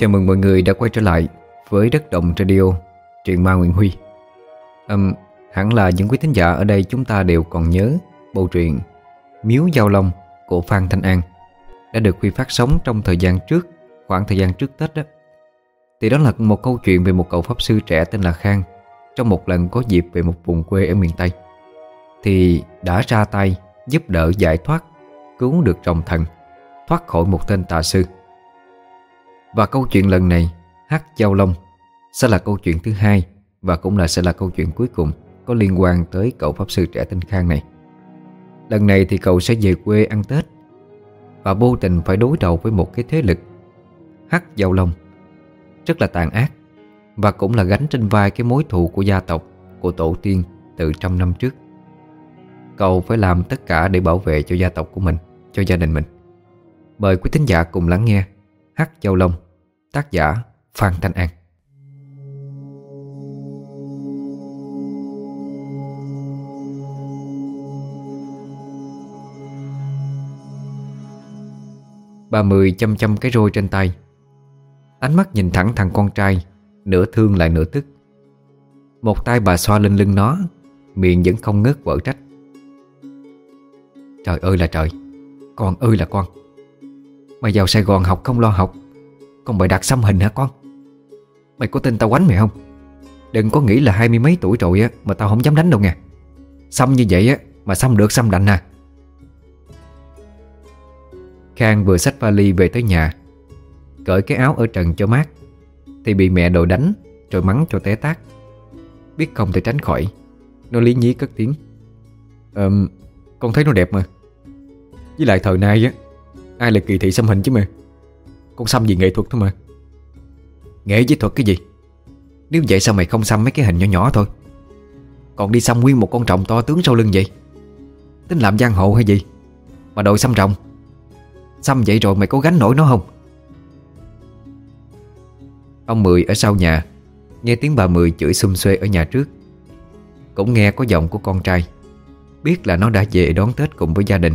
Chào mừng mọi người đã quay trở lại với Đất Động Radio, truyện ma Nguyễn Huy. Um, hẳn là những quý thính giả ở đây chúng ta đều còn nhớ bộ truyện Miếu Giao Long của Phan Thanh An đã được Huy phát sóng trong thời gian trước, khoảng thời gian trước Tết đó. Thì đó là một câu chuyện về một cậu pháp sư trẻ tên là Khang trong một lần có dịp về một vùng quê ở miền Tây. Thì đã ra tay giúp đỡ giải thoát, cứu được trọng thần, thoát khỏi một tên tà sư. Và câu chuyện lần này Hát Giao Long, Sẽ là câu chuyện thứ hai Và cũng là sẽ là câu chuyện cuối cùng Có liên quan tới cậu Pháp Sư trẻ tinh Khang này. Lần này thì cậu sẽ về quê ăn Tết Và vô tình phải đối đầu với một cái thế lực, Hắc Giao Long, Rất là tàn ác Và cũng là gánh trên vai cái mối thù của gia tộc, Của tổ tiên từ trăm năm trước. Cậu phải làm tất cả để bảo vệ cho gia tộc của mình, Cho gia đình mình. Mời quý thính giả cùng lắng nghe. Hắc Giao Long. Tác giả Phan Thanh An. Bà Mười chăm chăm cái roi trên tay. Ánh mắt nhìn thẳng thằng con trai, Nửa thương lại nửa tức. Một tay bà xoa lên lưng nó, Miệng vẫn không ngớt vỡ trách. Trời ơi là trời, Con ơi là con. Mày vào Sài Gòn học không lo học. Còn mày đặt xăm hình hả con? Mày có tin tao quánh mày không? Đừng có nghĩ là hai mươi mấy tuổi rồi á, Mà tao không dám đánh đâu nha Xăm như vậy á, Mà xăm được xăm đạnh à. Khang vừa xách vali về tới nhà, Cởi cái áo ở trần cho mát, Thì bị mẹ đồ đánh, Rồi mắng cho té tát. Biết không thể tránh khỏi. Nó lý nhí cất tiếng. Ờm, Con thấy nó đẹp mà. Với lại thời nay á Ai là kỳ thị xăm hình chứ mà? Con xăm gì nghệ thuật thôi mà. Nghệ với thuật cái gì? Nếu vậy sao mày không xăm mấy cái hình nhỏ nhỏ thôi? Còn đi xăm nguyên một con trọng to tướng sau lưng vậy? Tính làm giang hộ hay gì? Mà đội xăm rồng. Xăm vậy rồi mày có gánh nổi nó không? Ông Mười ở sau nhà, Nghe tiếng bà Mười chửi xum xuê ở nhà trước. Cũng nghe có giọng của con trai, Biết là nó đã về đón Tết cùng với gia đình.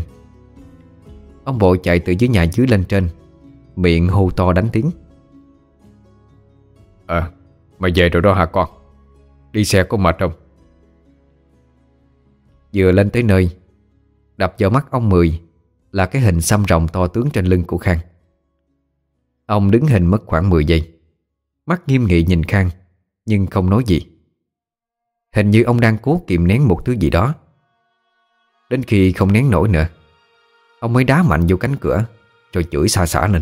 Ông bộ chạy từ dưới nhà dưới lên trên Miệng hô to đánh tiếng. À Mày về rồi đó hả con? Đi xe có mệt không? Vừa lên tới nơi Đập vào mắt ông Mười Là cái hình xăm rồng to tướng trên lưng của Khang. Ông đứng hình mất khoảng 10 giây Mắt nghiêm nghị nhìn Khang Nhưng không nói gì. Hình như ông đang cố kìm nén một thứ gì đó. Đến khi không nén nổi nữa Ông mới đá mạnh vô cánh cửa Rồi chửi xa xả lên.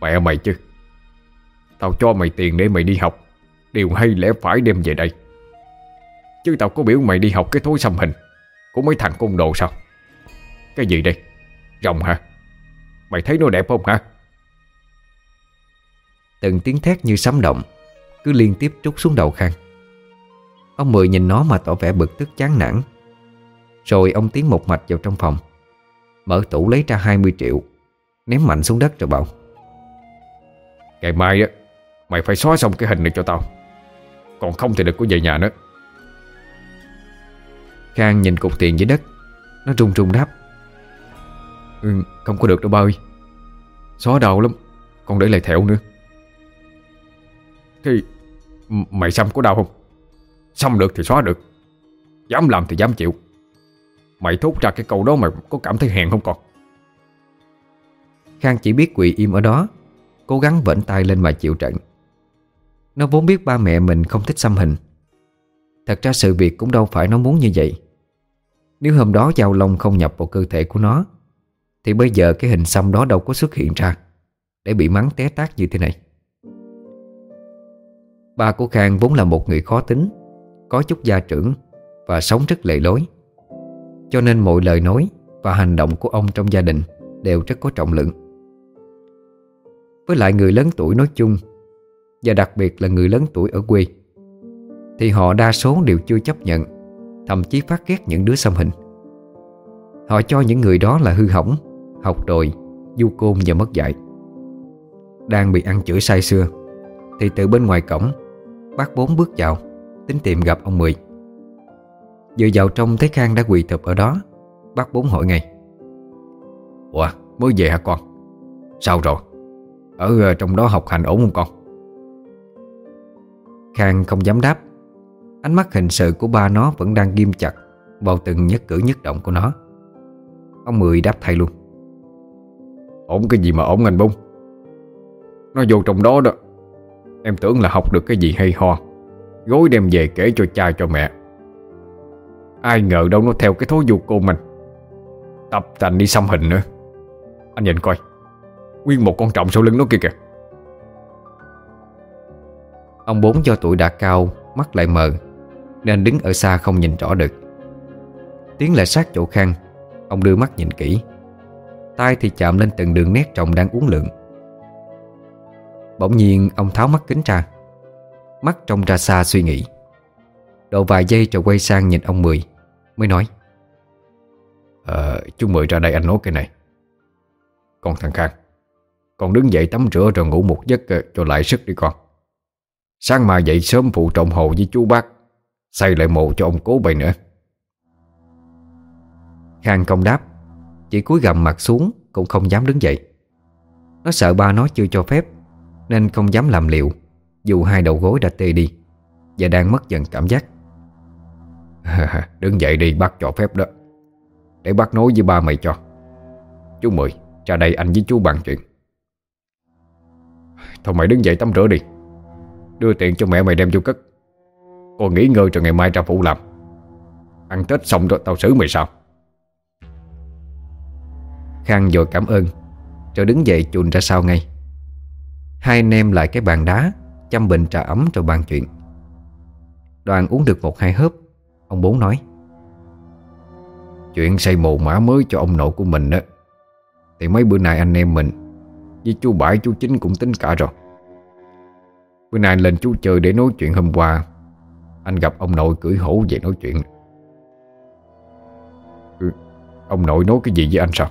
Mẹ mày chứ Tao cho mày tiền để mày đi học. Điều hay lẽ phải đem về đây. Chứ tao có biểu mày đi học cái thối xăm hình Của mấy thằng côn đồ sao? Cái gì đây? Rồng hả? Mày thấy nó đẹp không hả? Từng tiếng thét như sấm động Cứ liên tiếp trút xuống đầu Khang. Ông Mười nhìn nó mà tỏ vẻ bực tức chán nản Rồi ông tiến một mạch vào trong phòng. Mở tủ lấy ra 20 triệu Ném mạnh xuống đất rồi bảo Ngày mai á Mày phải xóa xong cái hình này cho tao Còn không thì đừng có về nhà nữa. Khang nhìn cục tiền dưới đất Nó rung rung đáp ừ, Không có được đâu ba ơi Xóa đau lắm Còn để lại thẹo nữa. Thì Mày xăm có đau không? Xăm được thì xóa được Dám làm thì dám chịu Mày thốt ra cái câu đó mày có cảm thấy hèn không con? Khang chỉ biết quỳ im ở đó, Cố gắng vẫn tay lên mà chịu trận. Nó vốn biết ba mẹ mình không thích xăm hình. Thật ra sự việc cũng đâu phải nó muốn như vậy. Nếu hôm đó Giao lông không nhập vào cơ thể của nó, Thì bây giờ cái hình xăm đó đâu có xuất hiện ra, Để bị mắng té tát như thế này. Ba của Khang vốn là một người khó tính, Có chút gia trưởng Và sống rất lệ lối. Cho nên mọi lời nói Và hành động của ông trong gia đình Đều rất có trọng lượng. Với lại người lớn tuổi nói chung Và đặc biệt là người lớn tuổi ở quê Thì họ đa số đều chưa chấp nhận Thậm chí phát ghét những đứa xăm hình. Họ cho những người đó là hư hỏng Học đồi, du côn và mất dạy. Đang bị ăn chửi say xưa Thì từ bên ngoài cổng Bác bốn bước vào Tính tìm gặp ông Mười. Vừa vào trong thấy Khang đã quỳ thập ở đó Bác bốn hỏi ngay. Ủa, mới về hả con? Sao rồi? Ở ờ, trong đó học hành ổn không con? Khang không dám đáp. Ánh mắt hình sự của ba nó vẫn đang ghim chặt Vào từng nhất cử nhất động của nó. Ông Mười đáp thay luôn. Ổn cái gì mà ổn anh bung? Nó vô trong đó đó. Em tưởng là học được cái gì hay ho. Gối đem về kể cho cha cho mẹ. Ai ngờ đâu nó theo cái thói du cô mình. Tập thành đi xăm hình nữa. Anh nhìn coi. Nguyên một con trọng sau lưng nó kia kìa. Ông bốn do tuổi đã cao, Mắt lại mờ, Nên đứng ở xa không nhìn rõ được. Tiến lại sát chỗ khăn Ông đưa mắt nhìn kỹ. Tay thì chạm lên từng đường nét trọng đang uốn lượn. Bỗng nhiên, ông tháo mắt kính ra. Mắt trông ra xa suy nghĩ. Độ vài giây rồi quay sang nhìn ông Mười. Mới nói. Ờ, chú Mười ra đây anh nói cái này. Con thằng Khang Con đứng dậy tắm rửa rồi ngủ một giấc ờ, cho lại sức đi con. Sáng mai dậy sớm phụ trọng hồ với chú bác Xây lại mộ cho ông cố bày nữa. Khang không đáp Chỉ cúi gầm mặt xuống Cũng không dám đứng dậy. Nó sợ ba nó chưa cho phép Nên không dám làm liệu Dù hai đầu gối đã tê đi Và đang mất dần cảm giác Đứng dậy đi, bác cho phép đó. Để bác nói với ba mày cho. Chú Mười, Ra đây anh với chú bàn chuyện. Thôi mày đứng dậy tắm rửa đi. Đưa tiền cho mẹ mày đem vô cất. Còn nghỉ ngơi rồi ngày mai ra phụ làm. Ăn Tết xong rồi tao xử mày sao? Khang rồi cảm ơn, Rồi đứng dậy chùn ra sau ngay. Hai anh em lại cái bàn đá, Chăm bình trà ấm rồi bàn chuyện. Đoàn uống được một hai hớp Ông bố nói Chuyện xây mồ mã mới cho ông nội của mình đó Thì mấy bữa nay anh em mình Với chú Bãi chú Chính cũng tính cả rồi. Bữa nay lên chú chơi để nói chuyện hôm qua Anh gặp ông nội cưỡi hổ về nói chuyện. Ừ, Ông nội nói cái gì với anh sao?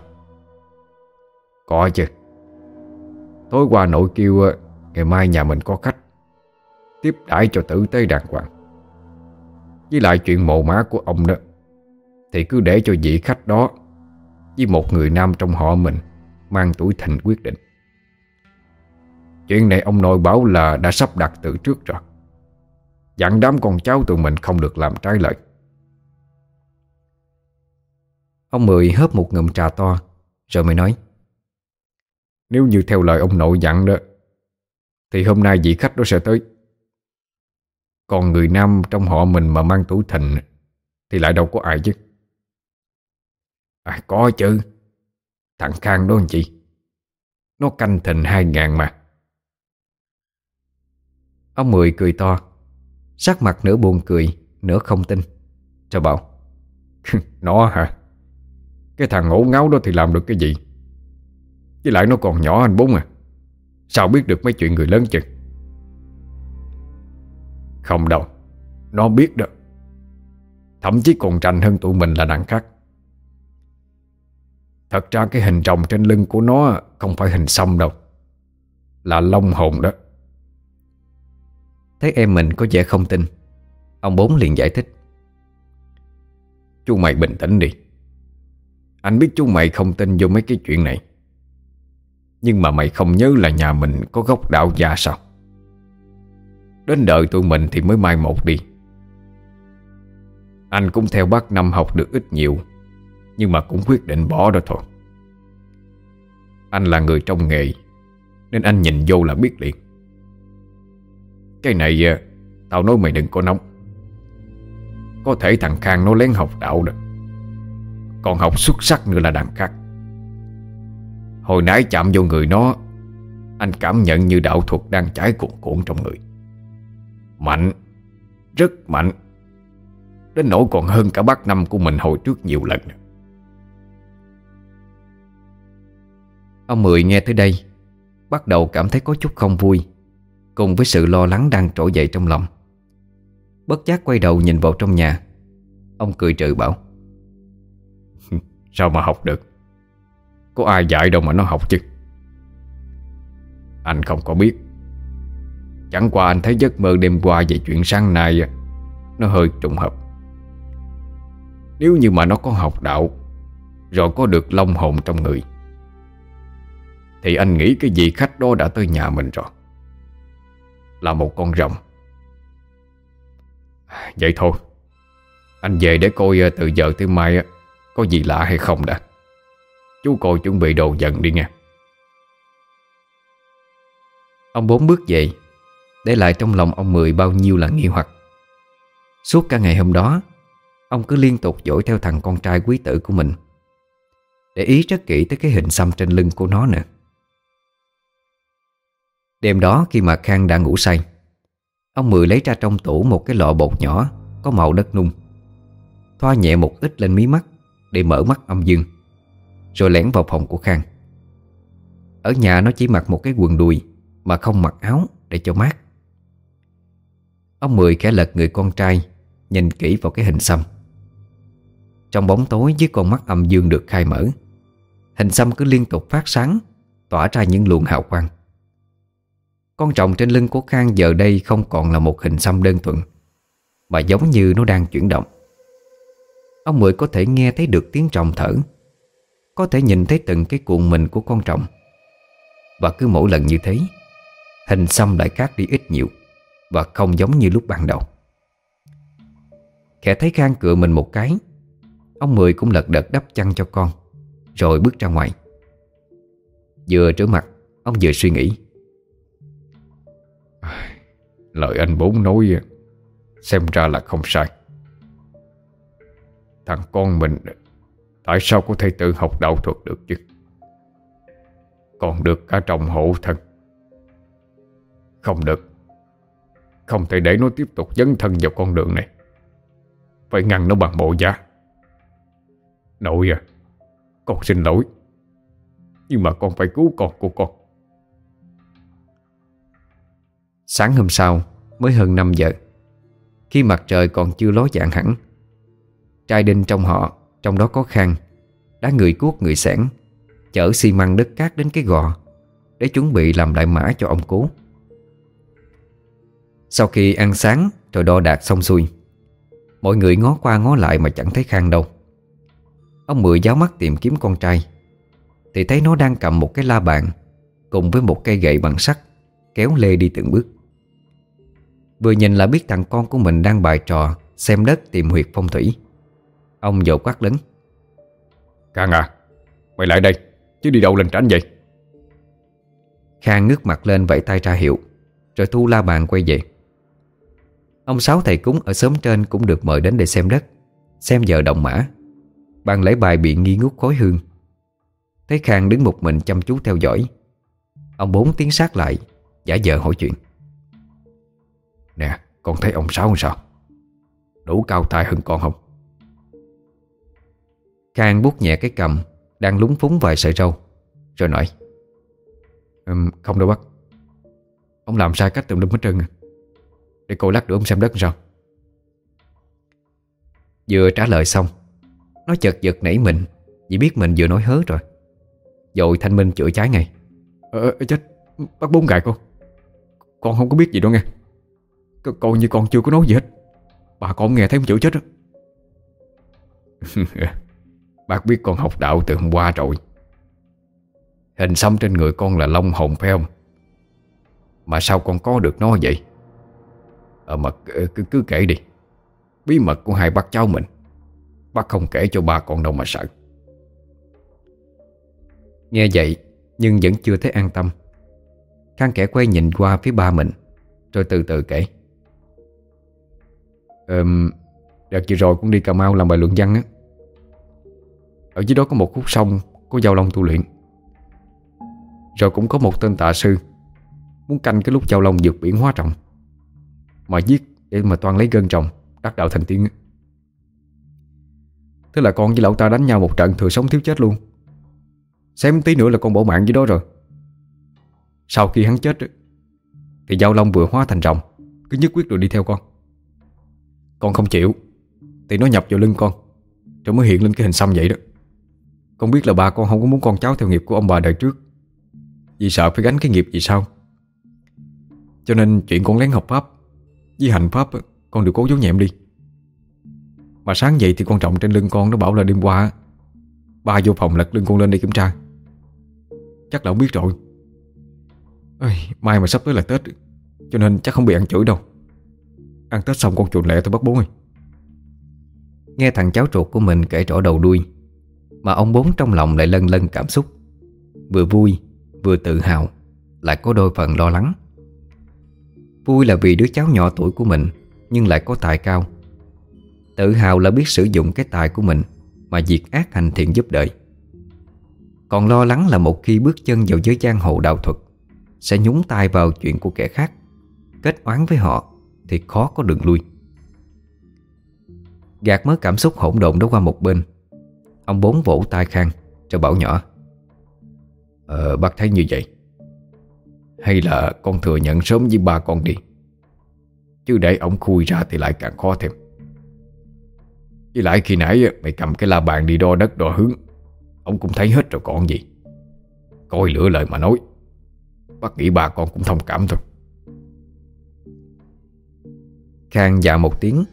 Có chứ. Tối qua nội kêu ờ, Ngày mai nhà mình có khách Tiếp đãi cho tử tế đàng hoàng. Với lại chuyện mồ má của ông đó Thì cứ để cho vị khách đó Với một người nam trong họ mình Mang tuổi thịnh quyết định. Chuyện này ông nội bảo là đã sắp đặt từ trước rồi. Dặn đám con cháu tụi mình không được làm trái lời. Ông Mười hớp một ngụm trà to Rồi mới nói Nếu như theo lời ông nội dặn đó Thì hôm nay vị khách đó sẽ tới còn người nam trong họ mình mà mang tuổi thịnh Thì lại đâu có ai chứ. À có chứ. Thằng Khang đó anh chị Nó canh thịnh hai ngàn mà. Ông Mười cười to, Sắc mặt nửa buồn cười, Nửa không tin. Rồi bảo Nó hả? Cái thằng ngổ ngáo đó thì làm được cái gì? Với lại nó còn nhỏ anh bốn à. Sao biết được mấy chuyện người lớn chứ không đâu. Nó biết đó. Thậm chí còn tranh hơn tụi mình là đằng khác. Thật ra cái hình trồng trên lưng của nó Không phải hình xăm đâu. Là lông hồn đó. Thấy em mình có vẻ không tin Ông bốn liền giải thích. Chú mày bình tĩnh đi. Anh biết chú mày không tin vô mấy cái chuyện này. Nhưng mà mày không nhớ là nhà mình có gốc đạo gia sao Đến đợi tụi mình thì mới mai một đi. Anh cũng theo bác Năm học được ít nhiều, Nhưng mà cũng quyết định bỏ đó thôi. Anh là người trong nghề, Nên anh nhìn vô là biết liền. Cái này à, Tao nói mày đừng có nóng. Có thể thằng Khang nó lén học đạo được. Còn học xuất sắc nữa là đằng khác. Hồi nãy chạm vô người nó, Anh cảm nhận như đạo thuật đang cháy cuộn cuộn trong người. Mạnh. Rất mạnh. Đến nỗi còn hơn cả bác năm của mình hồi trước nhiều lần. Ông Mười nghe tới đây, Bắt đầu cảm thấy có chút không vui, Cùng với sự lo lắng đang trỗi dậy trong lòng. Bất giác quay đầu nhìn vào trong nhà. Ông cười trừ bảo, Sao mà học được? Có ai dạy đâu mà nó học chứ? Anh không có biết. Chẳng qua anh thấy giấc mơ đêm qua về chuyện sáng nay, Nó hơi trùng hợp. Nếu như mà nó có học đạo, Rồi có được long hồn trong người, Thì anh nghĩ cái gì khách đó đã tới nhà mình rồi. Là một con rồng. Vậy thôi, Anh về để coi ờ, từ giờ tới mai ờ, Có gì lạ hay không đã. Chú coi chuẩn bị đồ dần đi nha. Ông bốn bước dậy để lại trong lòng ông Mười bao nhiêu là nghi hoặc. Suốt cả ngày hôm đó, Ông cứ liên tục dỗi theo thằng con trai quý tử của mình, Để ý rất kỹ tới cái hình xăm trên lưng của nó nữa Đêm đó khi mà Khang đã ngủ say, Ông Mười lấy ra trong tủ một cái lọ bột nhỏ Có màu đất nung, Thoa nhẹ một ít lên mí mắt Để mở mắt âm dương, Rồi lẻn vào phòng của Khang. Ở nhà nó chỉ mặc một cái quần đùi Mà không mặc áo để cho mát. Ông Mười khẽ lật người con trai, Nhìn kỹ vào cái hình xăm. Trong bóng tối với con mắt âm dương được khai mở, Hình xăm cứ liên tục phát sáng, Tỏa ra những luồng hào quang. Con trọng trên lưng của Khang giờ đây không còn là một hình xăm đơn thuần, Mà giống như nó đang chuyển động. Ông Mười có thể nghe thấy được tiếng trọng thở, Có thể nhìn thấy từng cái cuộn mình của con trọng Và cứ mỗi lần như thế, Hình xăm lại khác đi ít nhiều. Và không giống như lúc ban đầu. Khẽ thấy Khang cựa mình một cái. Ông Mười cũng lật đật đắp chăn cho con, Rồi bước ra ngoài. Vừa trở mặt, Ông vừa suy nghĩ. Lời anh bốn nói Xem ra là không sai. Thằng con mình, Tại sao có thể tự học đạo thuật được chứ? Còn được cả trong hộ thân. Không được. Không thể để nó tiếp tục dấn thân vào con đường này. Phải ngăn nó bằng bộ giá. Nội à Con xin lỗi. Nhưng mà con phải cứu con của con. Sáng hôm sau, Mới hơn 5 giờ, Khi mặt trời còn chưa ló dạng hẳn, Trai đinh trong họ, Trong đó có Khang, Đã người cuốc người sẻn Chở xi măng đất cát đến cái gò Để chuẩn bị làm đại mã cho ông cố. Sau khi ăn sáng Rồi đo đạc xong xuôi. Mọi người ngó qua ngó lại mà chẳng thấy Khang đâu. Ông Mười giáo mắt tìm kiếm con trai Thì thấy nó đang cầm một cái la bàn Cùng với một cây gậy bằng sắt Kéo lê đi từng bước. Vừa nhìn là biết thằng con của mình đang bài trò Xem đất tìm huyệt phong thủy. Ông dội quát lớn. Khang à Mày lại đây Chứ đi đâu lên tránh vậy? Khang ngước mặt lên vẫy tay ra hiệu Rồi thu la bàn quay về Ông Sáu thầy cúng ở xóm trên Cũng được mời đến để xem đất Xem giờ động mã. Bàn lễ bài bị nghi ngút khói hương. Thấy Khang đứng một mình chăm chú theo dõi. Ông bốn tiếng sát lại Giả vờ hỏi chuyện. Nè con thấy ông Sáu sao? Đủ cao tay hơn con không? Khang bút nhẹ cái cầm Đang lúng phúng vài sợi râu Rồi nói. Um, Không đâu bác. Ông làm sai cách tùm lum hết trơn à. Để cô nữa ông xem đất sao? Vừa trả lời xong Nó chợt giật nảy mình Vì biết mình vừa nói hớ rồi. Rồi thanh minh chửi trái ngay. Ờ, ờ chết Bác bốn gài con Con không có biết gì đâu nghe. C Coi như con chưa có nói gì hết. Bà con nghe thấy ông chửi chết đó Bác biết con học đạo từ hôm qua rồi. Hình xăm trên người con là long hồn phải không? Mà sao con có được nó vậy à, mà cứ, cứ kể đi. Bí mật của hai bác cháu mình. Bác không kể cho ba con đâu mà sợ. Nghe vậy Nhưng vẫn chưa thấy an tâm. Khang kẻ quay nhìn qua phía ba mình Rồi từ từ kể. Ừm Đợt vừa rồi cũng đi Cà Mau làm bài luận văn á. Ở dưới đó có một khúc sông Có giao long tu luyện. Rồi cũng có một tên tạ sư Muốn canh cái lúc giao long vượt biển hóa trọng mà giết để mà toàn lấy gân trồng Đắc đạo thành tiên. Á Thế là con với lão ta đánh nhau một trận Thừa sống thiếu chết luôn. Xem tí nữa là con bỏ mạng với đó rồi. Sau khi hắn chết Thì Giao Long vừa hóa thành rồng, Cứ nhất quyết rồi đi theo con. Con không chịu, Thì nó nhập vào lưng con, Rồi mới hiện lên cái hình xăm vậy đó. Con biết là bà con không có muốn con cháu theo nghiệp của ông bà đời trước, Vì sợ phải gánh cái nghiệp gì sao Cho nên chuyện con lén học Pháp với hành Pháp Con đều cố giấu nhẹm đi. Mà sáng dậy thì con trọng trên lưng con Nó bảo là đêm qua Ba vô phòng lật lưng con lên đi kiểm tra. Chắc là ông biết rồi. Ôi, Mai mà sắp tới là Tết Cho nên chắc không bị ăn chửi đâu. Ăn Tết xong con chuột lẹ tôi bắt bố ơi. Nghe thằng cháu ruột của mình kể rõ đầu đuôi Mà ông bốn trong lòng lại lân lân cảm xúc. Vừa vui Vừa tự hào Lại có đôi phần lo lắng. Vui là vì đứa cháu nhỏ tuổi của mình, Nhưng lại có tài cao. Tự hào là biết sử dụng cái tài của mình Mà diệt ác hành thiện giúp đời Còn lo lắng là một khi bước chân vào giới giang hồ đạo thuật, Sẽ nhúng tay vào chuyện của kẻ khác, Kết oán với họ Thì khó có đường lui. Gạt mớ cảm xúc hỗn độn đó qua một bên, Ông bốn vỗ tay Khang, Rồi bảo nhỏ Ờ bác thấy như vậy hay là con thừa nhận sớm với ba con đi. Chứ để ổng khui ra thì lại càng khó thêm. Với lại khi nãy mày cầm cái la bàn đi đo đất đo hướng, Ông cũng thấy hết rồi còn gì. Coi lửa lời mà nói. Bác nghĩ ba con cũng thông cảm thôi. Khang dạ một tiếng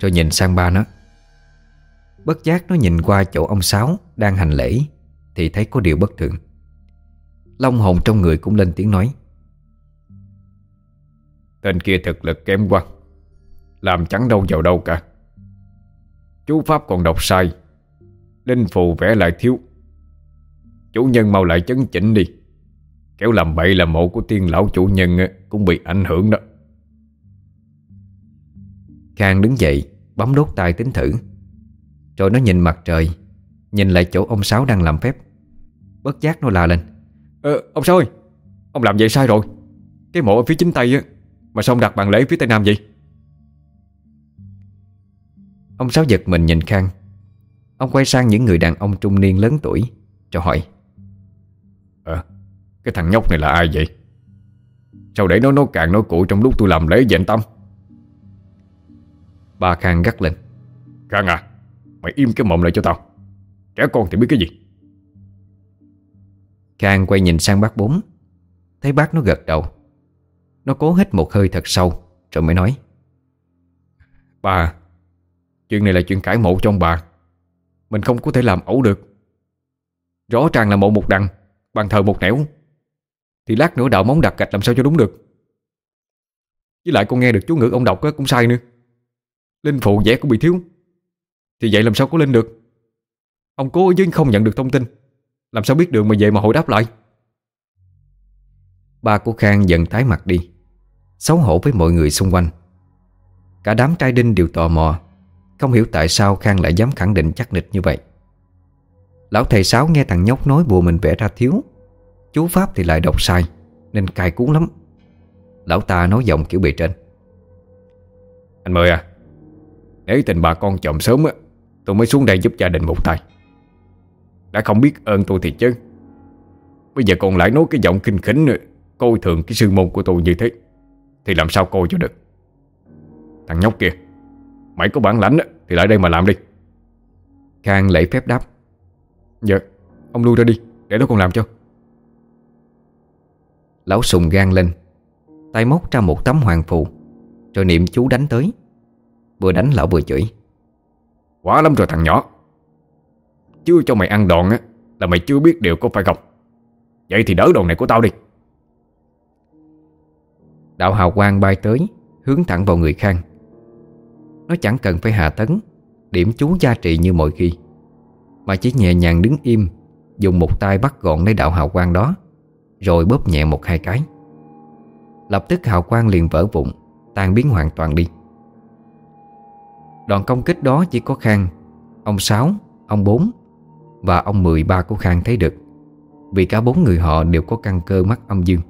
Rồi nhìn sang ba nó. Bất giác nó nhìn qua chỗ ông Sáu Đang hành lễ, Thì thấy có điều bất thường. Long hồn trong người cũng lên tiếng nói. Tên kia thực lực kém quá. Làm chẳng đâu vào đâu cả. Chú Pháp còn đọc sai. Linh phù vẽ lại thiếu. Chủ nhân mau lại chấn chỉnh đi. Kéo làm bậy là mộ của tiên lão chủ nhân ờ, Cũng bị ảnh hưởng đó. Khang đứng dậy, Bấm đốt tay tính thử. Rồi nó nhìn mặt trời, Nhìn lại chỗ ông Sáu đang làm phép. Bất giác nó la lên. Ờ ông Sáu ơi, Ông làm vậy sai rồi. Cái mộ ở phía chính tây á. Mà sao ông đặt bàn lễ phía tây nam vậy? Ông Sáu giật mình nhìn Khang. Ông quay sang những người đàn ông trung niên lớn tuổi Cho hỏi. Ờ Cái thằng nhóc này là ai vậy? Sao để nó nói càng nói cụ trong lúc tôi làm lễ dện tâm? Ba Khang gắt lên. Khang à Mày im cái mộng lại cho tao. Trẻ con thì biết cái gì? Khang quay nhìn sang bác bốn. Thấy bác nó gật đầu nó cố hít một hơi thật sâu, Rồi mới nói. Bà, Chuyện này là chuyện cải mộ trong bà. Mình không có thể làm ẩu được. Rõ ràng là mộ một đằng, Bàn thờ một nẻo. Thì lát nữa đạo móng đặt gạch làm sao cho đúng được. Với lại con nghe được chú ngữ ông đọc cũng sai nữa. Linh phụ vẽ cũng bị thiếu. Thì vậy làm sao có linh được? Ông cố dưới không nhận được thông tin. Làm sao biết đường mà về mà hồi đáp lại? Ba của Khang dần tái mặt đi, Xấu hổ với mọi người xung quanh. Cả đám trai đinh đều tò mò, Không hiểu tại sao Khang lại dám khẳng định chắc nịch như vậy. Lão thầy Sáu nghe thằng nhóc nói bùa mình vẽ ra thiếu, Chú Pháp thì lại đọc sai, Nên cay cú lắm. Lão ta nói giọng kiểu bề trên. Anh mời à Nếu tình bà con chồng sớm á, Tôi mới xuống đây giúp gia đình một tay. Đã không biết ơn tôi thì chứ. Bây giờ còn lại nói cái giọng kinh khỉnh nữa. Coi thường cái sư môn của tôi như thế. Thì làm sao coi cho được? Thằng nhóc kia, Mày có bản lãnh thì lại đây mà làm đi. Khang lễ phép đáp. Dạ Ông lui ra đi, Để đó còn làm cho. Lão sùng gan lên, Tay móc ra một tấm hoàng phù, Rồi niệm chú đánh tới. Vừa đánh lão vừa chửi. Quá lắm rồi thằng nhỏ. Chưa cho mày ăn đòn á, Là mày chưa biết điều có phải không? Vậy thì đỡ đòn này của tao đi. Đạo hào quang bay tới Hướng thẳng vào người Khang. Nó chẳng cần phải hạ tấn Điểm chú gia trị như mọi khi Mà chỉ nhẹ nhàng đứng im Dùng một tay bắt gọn lấy đạo hào quang đó Rồi bóp nhẹ một hai cái. Lập tức hào quang liền vỡ vụn Tan biến hoàn toàn đi. Đòn công kích đó chỉ có Khang Ông Sáu, ông Bốn Và ông Mười ba của Khang thấy được Vì cả bốn người họ đều có căn cơ mắt âm dương.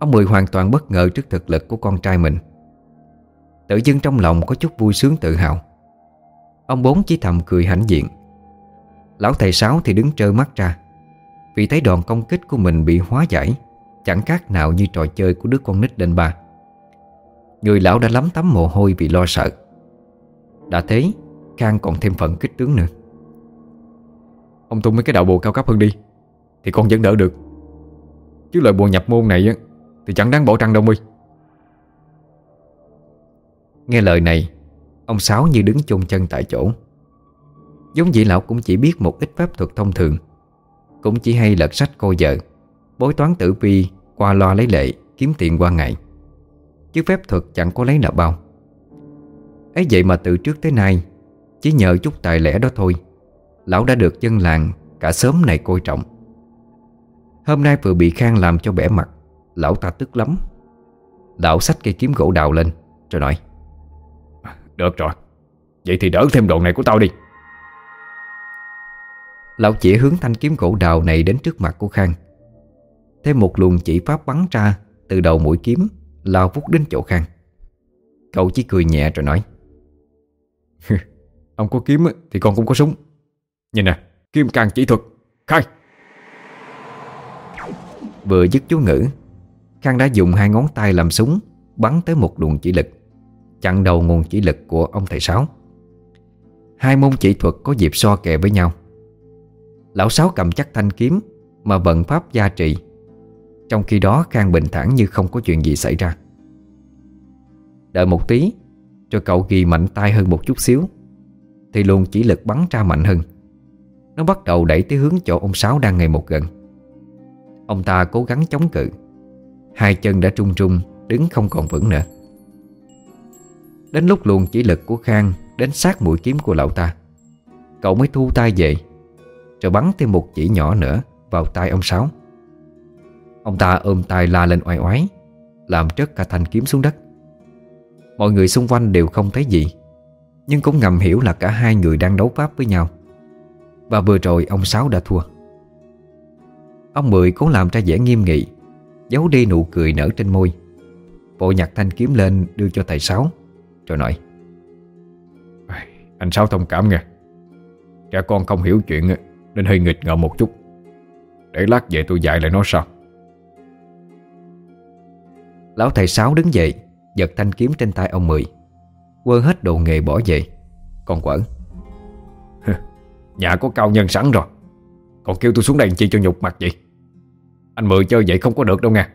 Ông Mười hoàn toàn bất ngờ trước thực lực của con trai mình. Tự dưng trong lòng có chút vui sướng tự hào. Ông Bốn chỉ thầm cười hãnh diện. Lão thầy Sáu thì đứng trơ mắt ra, Vì thấy đòn công kích của mình bị hóa giải, Chẳng khác nào như trò chơi của đứa con nít đền bà. Người lão đã lắm tắm mồ hôi vì lo sợ. Đã thế, Khang còn thêm phần kích tướng nữa. Ông tung mấy cái đạo bộ cao cấp hơn đi, Thì con vẫn đỡ được. Chứ lời buồn nhập môn này thì chẳng đáng bỏ trăng đâu mi Nghe lời này, Ông Sáu như đứng chôn chân tại chỗ. Giống dĩ lão cũng chỉ biết một ít pháp thuật thông thường. Cũng chỉ hay lật sách cô vợ Bối toán tử vi, Qua loa lấy lệ, Kiếm tiền qua ngày. Chứ phép thuật chẳng có lấy nợ bao. Ấy vậy mà từ trước tới nay, Chỉ nhờ chút tài lẻ đó thôi, Lão đã được dân làng Cả xóm này coi trọng. Hôm nay vừa bị Khang làm cho bẻ mặt Lão ta tức lắm. Lão xách cây kiếm gỗ đào lên Rồi nói Được rồi Vậy thì đỡ thêm đồ này của tao đi. Lão chỉ hướng thanh kiếm gỗ đào này đến trước mặt của Khang. Thêm một luồng chỉ pháp bắn ra Từ đầu mũi kiếm Lao vút đến chỗ Khang. Cậu chỉ cười nhẹ rồi nói Ông có kiếm thì con cũng có súng. Nhìn nè Kim càng chỉ thuật. Khai! Vừa dứt chú ngữ Khang đã dùng hai ngón tay làm súng, Bắn tới một luồng chỉ lực. Chặn đầu nguồn chỉ lực của ông thầy Sáu. Hai môn chỉ thuật có dịp so kè với nhau. Lão Sáu cầm chắc thanh kiếm Mà vận pháp gia trị Trong khi đó, Khang bình thản như không có chuyện gì xảy ra. Đợi một tí Cho cậu ghi mạnh tay hơn một chút xíu, Thì luồng chỉ lực bắn ra mạnh hơn. Nó bắt đầu đẩy tới hướng chỗ ông Sáu đang ngày một gần. Ông ta cố gắng chống cự. Hai chân đã trung trung, Đứng không còn vững nữa. Đến lúc luồng chỉ lực của Khang Đến sát mũi kiếm của lão ta, Cậu mới thu tay về, Rồi bắn thêm một chỉ nhỏ nữa Vào tay ông Sáu. Ông ta ôm tay la lên oai oái, Làm trớt cả thanh kiếm xuống đất. Mọi người xung quanh đều không thấy gì, Nhưng cũng ngầm hiểu là cả hai người đang đấu pháp với nhau. Và vừa rồi ông Sáu đã thua. Ông Mười cố làm ra vẻ nghiêm nghị Giấu đi nụ cười nở trên môi. Bộ nhặt thanh kiếm lên đưa cho thầy Sáu, Rồi nói Anh Sáu thông cảm nghe. Trẻ con không hiểu chuyện, Nên hơi nghịch ngợm một chút. Để lát về tôi dạy lại nó sao Lão thầy Sáu đứng dậy, Giật thanh kiếm trên tay ông Mười, Quơ hết đồ nghề bỏ về. Còn quẩn Nhà có cao nhân sẵn rồi. Còn kêu tôi xuống đây chi cho nhục mặt vậy? Anh Mười chơi vậy không có được đâu nha.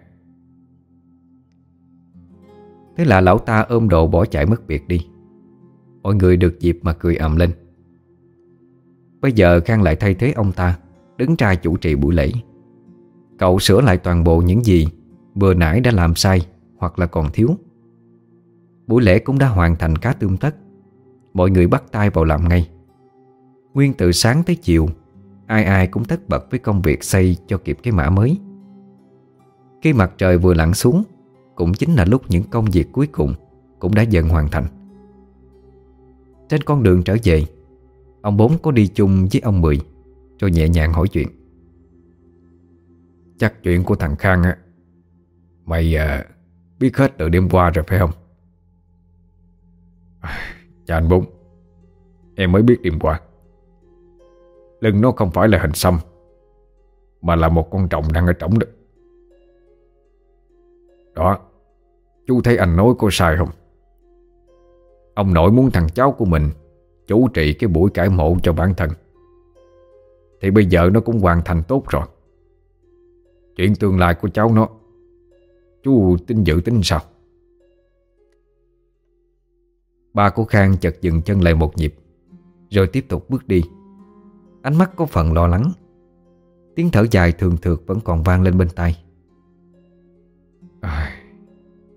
Thế là lão ta ôm đồ bỏ chạy mất biệt đi. Mọi người được dịp mà cười ầm lên. Bây giờ Khang lại thay thế ông ta, Đứng ra chủ trì buổi lễ. Cậu sửa lại toàn bộ những gì Vừa nãy đã làm sai Hoặc là còn thiếu. Buổi lễ cũng đã hoàn thành cá tươm tất. Mọi người bắt tay vào làm ngay. Nguyên từ sáng tới chiều, Ai ai cũng tất bật với công việc xây cho kịp cái mã mới. Khi mặt trời vừa lặn xuống Cũng chính là lúc những công việc cuối cùng Cũng đã dần hoàn thành. Trên con đường trở về Ông bốn có đi chung với ông Mười Rồi nhẹ nhàng hỏi chuyện. Chắc chuyện của thằng Khang á Mày à, biết hết từ đêm qua rồi phải không? À, chà anh bốn Em mới biết đêm qua. Lưng nó không phải là hình xăm Mà là một con trọng đang ở trống đó. Đó, Chú thấy anh nói có sai không? Ông nội muốn thằng cháu của mình Chủ trị cái buổi cải mộ cho bản thân. Thì bây giờ nó cũng hoàn thành tốt rồi. Chuyện tương lai của cháu nó, Chú tin dự tính sao? Ba của Khang chợt dừng chân lại một nhịp, Rồi tiếp tục bước đi. Ánh mắt có phần lo lắng. Tiếng thở dài thường thượt vẫn còn vang lên bên tai à,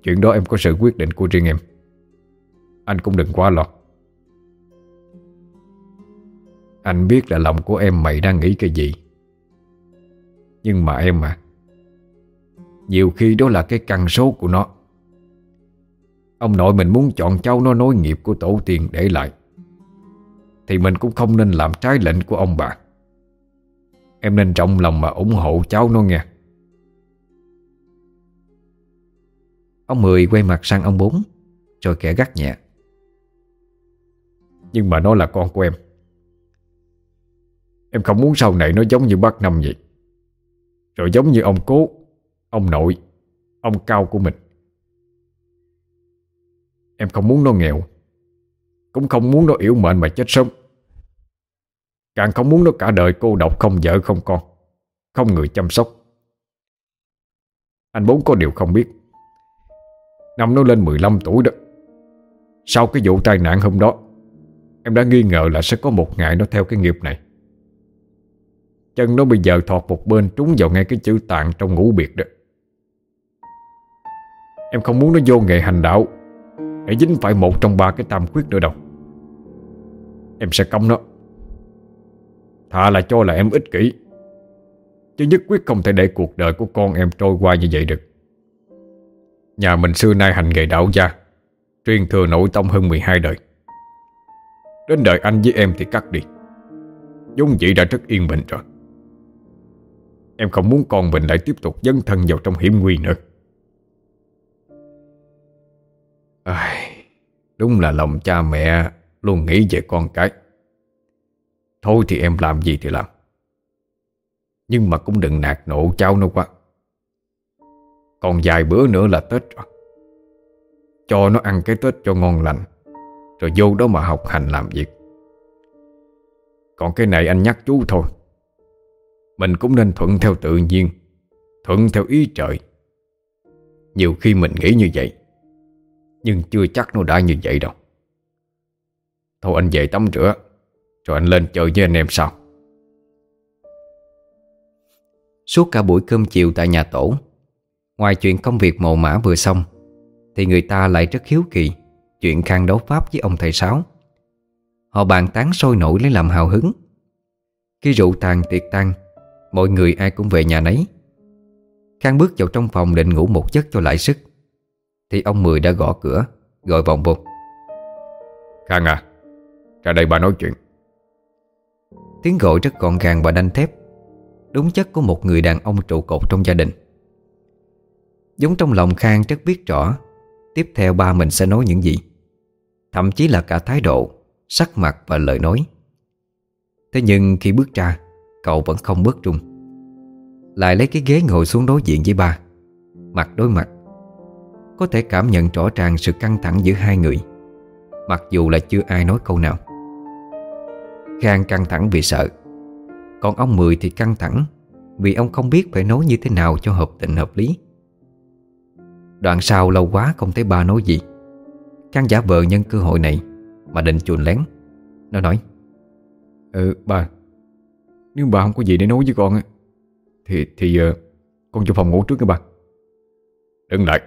Chuyện đó em có sự quyết định của riêng em. Anh cũng đừng quá lo. Anh biết là lòng của em mày đang nghĩ cái gì. Nhưng mà em à Nhiều khi đó là cái căn số của nó. Ông nội mình muốn chọn cháu nó nối nghiệp của tổ tiên để lại Thì mình cũng không nên làm trái lệnh của ông bà. Em nên trọng lòng mà ủng hộ cháu nó nghe. Ông Mười quay mặt sang ông Bốn, Rồi kẻ gắt nhẹ. Nhưng mà nó là con của em. Em không muốn sau này nó giống như bác Năm vậy. Rồi giống như ông cố, Ông nội, Ông cao của mình. Em không muốn nó nghèo, Cũng không muốn nó yếu mệnh mà chết sớm. Càng không muốn nó cả đời cô độc không vợ không con, Không người chăm sóc. Anh bốn có điều không biết. Năm nó lên 15 tuổi đó. Sau cái vụ tai nạn hôm đó, Em đã nghi ngờ là sẽ có một ngày nó theo cái nghiệp này. Chân nó bây giờ thọt một bên, trúng vào ngay cái chữ tạng trong ngũ biệt đó. Em không muốn nó vô nghề hành đạo, Để dính phải một trong ba cái tam khuyết nữa đâu. Em sẽ cấm nó. Thà là cho là em ích kỷ, Chứ nhất quyết không thể để cuộc đời của con em trôi qua như vậy được. Nhà mình xưa nay hành nghề đạo gia Truyền thừa nội tông hơn 12 đời. Đến đời anh với em thì cắt đi. Dung vậy đã rất yên bình rồi. Em không muốn con mình lại tiếp tục dấn thân vào trong hiểm nguy nữa. À, Đúng là lòng cha mẹ Luôn nghĩ về con cái. Thôi thì em làm gì thì làm. Nhưng mà cũng đừng nạt nộ cháu nó quá. Còn vài bữa nữa là Tết rồi. Cho nó ăn cái Tết cho ngon lành, Rồi vô đó mà học hành làm việc. Còn cái này anh nhắc chú thôi. Mình cũng nên thuận theo tự nhiên, Thuận theo ý trời. Nhiều khi mình nghĩ như vậy, Nhưng chưa chắc nó đã như vậy đâu. Thôi anh về tắm rửa, Rồi anh lên chơi với anh em sau. Suốt cả buổi cơm chiều tại nhà tổ Ngoài chuyện công việc mồ mã vừa xong Thì người ta lại rất hiếu kỳ Chuyện khang đấu pháp với ông thầy Sáu. Họ bàn tán sôi nổi lấy làm hào hứng. Khi rượu tàn tiệc tan Mọi người ai cũng về nhà nấy. Khang bước vào trong phòng định ngủ một giấc cho lại sức Thì ông Mười đã gõ cửa Gọi vòng vô Khang à Ra đây bà nói chuyện. Tiếng gọi rất gọn gàng và đanh thép. Đúng chất của một người đàn ông trụ cột trong gia đình Giống trong lòng Khang rất biết rõ, Tiếp theo ba mình sẽ nói những gì. Thậm chí là cả thái độ, Sắc mặt và lời nói. Thế nhưng khi bước ra, Cậu vẫn không bước trung Lại lấy cái ghế ngồi xuống đối diện với ba. Mặt đối mặt. Có thể cảm nhận rõ ràng sự căng thẳng giữa hai người, Mặc dù là chưa ai nói câu nào. Khang căng thẳng vì sợ. Còn ông Mười thì căng thẳng Vì ông không biết phải nói như thế nào cho hợp tình hợp lý. Đoạn sau lâu quá không thấy ba nói gì. Khang giả vờ nhân cơ hội này Mà định chuồn lén. Nó nói Ừ ba Nếu bà không có gì để nói với con Thì thì uh, con cho phòng ngủ trước nha ba. Đứng lại.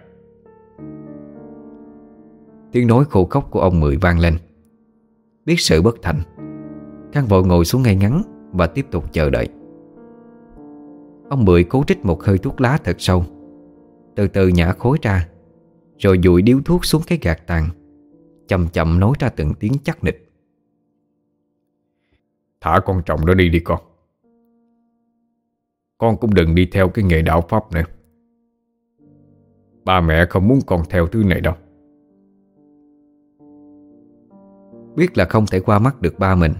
Tiếng nói khổ khóc của ông Mười vang lên. Biết sự bất thành Khang vội ngồi xuống ngay ngắn Và tiếp tục chờ đợi. Ông Mười cố trích một hơi thuốc lá thật sâu Từ từ nhả khối ra Rồi dụi điếu thuốc xuống cái gạt tàn Chậm chậm nói ra từng tiếng chắc nịch. Thả con trọng đó đi đi con. Con cũng đừng đi theo cái nghề đạo pháp nữa. Ba mẹ không muốn con theo thứ này đâu. Biết là không thể qua mắt được ba mình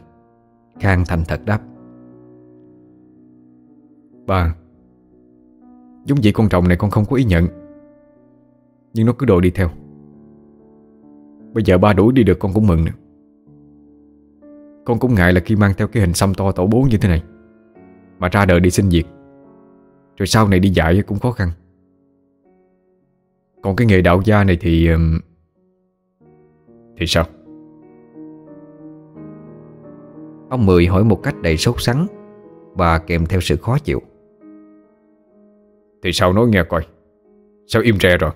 Khang thành thật đáp. Ba Giống vậy con rồng này con không có ý nhận. Nhưng nó cứ đồ đi theo. Bây giờ ba đuổi đi được con cũng mừng nữa. Con cũng ngại là khi mang theo cái hình xăm to tổ bố như thế này. Mà ra đời đi xin việc. Rồi sau này đi dạy cũng khó khăn. Còn cái nghề đạo gia này thì Thì sao? Ông Mười hỏi một cách đầy sốt sắng Và kèm theo sự khó chịu. Thì sao nói nghe coi. Sao im re rồi?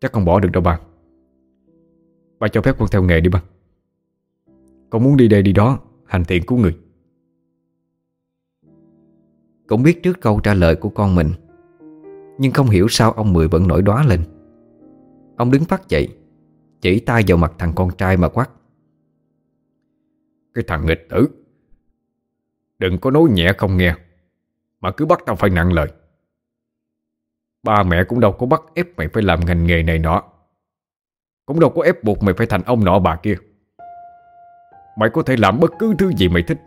Chắc con bỏ được đâu ba Ba cho phép con theo nghề đi ba Con muốn đi đây đi đó, Hành thiện cứu người. Cũng biết trước câu trả lời của con mình, Nhưng không hiểu sao ông Mười vẫn nổi đóa lên. Ông đứng phát dậy, Chỉ tay vào mặt thằng con trai mà quát. Cái thằng nghịch tử, Đừng có nói nhẹ không nghe. Mà cứ bắt tao phải nặng lời. Ba mẹ cũng đâu có bắt ép mày phải làm ngành nghề này nọ. Cũng đâu có ép buộc mày phải thành ông nọ bà kia. Mày có thể làm bất cứ thứ gì mày thích.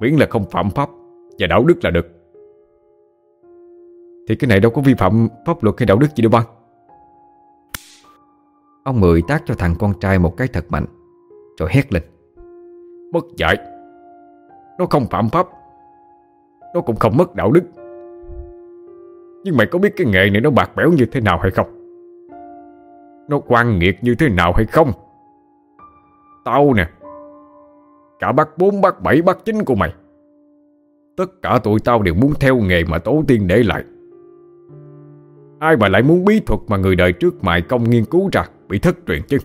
Miễn là không phạm pháp Và đạo đức là được. Thì cái này đâu có vi phạm pháp luật hay đạo đức gì đâu ba. Ông Mười tác cho thằng con trai một cái thật mạnh Rồi hét lên. Mất dạy. Nó không phạm pháp nó cũng không mất đạo đức. Nhưng mày có biết cái nghề này nó bạc bẽo như thế nào hay không? Nó quan nghiệt như thế nào hay không? Tao nè Cả bác bốn, bác bảy, bác chín của mày Tất cả tụi tao đều muốn theo nghề mà tổ tiên để lại. Ai mà lại muốn bí thuật mà người đời trước mại công nghiên cứu ra Bị thất truyền chứ?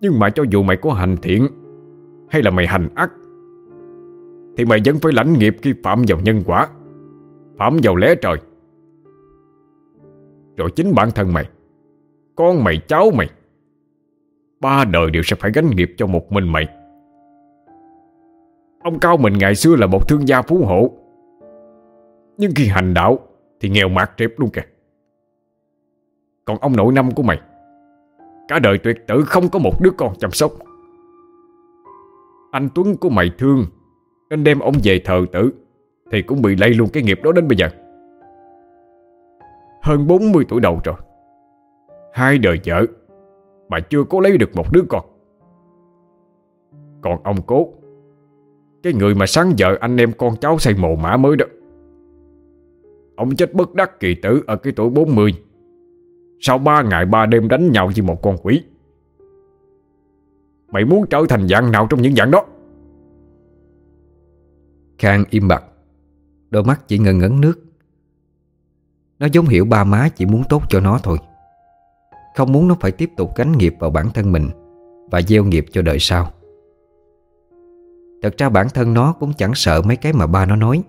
Nhưng mà cho dù mày có hành thiện Hay là mày hành ác thì mày vẫn phải lãnh nghiệp khi phạm vào nhân quả. Phạm vào lẽ trời. Rồi chính bản thân mày, Con mày, cháu mày, Ba đời đều sẽ phải gánh nghiệp cho một mình mày. Ông Cao mình ngày xưa là một thương gia phú hộ. Nhưng khi hành đạo Thì nghèo mạt trẹp luôn kìa. Còn ông nội năm của mày, Cả đời tuyệt tử không có một đứa con chăm sóc. Anh Tuấn của mày thương nên đem ông về thờ tử Thì cũng bị lây luôn cái nghiệp đó đến bây giờ. Hơn 40 tuổi đầu rồi, Hai đời vợ, Mà chưa có lấy được một đứa con. Còn ông cố, cái người mà sáng giờ anh em con cháu xây mồ mã mới đó. Ông chết bất đắc kỳ tử ở cái tuổi 40 Sau ba ngày ba đêm đánh nhau với một con quỷ. Mày muốn trở thành dạng nào trong những dạng đó? Khang im bặt. Đôi mắt chỉ ngần ngấn nước. Nó giống hiểu ba má chỉ muốn tốt cho nó thôi. Không muốn nó phải tiếp tục gánh nghiệp vào bản thân mình Và gieo nghiệp cho đời sau. Thật ra bản thân nó cũng chẳng sợ mấy cái mà ba nó nói.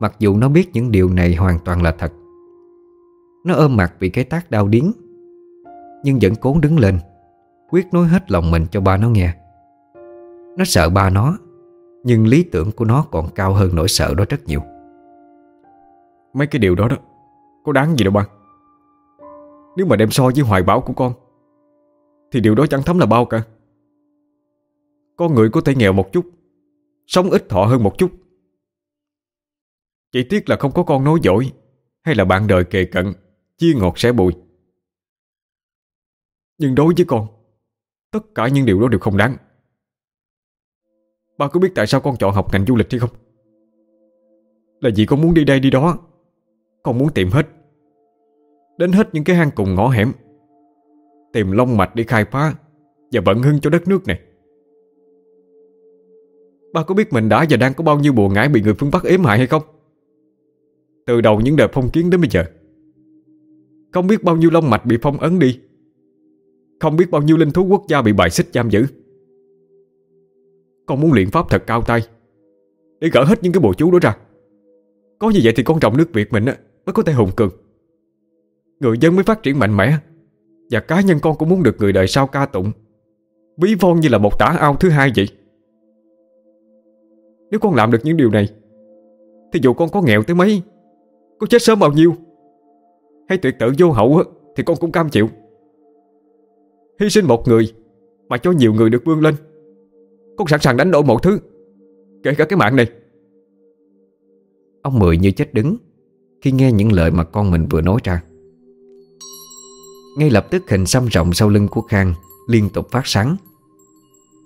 Mặc dù nó biết những điều này hoàn toàn là thật. Nó ôm mặt vì cái tác đau điếng, Nhưng vẫn cố đứng lên, Quyết nói hết lòng mình cho ba nó nghe. Nó sợ ba nó nhưng lý tưởng của nó còn cao hơn nỗi sợ đó rất nhiều. Mấy cái điều đó đó, Có đáng gì đâu ba. Nếu mà đem so với hoài bão của con, Thì điều đó chẳng thấm là bao cả. Con người có thể nghèo một chút, Sống ít thọ hơn một chút. Chỉ tiếc là không có con nói dỗi Hay là bạn đời kề cận, Chia ngọt sẻ bùi. Nhưng đối với con, Tất cả những điều đó đều không đáng. Ba có biết tại sao con chọn học ngành du lịch hay không? Là vì con muốn đi đây đi đó. Con muốn tìm hết. Đến hết những cái hang cùng ngõ hẻm. Tìm long mạch để khai phá Và vận hưng cho đất nước này. Ba có biết mình đã và đang có bao nhiêu bùa ngải bị người phương Bắc ếm hại hay không? Từ đầu những đợt phong kiến đến bây giờ. Không biết bao nhiêu long mạch bị phong ấn đi. Không biết bao nhiêu linh thú quốc gia bị bài xích giam giữ. Con muốn luyện pháp thật cao tay. Để gỡ hết những cái bộ chú đó ra. Có như vậy thì con trọng nước Việt mình mới có thể hùng cường. Người dân mới phát triển mạnh mẽ. Và cá nhân con cũng muốn được người đời sau ca tụng. Ví von như là một tả ao thứ hai vậy. Nếu con làm được những điều này, Thì dù con có nghèo tới mấy, Có chết sớm bao nhiêu, Hay tuyệt tự vô hậu Thì con cũng cam chịu. Hy sinh một người Mà cho nhiều người được vươn lên. Con sẵn sàng đánh đổi mọi thứ, Kể cả cái mạng này. Ông Mười như chết đứng Khi nghe những lời mà con mình vừa nói ra. Ngay lập tức hình xăm rộng sau lưng của Khang Liên tục phát sáng.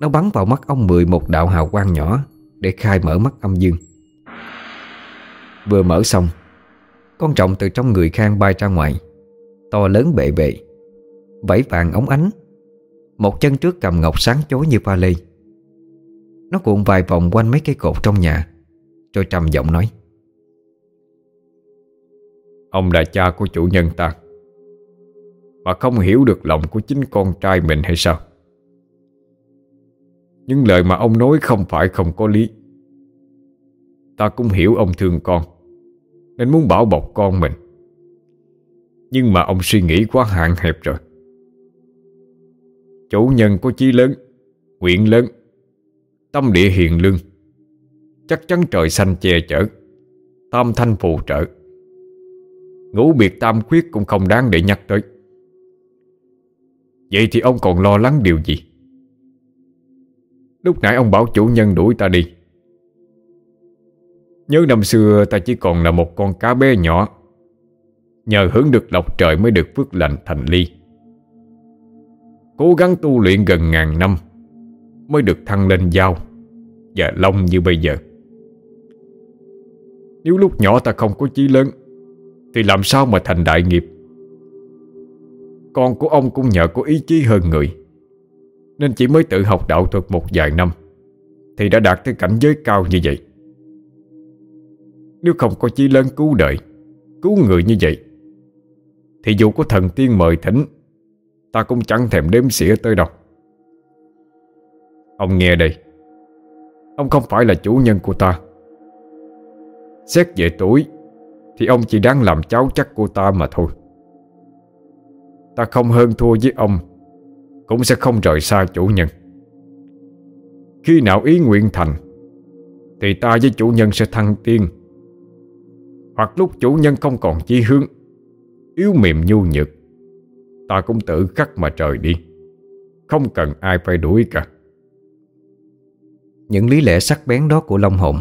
Nó bắn vào mắt ông Mười một đạo hào quang nhỏ để khai mở mắt âm dương. Vừa mở xong, Con trọng từ trong người Khang bay ra ngoài, To lớn bệ bệ, Vẫy vàng ống ánh, Một chân trước cầm ngọc sáng chói như pha lê. Nó cuộn vài vòng quanh mấy cây cột trong nhà, Rồi trầm giọng nói. Ông là cha của chủ nhân ta, Mà không hiểu được lòng của chính con trai mình hay sao? Những lời mà ông nói không phải không có lý. Ta cũng hiểu ông thương con, Nên muốn bảo bọc con mình. Nhưng mà ông suy nghĩ quá hạn hẹp rồi. Chủ nhân có chí lớn, Nguyện lớn Tâm địa hiền lương. Chắc chắn trời xanh che chở, Tam thanh phù trợ. Ngũ biệt tam khuyết cũng không đáng để nhắc tới. Vậy thì ông còn lo lắng điều gì? Lúc nãy ông bảo chủ nhân đuổi ta đi. Nhớ năm xưa ta chỉ còn là một con cá bé nhỏ. Nhờ hướng được lộc trời mới được phước lành thành ly. Cố gắng tu luyện gần ngàn năm. Mới được thăng lên dao Và long như bây giờ. Nếu lúc nhỏ ta không có chí lớn, Thì làm sao mà thành đại nghiệp? Con của ông cũng nhờ có ý chí hơn người, Nên chỉ mới tự học đạo thuật một vài năm, Thì đã đạt tới cảnh giới cao như vậy. Nếu không có chí lớn cứu đời, Cứu người như vậy, Thì dù có thần tiên mời thỉnh, Ta cũng chẳng thèm đếm xỉa tới đâu. Ông nghe đây. Ông không phải là chủ nhân của ta. Xét về tuổi, Thì ông chỉ đáng làm cháu chắc của ta mà thôi. Ta không hơn thua với ông, Cũng sẽ không rời xa chủ nhân. Khi nào ý nguyện thành, Thì ta với chủ nhân sẽ thăng tiên Hoặc lúc chủ nhân không còn chi hướng, Yếu mềm nhu nhược, Ta cũng tự khắc mà trời đi. Không cần ai phải đuổi cả. Những lý lẽ sắc bén đó của Long Hồn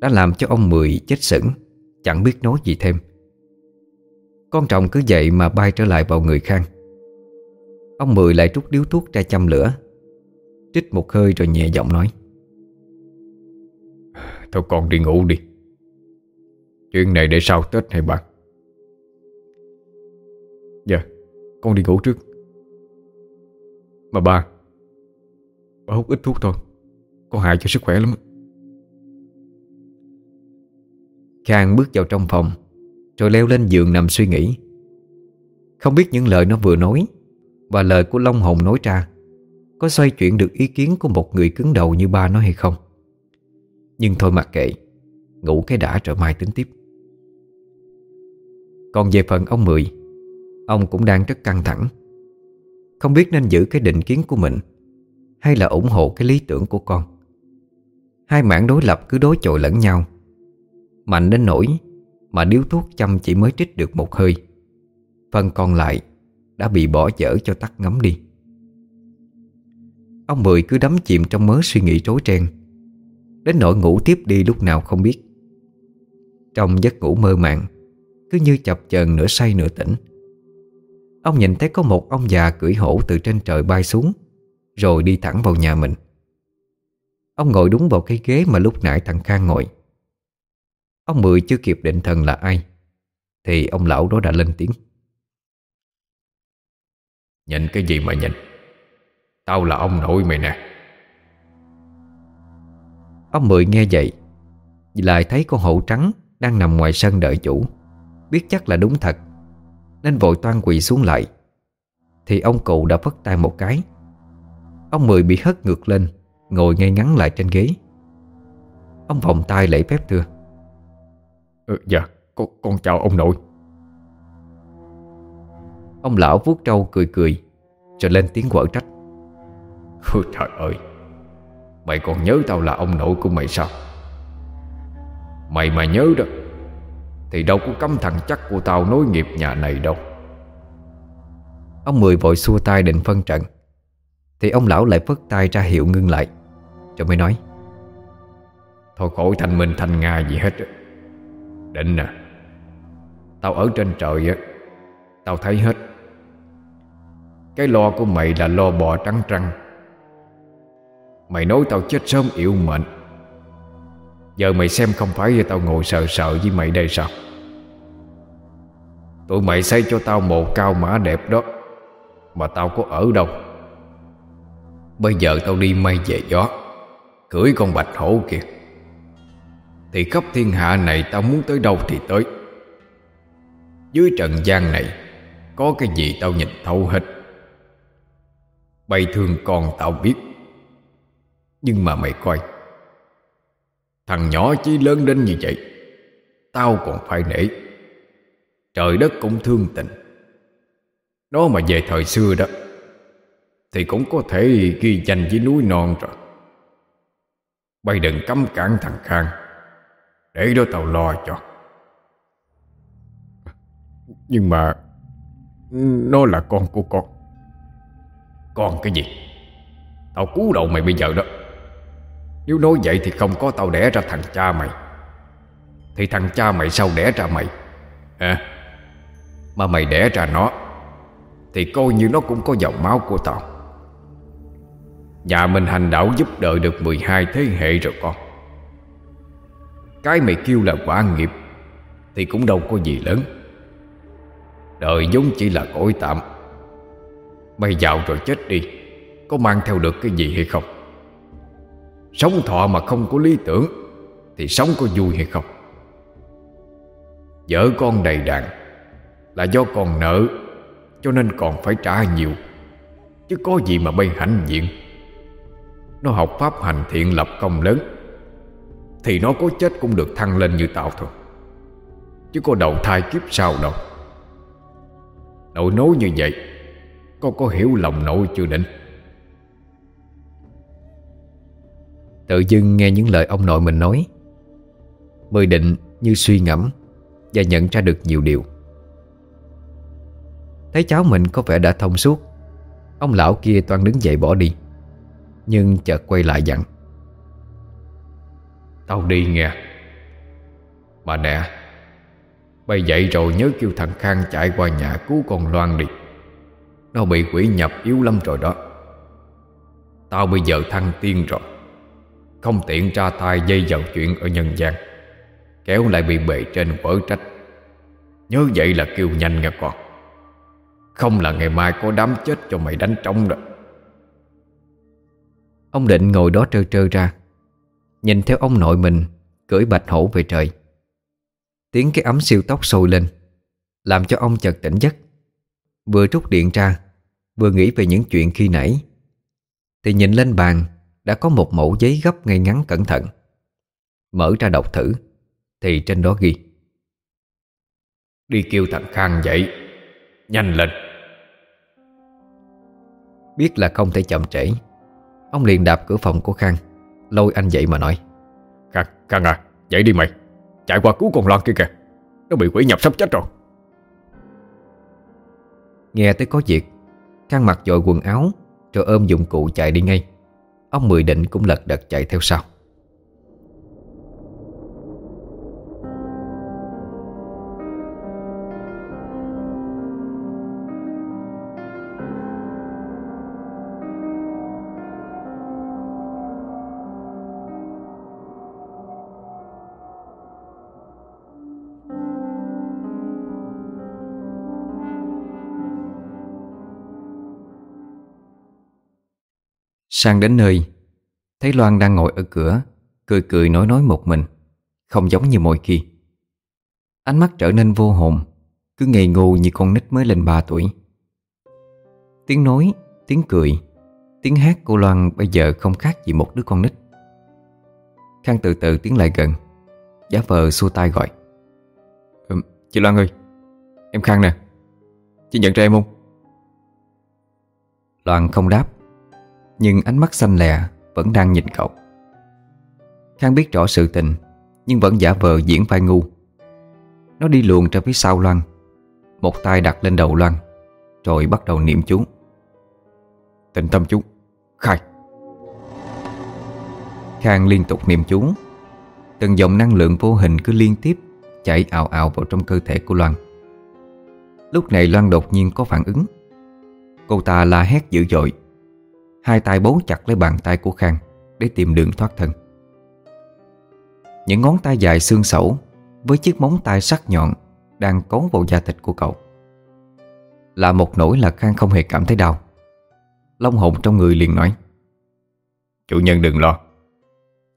Đã làm cho ông Mười chết sững, Chẳng biết nói gì thêm. Con trọng cứ vậy mà bay trở lại vào người Khang. Ông Mười lại rút điếu thuốc ra châm lửa, Trích một hơi rồi nhẹ giọng nói, Thôi con đi ngủ đi. Chuyện này để sau Tết hay bạn. Dạ Con đi ngủ trước. Mà ba Ba hút ít thuốc thôi. Có hại cho sức khỏe lắm. Khang bước vào trong phòng, Rồi leo lên giường nằm suy nghĩ. Không biết những lời nó vừa nói Và lời của Long Hồn nói ra Có xoay chuyển được ý kiến của một người cứng đầu như ba nó hay không. Nhưng thôi mặc kệ, Ngủ cái đã trở mai tính tiếp. Còn về phần ông Mười, Ông cũng đang rất căng thẳng. Không biết nên giữ cái định kiến của mình Hay là ủng hộ cái lý tưởng của con. Hai mảng đối lập cứ đối chọi lẫn nhau. Mạnh đến nỗi Mà điếu thuốc chăm chỉ mới trích được một hơi. Phần còn lại Đã bị bỏ dở cho tắt ngấm đi. Ông Mười cứ đắm chìm trong mớ suy nghĩ rối ren Đến nỗi ngủ tiếp đi lúc nào không biết. Trong giấc ngủ mơ màng, Cứ như chập chờn nửa say nửa tỉnh. Ông nhìn thấy có một ông già cưỡi hổ từ trên trời bay xuống, Rồi đi thẳng vào nhà mình. Ông ngồi đúng vào cái ghế mà lúc nãy thằng Khang ngồi. Ông Mười chưa kịp định thần là ai Thì ông lão đó đã lên tiếng. Nhìn cái gì mà nhìn? Tao là ông nội mày nè. Ông Mười nghe vậy Lại thấy con hổ trắng Đang nằm ngoài sân đợi chủ. Biết chắc là đúng thật Nên vội toan quỳ xuống lại. Thì ông cụ đã phất tay một cái. Ông Mười bị hất ngược lên Ngồi ngay ngắn lại trên ghế. Ông vòng tay lễ phép thưa. Ừ, Dạ con, con chào ông nội. Ông lão vuốt trâu cười cười Rồi lên tiếng quở trách. Ôi, Trời ơi Mày còn nhớ tao là ông nội của mày sao? Mày mà nhớ đó Thì đâu có cấm thằng chắc của tao nối nghiệp nhà này đâu. Ông Mười vội xua tay định phân trận thì ông lão lại phất tay ra hiệu ngưng lại. Rồi mới nói, Thôi khỏi thanh minh thanh nga gì hết Định nè Tao ở trên trời á, Tao thấy hết. Cái lo của mày là lo bò trắng trăng. Mày nói tao chết sớm yếu mệnh Giờ mày xem không phải tao ngồi sợ sợ với mày đây sao? Tụi mày xây cho tao mộ cao mã đẹp đó, Mà tao có ở đâu? Bây giờ tao đi mây về gió Cưỡi con bạch hổ kìa. Thì khắp thiên hạ này tao muốn tới đâu thì tới. Dưới trần gian này, Có cái gì tao nhìn thấu hết. Bày thương con tao biết, Nhưng mà mày coi. Thằng nhỏ chỉ lớn đến như vậy, Tao còn phải nể. Trời đất cũng thương tình. Nó mà về thời xưa đó thì cũng có thể ghi danh với núi non rồi. Bay đừng cấm cản thằng Khang. Để đó tao lo cho. Nhưng mà, Nó là con của con. Con cái gì? Tao cứu đầu mày bây giờ đó. Nếu nói vậy thì không có tao đẻ ra thằng cha mày. Thì thằng cha mày sao đẻ ra mày? Hả? Mà mày đẻ ra nó, Thì coi như nó cũng có dòng máu của tao. Nhà mình hành đạo giúp đỡ được 12 thế hệ rồi con. Cái mày kêu là quả nghiệp, Thì cũng đâu có gì lớn. Đời vốn chỉ là cõi tạm. Mày giàu rồi chết đi, Có mang theo được cái gì hay không? Sống thọ mà không có lý tưởng, Thì sống có vui hay không? Vợ con đầy đàn Là do còn nợ, Cho nên còn phải trả nhiều. Chứ có gì mà bay hãnh diện. Nó học pháp hành thiện lập công lớn. Thì nó có chết cũng được thăng lên như tao thôi. Chứ có đầu thai kiếp sau đâu. Nội nối như vậy Con có hiểu lòng nội chưa định? Tự dưng nghe những lời ông nội mình nói, Mười định như suy ngẫm Và nhận ra được nhiều điều. Thấy cháu mình có vẻ đã thông suốt, Ông lão kia toan đứng dậy bỏ đi. Nhưng chợt quay lại dặn. Tao đi nghe. Mà nè Bây dậy rồi nhớ kêu thằng Khang chạy qua nhà cứu con Loan đi. Nó bị quỷ nhập yếu lắm rồi đó. Tao bây giờ thăng tiên rồi. Không tiện ra tay dây vào chuyện ở nhân gian. Kéo lại bị bề trên quở trách. Nhớ vậy là kêu nhanh nghe con. Không là ngày mai có đám chết cho mày đánh trống rồi Ông định ngồi đó trơ trơ ra, Nhìn theo ông nội mình, Cưỡi bạch hổ về trời. Tiếng cái ấm siêu tóc sôi lên, Làm cho ông chợt tỉnh giấc. Vừa rút điện ra, Vừa nghĩ về những chuyện khi nãy, Thì nhìn lên bàn Đã có một mẫu giấy gấp ngay ngắn cẩn thận. Mở ra đọc thử, Thì trên đó ghi. Đi kêu thằng Khang dậy, Nhanh lên. Biết là không thể chậm trễ. Ông liền đạp cửa phòng của Khang. Lôi anh dậy mà nói Khang, Khang à, dậy đi mày. Chạy qua cứu con Loan kia kìa. Nó bị quỷ nhập sắp chết rồi. Nghe tới có việc Khang mặc dội quần áo Rồi ôm dụng cụ chạy đi ngay. Ông Mười Định cũng lật đật chạy theo sau Sang đến nơi. Thấy Loan đang ngồi ở cửa Cười cười nói nói một mình Không giống như mọi khi. Ánh mắt trở nên vô hồn Cứ ngây ngô như con nít mới lên 3 tuổi. Tiếng nói, tiếng cười Tiếng hát của Loan bây giờ không khác gì một đứa con nít. Khang từ từ tiến lại gần Giả vờ xua tay gọi. Ừ, Chị Loan ơi Em Khang nè Chị nhận ra em không? Loan không đáp nhưng ánh mắt xanh lè Vẫn đang nhìn cậu. Khang biết rõ sự tình, Nhưng vẫn giả vờ diễn vai ngu. Nó đi luồn ra phía sau Loan. Một tay đặt lên đầu Loan, Rồi bắt đầu niệm chú. Tịnh tâm chú, Khai. Khang liên tục niệm chú. Từng dòng năng lượng vô hình cứ liên tiếp Chạy ào ào vào trong cơ thể của Loan. Lúc này Loan đột nhiên có phản ứng. Cô ta la hét dữ dội. Hai tay bấu chặt lấy bàn tay của Khang Để tìm đường thoát thân. Những ngón tay dài xương sẩu Với chiếc móng tay sắc nhọn Đang cấu vào da thịt của cậu. Là một nỗi là Khang không hề cảm thấy đau. Long hồn trong người liền nói Chủ nhân đừng lo.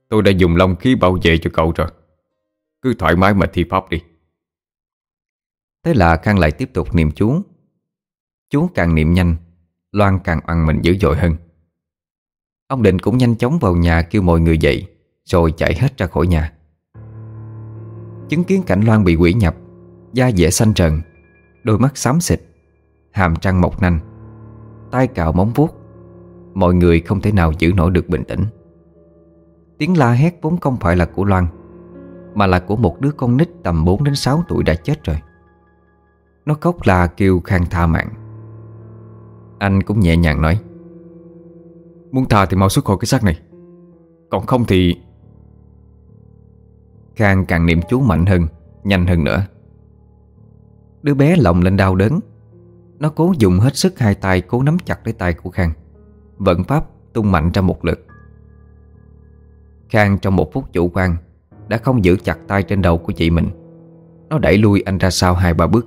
Tôi đã dùng long khí bảo vệ cho cậu rồi. Cứ thoải mái mà thi pháp đi. Thế là Khang lại tiếp tục niệm chú. Chú càng niệm nhanh Loan càng ăn mình dữ dội hơn Ông Định cũng nhanh chóng vào nhà kêu mọi người dậy, Rồi chạy hết ra khỏi nhà. Chứng kiến cảnh Loan bị quỷ nhập, Da dẻ xanh trần, Đôi mắt xám xịt, Hàm trăng mọc nanh tay cạo móng vuốt, Mọi người không thể nào giữ nổi được bình tĩnh. Tiếng la hét vốn không phải là của Loan, Mà là của một đứa con nít tầm 4 đến 6 tuổi đã chết rồi. Nó khóc la kêu khang tha mạng. Anh cũng nhẹ nhàng nói Muốn tha thì mau xuất khỏi cái xác này. Còn không thì Khang càng niệm chú mạnh hơn, Nhanh hơn nữa. Đứa bé lòng lên đau đớn. Nó cố dùng hết sức hai tay, Cố nắm chặt lấy tay của Khang. Vận pháp tung mạnh ra một lượt. Khang trong một phút chủ quan, Đã không giữ chặt tay trên đầu của chị mình. Nó đẩy lui anh ra sau hai ba bước.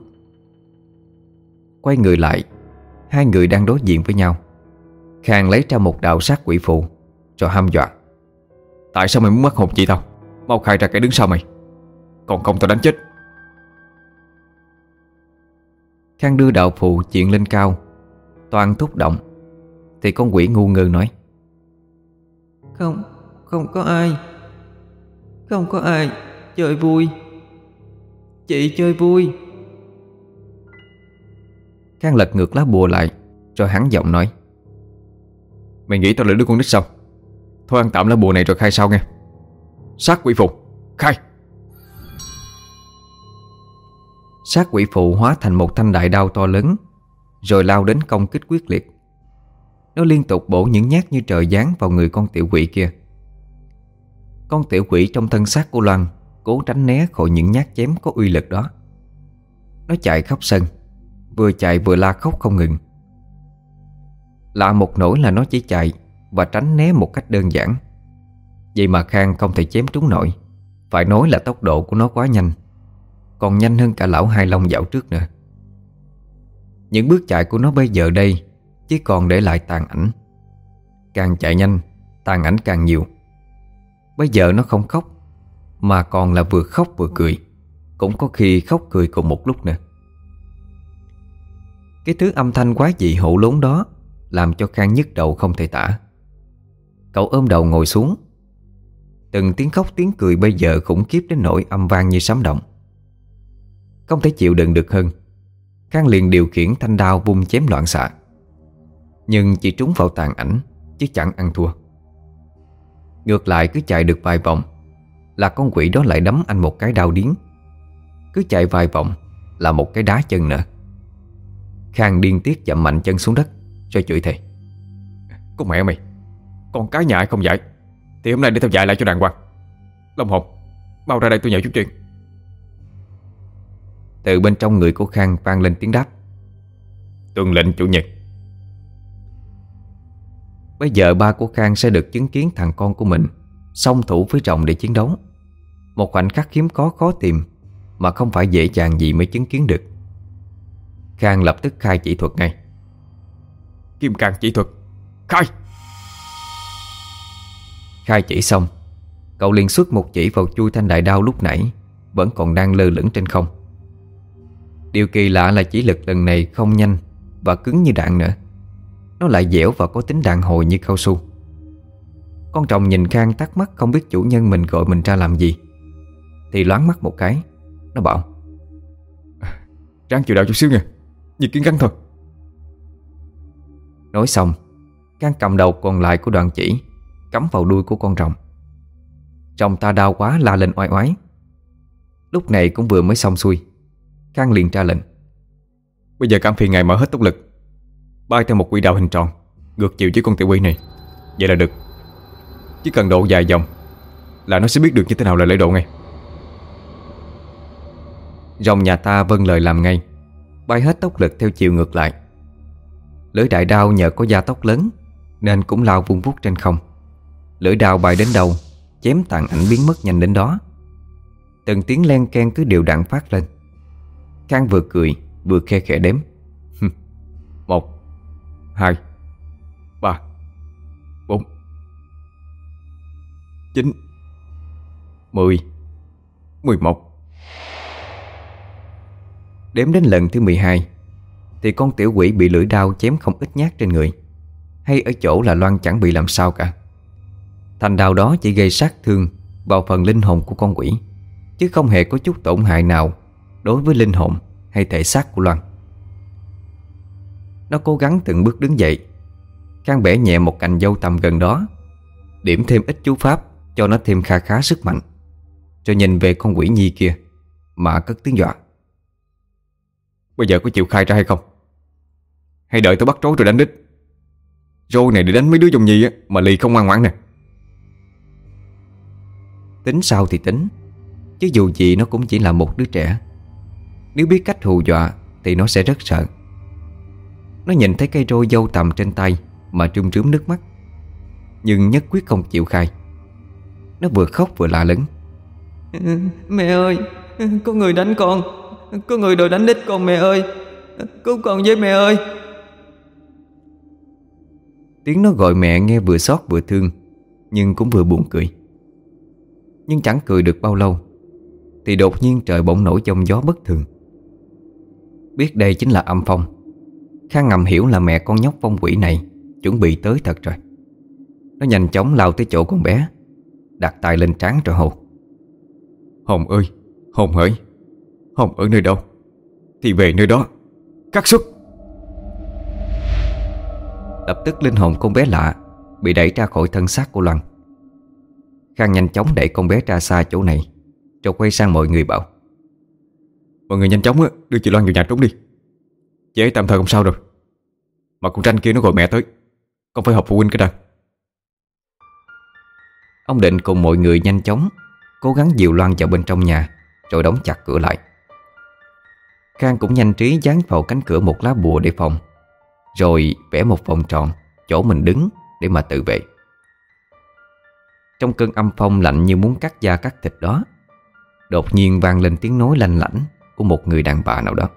Quay người lại, Hai người đang đối diện với nhau. Khang lấy ra một đạo sát quỷ phụ Rồi hăm dọa. Tại sao mày muốn mất hồn chị tao? Mau khai ra kẻ đứng sau mày. Còn không tao đánh chết. Khang đưa đạo phụ chuyện lên cao Toàn thúc động Thì con quỷ ngu ngơ nói. Không, không có ai. Không có ai Chơi vui. Chị chơi vui. Khang lật ngược lá bùa lại Rồi hắn giọng nói Mày nghĩ tao là đứa con nít sao? Thôi ăn tạm lá bùa này rồi khai sau nghe. Sát quỷ phụ, Khai. Sát quỷ phụ hóa thành một thanh đại đao to lớn Rồi lao đến công kích quyết liệt. Nó liên tục bổ những nhát như trời giáng vào người con tiểu quỷ kia. Con tiểu quỷ trong thân xác của Loan Cố tránh né khỏi những nhát chém có uy lực đó. Nó chạy khắp sân Vừa chạy vừa la khóc không ngừng. Lạ một nỗi là nó chỉ chạy Và tránh né một cách đơn giản. Vậy mà Khang không thể chém trúng nổi. Phải nói là tốc độ của nó quá nhanh, Còn nhanh hơn cả lão hai long dạo trước nữa. Những bước chạy của nó bây giờ đây Chỉ còn để lại tàn ảnh. Càng chạy nhanh, Tàn ảnh càng nhiều. Bây giờ nó không khóc, Mà còn là vừa khóc vừa cười. Cũng có khi khóc cười cùng một lúc nữa. Cái thứ âm thanh quá dị hổ lốn đó làm cho Khang nhức đầu không thể tả. Cậu ôm đầu ngồi xuống. Từng tiếng khóc tiếng cười bây giờ khủng khiếp đến nỗi âm vang như sấm động. Không thể chịu đựng được hơn. Khang liền điều khiển thanh đao vung chém loạn xạ. Nhưng chỉ trúng vào tàn ảnh, Chứ chẳng ăn thua. Ngược lại cứ chạy được vài vòng, Là con quỷ đó lại đấm anh một cái đau điến Cứ chạy vài vòng, Là một cái đá chân nữa Khang điên tiết chậm mạnh chân xuống đất. Rồi chửi thề. Con mẹ mày Con cái nhà không dạy? Thì hôm nay để tao dạy lại cho đàng hoàng. Long hồn Mau ra đây tôi nhờ chút chuyện. Từ bên trong người của Khang vang lên tiếng đáp. Tuân lệnh chủ nhật. Bây giờ ba của Khang sẽ được chứng kiến thằng con của mình Song thủ với rồng để chiến đấu. Một khoảnh khắc hiếm có khó tìm Mà không phải dễ dàng gì mới chứng kiến được. Khang lập tức khai chỉ thuật ngay Kim càng chỉ thuật. Khai! Khai chỉ xong, Cậu liền xuất một chỉ vào chui thanh đại đao lúc nãy, Vẫn còn đang lơ lửng trên không. Điều kỳ lạ là chỉ lực lần này không nhanh Và cứng như đạn nữa. Nó lại dẻo và có tính đàn hồi như cao su. Con trồng nhìn Khang thắc mắc không biết chủ nhân mình gọi mình ra làm gì. Thì loáng mắt một cái, Nó bảo Ráng chịu đạo chút xíu nha Nhiệt kiến gắn thôi Nói xong Khang cầm đầu còn lại của đoàn chỉ Cắm vào đuôi của con rồng. Rồng ta đau quá la lên oai oái. Lúc này cũng vừa mới xong xuôi Khang liền ra lệnh. Bây giờ cảm phiền ngài mở hết tốc lực Bay theo một quỹ đạo hình tròn Ngược chiều với con tiểu quỷ này. Vậy là được. Chỉ cần độ dài vòng Là nó sẽ biết được như thế nào là lễ độ ngay. Rồng nhà ta vâng lời làm ngay Bay hết tốc lực theo chiều ngược lại Lưỡi đại đao nhờ có gia tốc lớn, Nên cũng lao vung vút trên không. Lưỡi đao bay đến đâu, Chém tàn ảnh biến mất nhanh đến đó. Từng tiếng len ken cứ đều đặn phát lên. Khang vừa cười, Vừa khe khẽ đếm. Một, Hai, Ba, Bốn, Chín, Mười Mười một. Đếm đến lần thứ 12 thì con tiểu quỷ bị lưỡi đao chém không ít nhát trên người. Hay ở chỗ là Loan chẳng bị làm sao cả. Thành đao đó chỉ gây sát thương Vào phần linh hồn của con quỷ, Chứ không hề có chút tổn hại nào Đối với linh hồn hay thể xác của Loan. Nó cố gắng từng bước đứng dậy Khang bẻ nhẹ một cành dâu tầm gần đó, Điểm thêm ít chú pháp Cho nó thêm kha khá sức mạnh Cho nhìn về con quỷ nhi kia Mà cất tiếng dọa. Bây giờ có chịu khai ra hay không? Hay đợi tôi bắt trói rồi đánh đít Rô này để đánh mấy đứa dòng nhì Mà lì không ngoan ngoãn nè. Tính sao thì tính Chứ dù gì nó cũng chỉ là một đứa trẻ. Nếu biết cách hù dọa Thì nó sẽ rất sợ. Nó nhìn thấy cây roi dâu tầm trên tay Mà trung trướng nước mắt Nhưng nhất quyết không chịu khai. Nó vừa khóc vừa la lớn. Mẹ ơi Có người đánh con Có người đòi đánh đít con mẹ ơi. Cứu con với mẹ ơi. Tiếng nó gọi mẹ nghe vừa xót vừa thương, Nhưng cũng vừa buồn cười. Nhưng chẳng cười được bao lâu, Thì đột nhiên trời bỗng nổi trong gió bất thường. Biết đây chính là âm phong, Khang ngầm hiểu là mẹ con nhóc phong quỷ này Chuẩn bị tới thật rồi. Nó nhanh chóng lao tới chỗ con bé, Đặt tay lên trán rồi hồ Hồng ơi, Hồng hỡi Hồng ở nơi đâu? Thì về nơi đó, Cắt xuất Lập tức linh hồn con bé lạ Bị đẩy ra khỏi thân xác của Loan. Khang nhanh chóng đẩy con bé ra xa chỗ này, Rồi quay sang mọi người bảo, Mọi người nhanh chóng đưa chị Loan vào nhà trốn đi. Chị ấy tạm thời không sao rồi. Mà con tranh kia nó gọi mẹ tới Con phải học phụ huynh cái đã Ông định cùng mọi người nhanh chóng Cố gắng dìu Loan vào bên trong nhà, Rồi đóng chặt cửa lại. Khang cũng nhanh trí dán vào cánh cửa một lá bùa để phòng. Rồi vẽ một vòng tròn, Chỗ mình đứng để mà tự vệ. Trong cơn âm phong lạnh như muốn cắt da cắt thịt đó, Đột nhiên vang lên tiếng nói lanh lảnh Của một người đàn bà nào đó.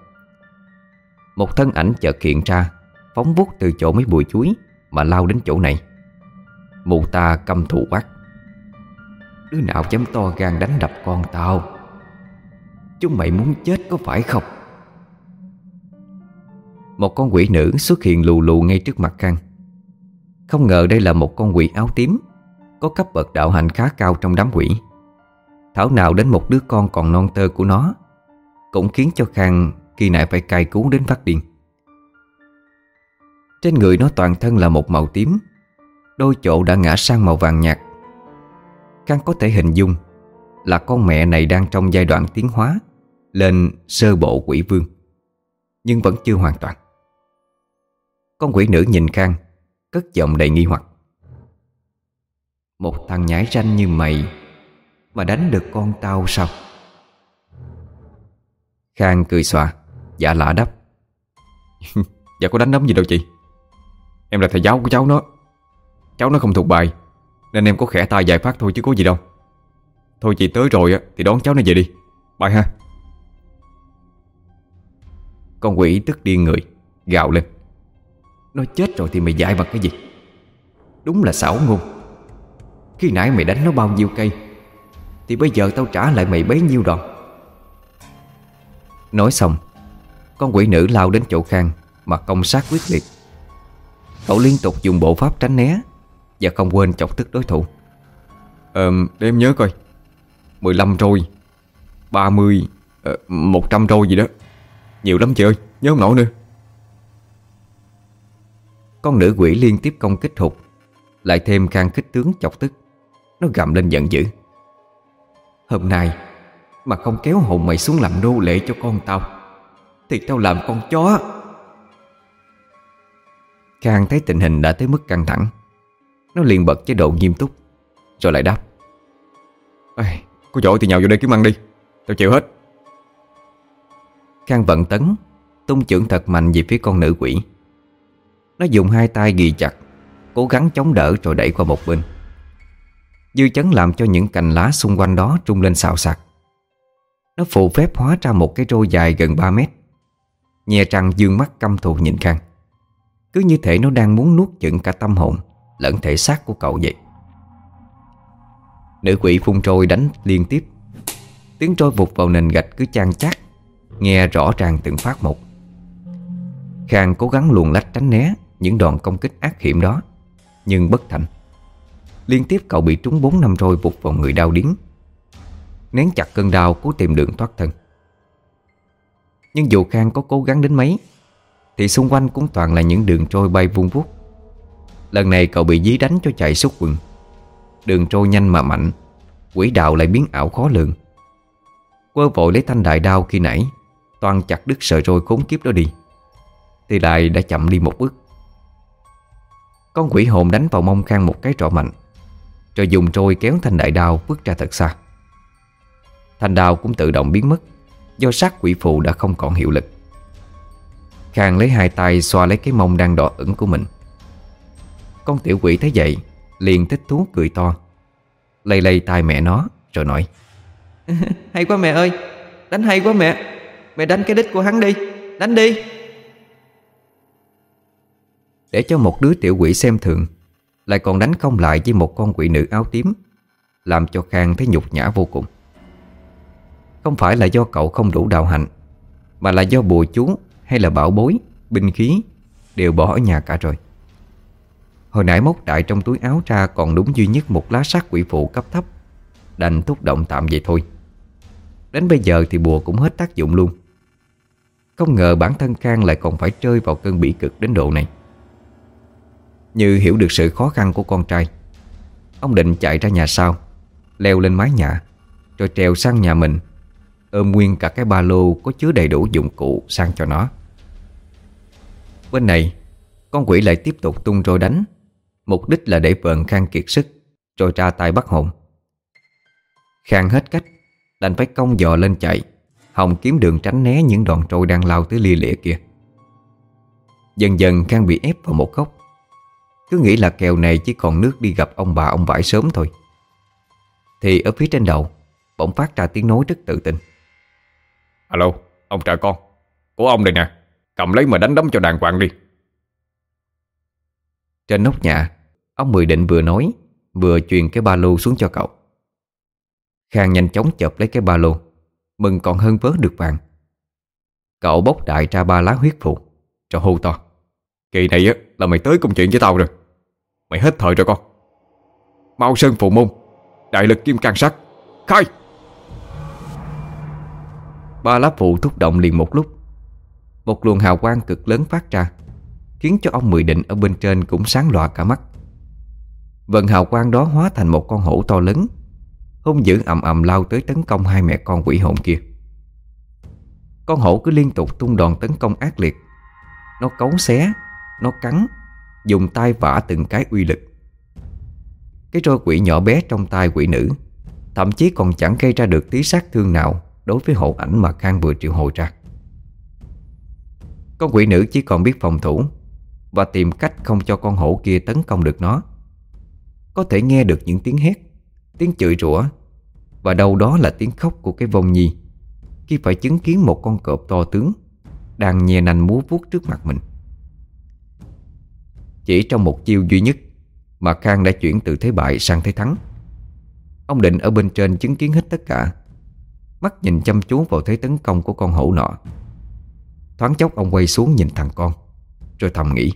Một thân ảnh chợt hiện ra, Phóng vút từ chỗ mấy bụi chuối Mà lao đến chỗ này. Mụ ta căm thù quát, Đứa nào dám to gan đánh đập con tao? Chúng mày muốn chết có phải không? Một con quỷ nữ xuất hiện lù lù ngay trước mặt Khang. Không ngờ đây là một con quỷ áo tím, Có cấp bậc đạo hành khá cao trong đám quỷ. Thảo nào đến một đứa con còn non tơ của nó, Cũng khiến cho Khang khi nãy phải cai cứu đến phát điên. Trên người nó toàn thân là một màu tím, Đôi chỗ đã ngã sang màu vàng nhạt. Khang có thể hình dung Là con mẹ này đang trong giai đoạn tiến hóa, Lên sơ bộ quỷ vương, Nhưng vẫn chưa hoàn toàn. Con quỷ nữ nhìn Khang, Cất giọng đầy nghi hoặc. Một thằng nhãi ranh như mày, Mà đánh được con tao sao? Khang cười xòa Dạ lạ đáp. Dạ có đánh đấm gì đâu chị. Em là thầy giáo của cháu nó. Cháu nó không thuộc bài, Nên em có khẽ tay giải phát thôi chứ có gì đâu. Thôi chị tới rồi Thì đón cháu nó về đi. Bye ha. Con quỷ tức điên người, Gào lên. Nó chết rồi thì mày dạy bằng cái gì? Đúng là xảo ngôn. Khi nãy mày đánh nó bao nhiêu cây Thì bây giờ tao trả lại mày bấy nhiêu đòn. Nói xong Con quỷ nữ lao đến chỗ Khang Mà công sát quyết liệt. Cậu liên tục dùng bộ pháp tránh né Và không quên chọc tức đối thủ. Ờ, để em nhớ coi. 15 rồi 30 uh, 100 rồi gì đó. Nhiều lắm chị ơi, nhớ không nổi nữa. Con nữ quỷ liên tiếp công kích hụt Lại thêm khang kích tướng chọc tức. Nó gầm lên giận dữ. Hôm nay Mà không kéo hồn mày xuống làm nô lệ cho con tao Thì tao làm con chó. Khang thấy tình hình đã tới mức căng thẳng Nó liền bật chế độ nghiêm túc Rồi lại đáp. Ê, Có giỏi thì nhào vô đây kiếm ăn đi Tao chịu hết. Khang vận tấn Tung chưởng thật mạnh về phía con nữ quỷ nó dùng hai tay ghi chặt, Cố gắng chống đỡ rồi đẩy qua một bên. Dư chấn làm cho những cành lá xung quanh đó trung lên xào xạc. Nó phụ phép hóa ra một cái roi dài gần 3 mét. Nhè răng dương mắt căm thù nhìn Khang. Cứ như thể nó đang muốn nuốt chửng cả tâm hồn, Lẫn thể xác của cậu vậy. Nữ quỷ phun trôi đánh liên tiếp. Tiếng trôi vụt vào nền gạch cứ chan chát, Nghe rõ ràng từng phát một. Khang cố gắng luồn lách tránh né những đòn công kích ác hiểm đó. Nhưng bất thành. Liên tiếp cậu bị trúng bốn năm rồi vụt vào người đau điếng Nén chặt cơn đau cố tìm đường thoát thân. Nhưng dù Khang có cố gắng đến mấy, Thì xung quanh cũng toàn là những đường trôi bay vung vút Lần này cậu bị dí đánh cho chạy xúc quần. Đường trôi nhanh mà mạnh Quỷ đạo lại biến ảo khó lường. Quơ vội lấy thanh đại đao khi nãy, Toàn chặt đứt sợi roi khốn kiếp đó đi. Thì lại đã chậm đi một bước. Con quỷ hồn đánh vào mông Khang một cái trọ mạnh, Rồi dùng trôi kéo thanh đại đao bước ra thật xa. Thanh đao cũng tự động biến mất, Do sát quỷ phụ đã không còn hiệu lực. Khang lấy hai tay xoa lấy cái mông đang đỏ ửng của mình. Con tiểu quỷ thấy vậy, Liền thích thú cười to, Lây lây tai mẹ nó, Rồi nói, Hay quá mẹ ơi, Đánh hay quá mẹ. Mẹ đánh cái đích của hắn đi, Đánh đi. Để cho một đứa tiểu quỷ xem thường Lại còn đánh công lại với một con quỷ nữ áo tím Làm cho Khang thấy nhục nhã vô cùng. Không phải là do cậu không đủ đạo hạnh Mà là do bùa chú hay là bảo bối, binh khí Đều bỏ ở nhà cả rồi. Hồi nãy móc đại trong túi áo ra Còn đúng duy nhất một lá sát quỷ phụ cấp thấp Đành thúc động tạm vậy thôi. Đến bây giờ thì bùa cũng hết tác dụng luôn. Không ngờ bản thân Khang lại còn phải chơi vào cơn bỉ cực đến độ này. Như hiểu được sự khó khăn của con trai. Ông định chạy ra nhà sau, Leo lên mái nhà, Rồi trèo sang nhà mình, Ôm nguyên cả cái ba lô có chứa đầy đủ dụng cụ sang cho nó. Bên này, Con quỷ lại tiếp tục tung roi đánh. Mục đích là để vợn Khang kiệt sức, Rồi ra tay bắt hồn. Khang hết cách, Đành phải cong dò lên chạy Hồng kiếm đường tránh né những đòn trôi đang lao tới lia lịa kia. Dần dần Khang bị ép vào một góc cứ nghĩ là kèo này chỉ còn nước đi gặp ông bà ông vải sớm thôi. Thì ở phía trên đầu Bỗng phát ra tiếng nói rất tự tin. Alo, ông trợ con Của ông đây nè. Cầm lấy mà đánh đấm cho đàng hoàng đi. Trên nóc nhà Ông Mười Định vừa nói Vừa truyền cái ba lô xuống cho cậu. Khang nhanh chóng chộp lấy cái ba lô Mừng còn hơn vớ được vàng. Cậu bốc đại ra ba lá huyết phù Rồi hô to. Kỳ này á là mày tới công chuyện với tao rồi Mày hết thời rồi con. Mau sơn phụ môn. Đại lực kim can sắt Khai! Ba lá phụ thúc động liền một lúc. Một luồng hào quang cực lớn phát ra, Khiến cho ông Mười Định ở bên trên cũng sáng lòa cả mắt. Vận hào quang đó hóa thành một con hổ to lớn, Hung dữ ầm ầm lao tới tấn công hai mẹ con quỷ hồn kia. Con hổ cứ liên tục tung đòn tấn công ác liệt. Nó cấu xé, Nó cắn Dùng tay vả từng cái uy lực. Cái roi quỷ nhỏ bé trong tay quỷ nữ, Thậm chí còn chẳng gây ra được tí sát thương nào Đối với hộ ảnh mà Khang vừa triệu hồi ra. Con quỷ nữ chỉ còn biết phòng thủ Và tìm cách không cho con hổ kia tấn công được nó. Có thể nghe được những tiếng hét, Tiếng chửi rủa, Và đâu đó là tiếng khóc của cái vong nhi Khi phải chứng kiến một con cọp to tướng Đang nhè nành múa vuốt trước mặt mình. Chỉ trong một chiêu duy nhất Mà Khang đã chuyển từ thế bại sang thế thắng. Ông định ở bên trên chứng kiến hết tất cả, Mắt nhìn chăm chú vào thế tấn công của con hổ nọ. Thoáng chốc ông quay xuống nhìn thằng con, Rồi thầm nghĩ,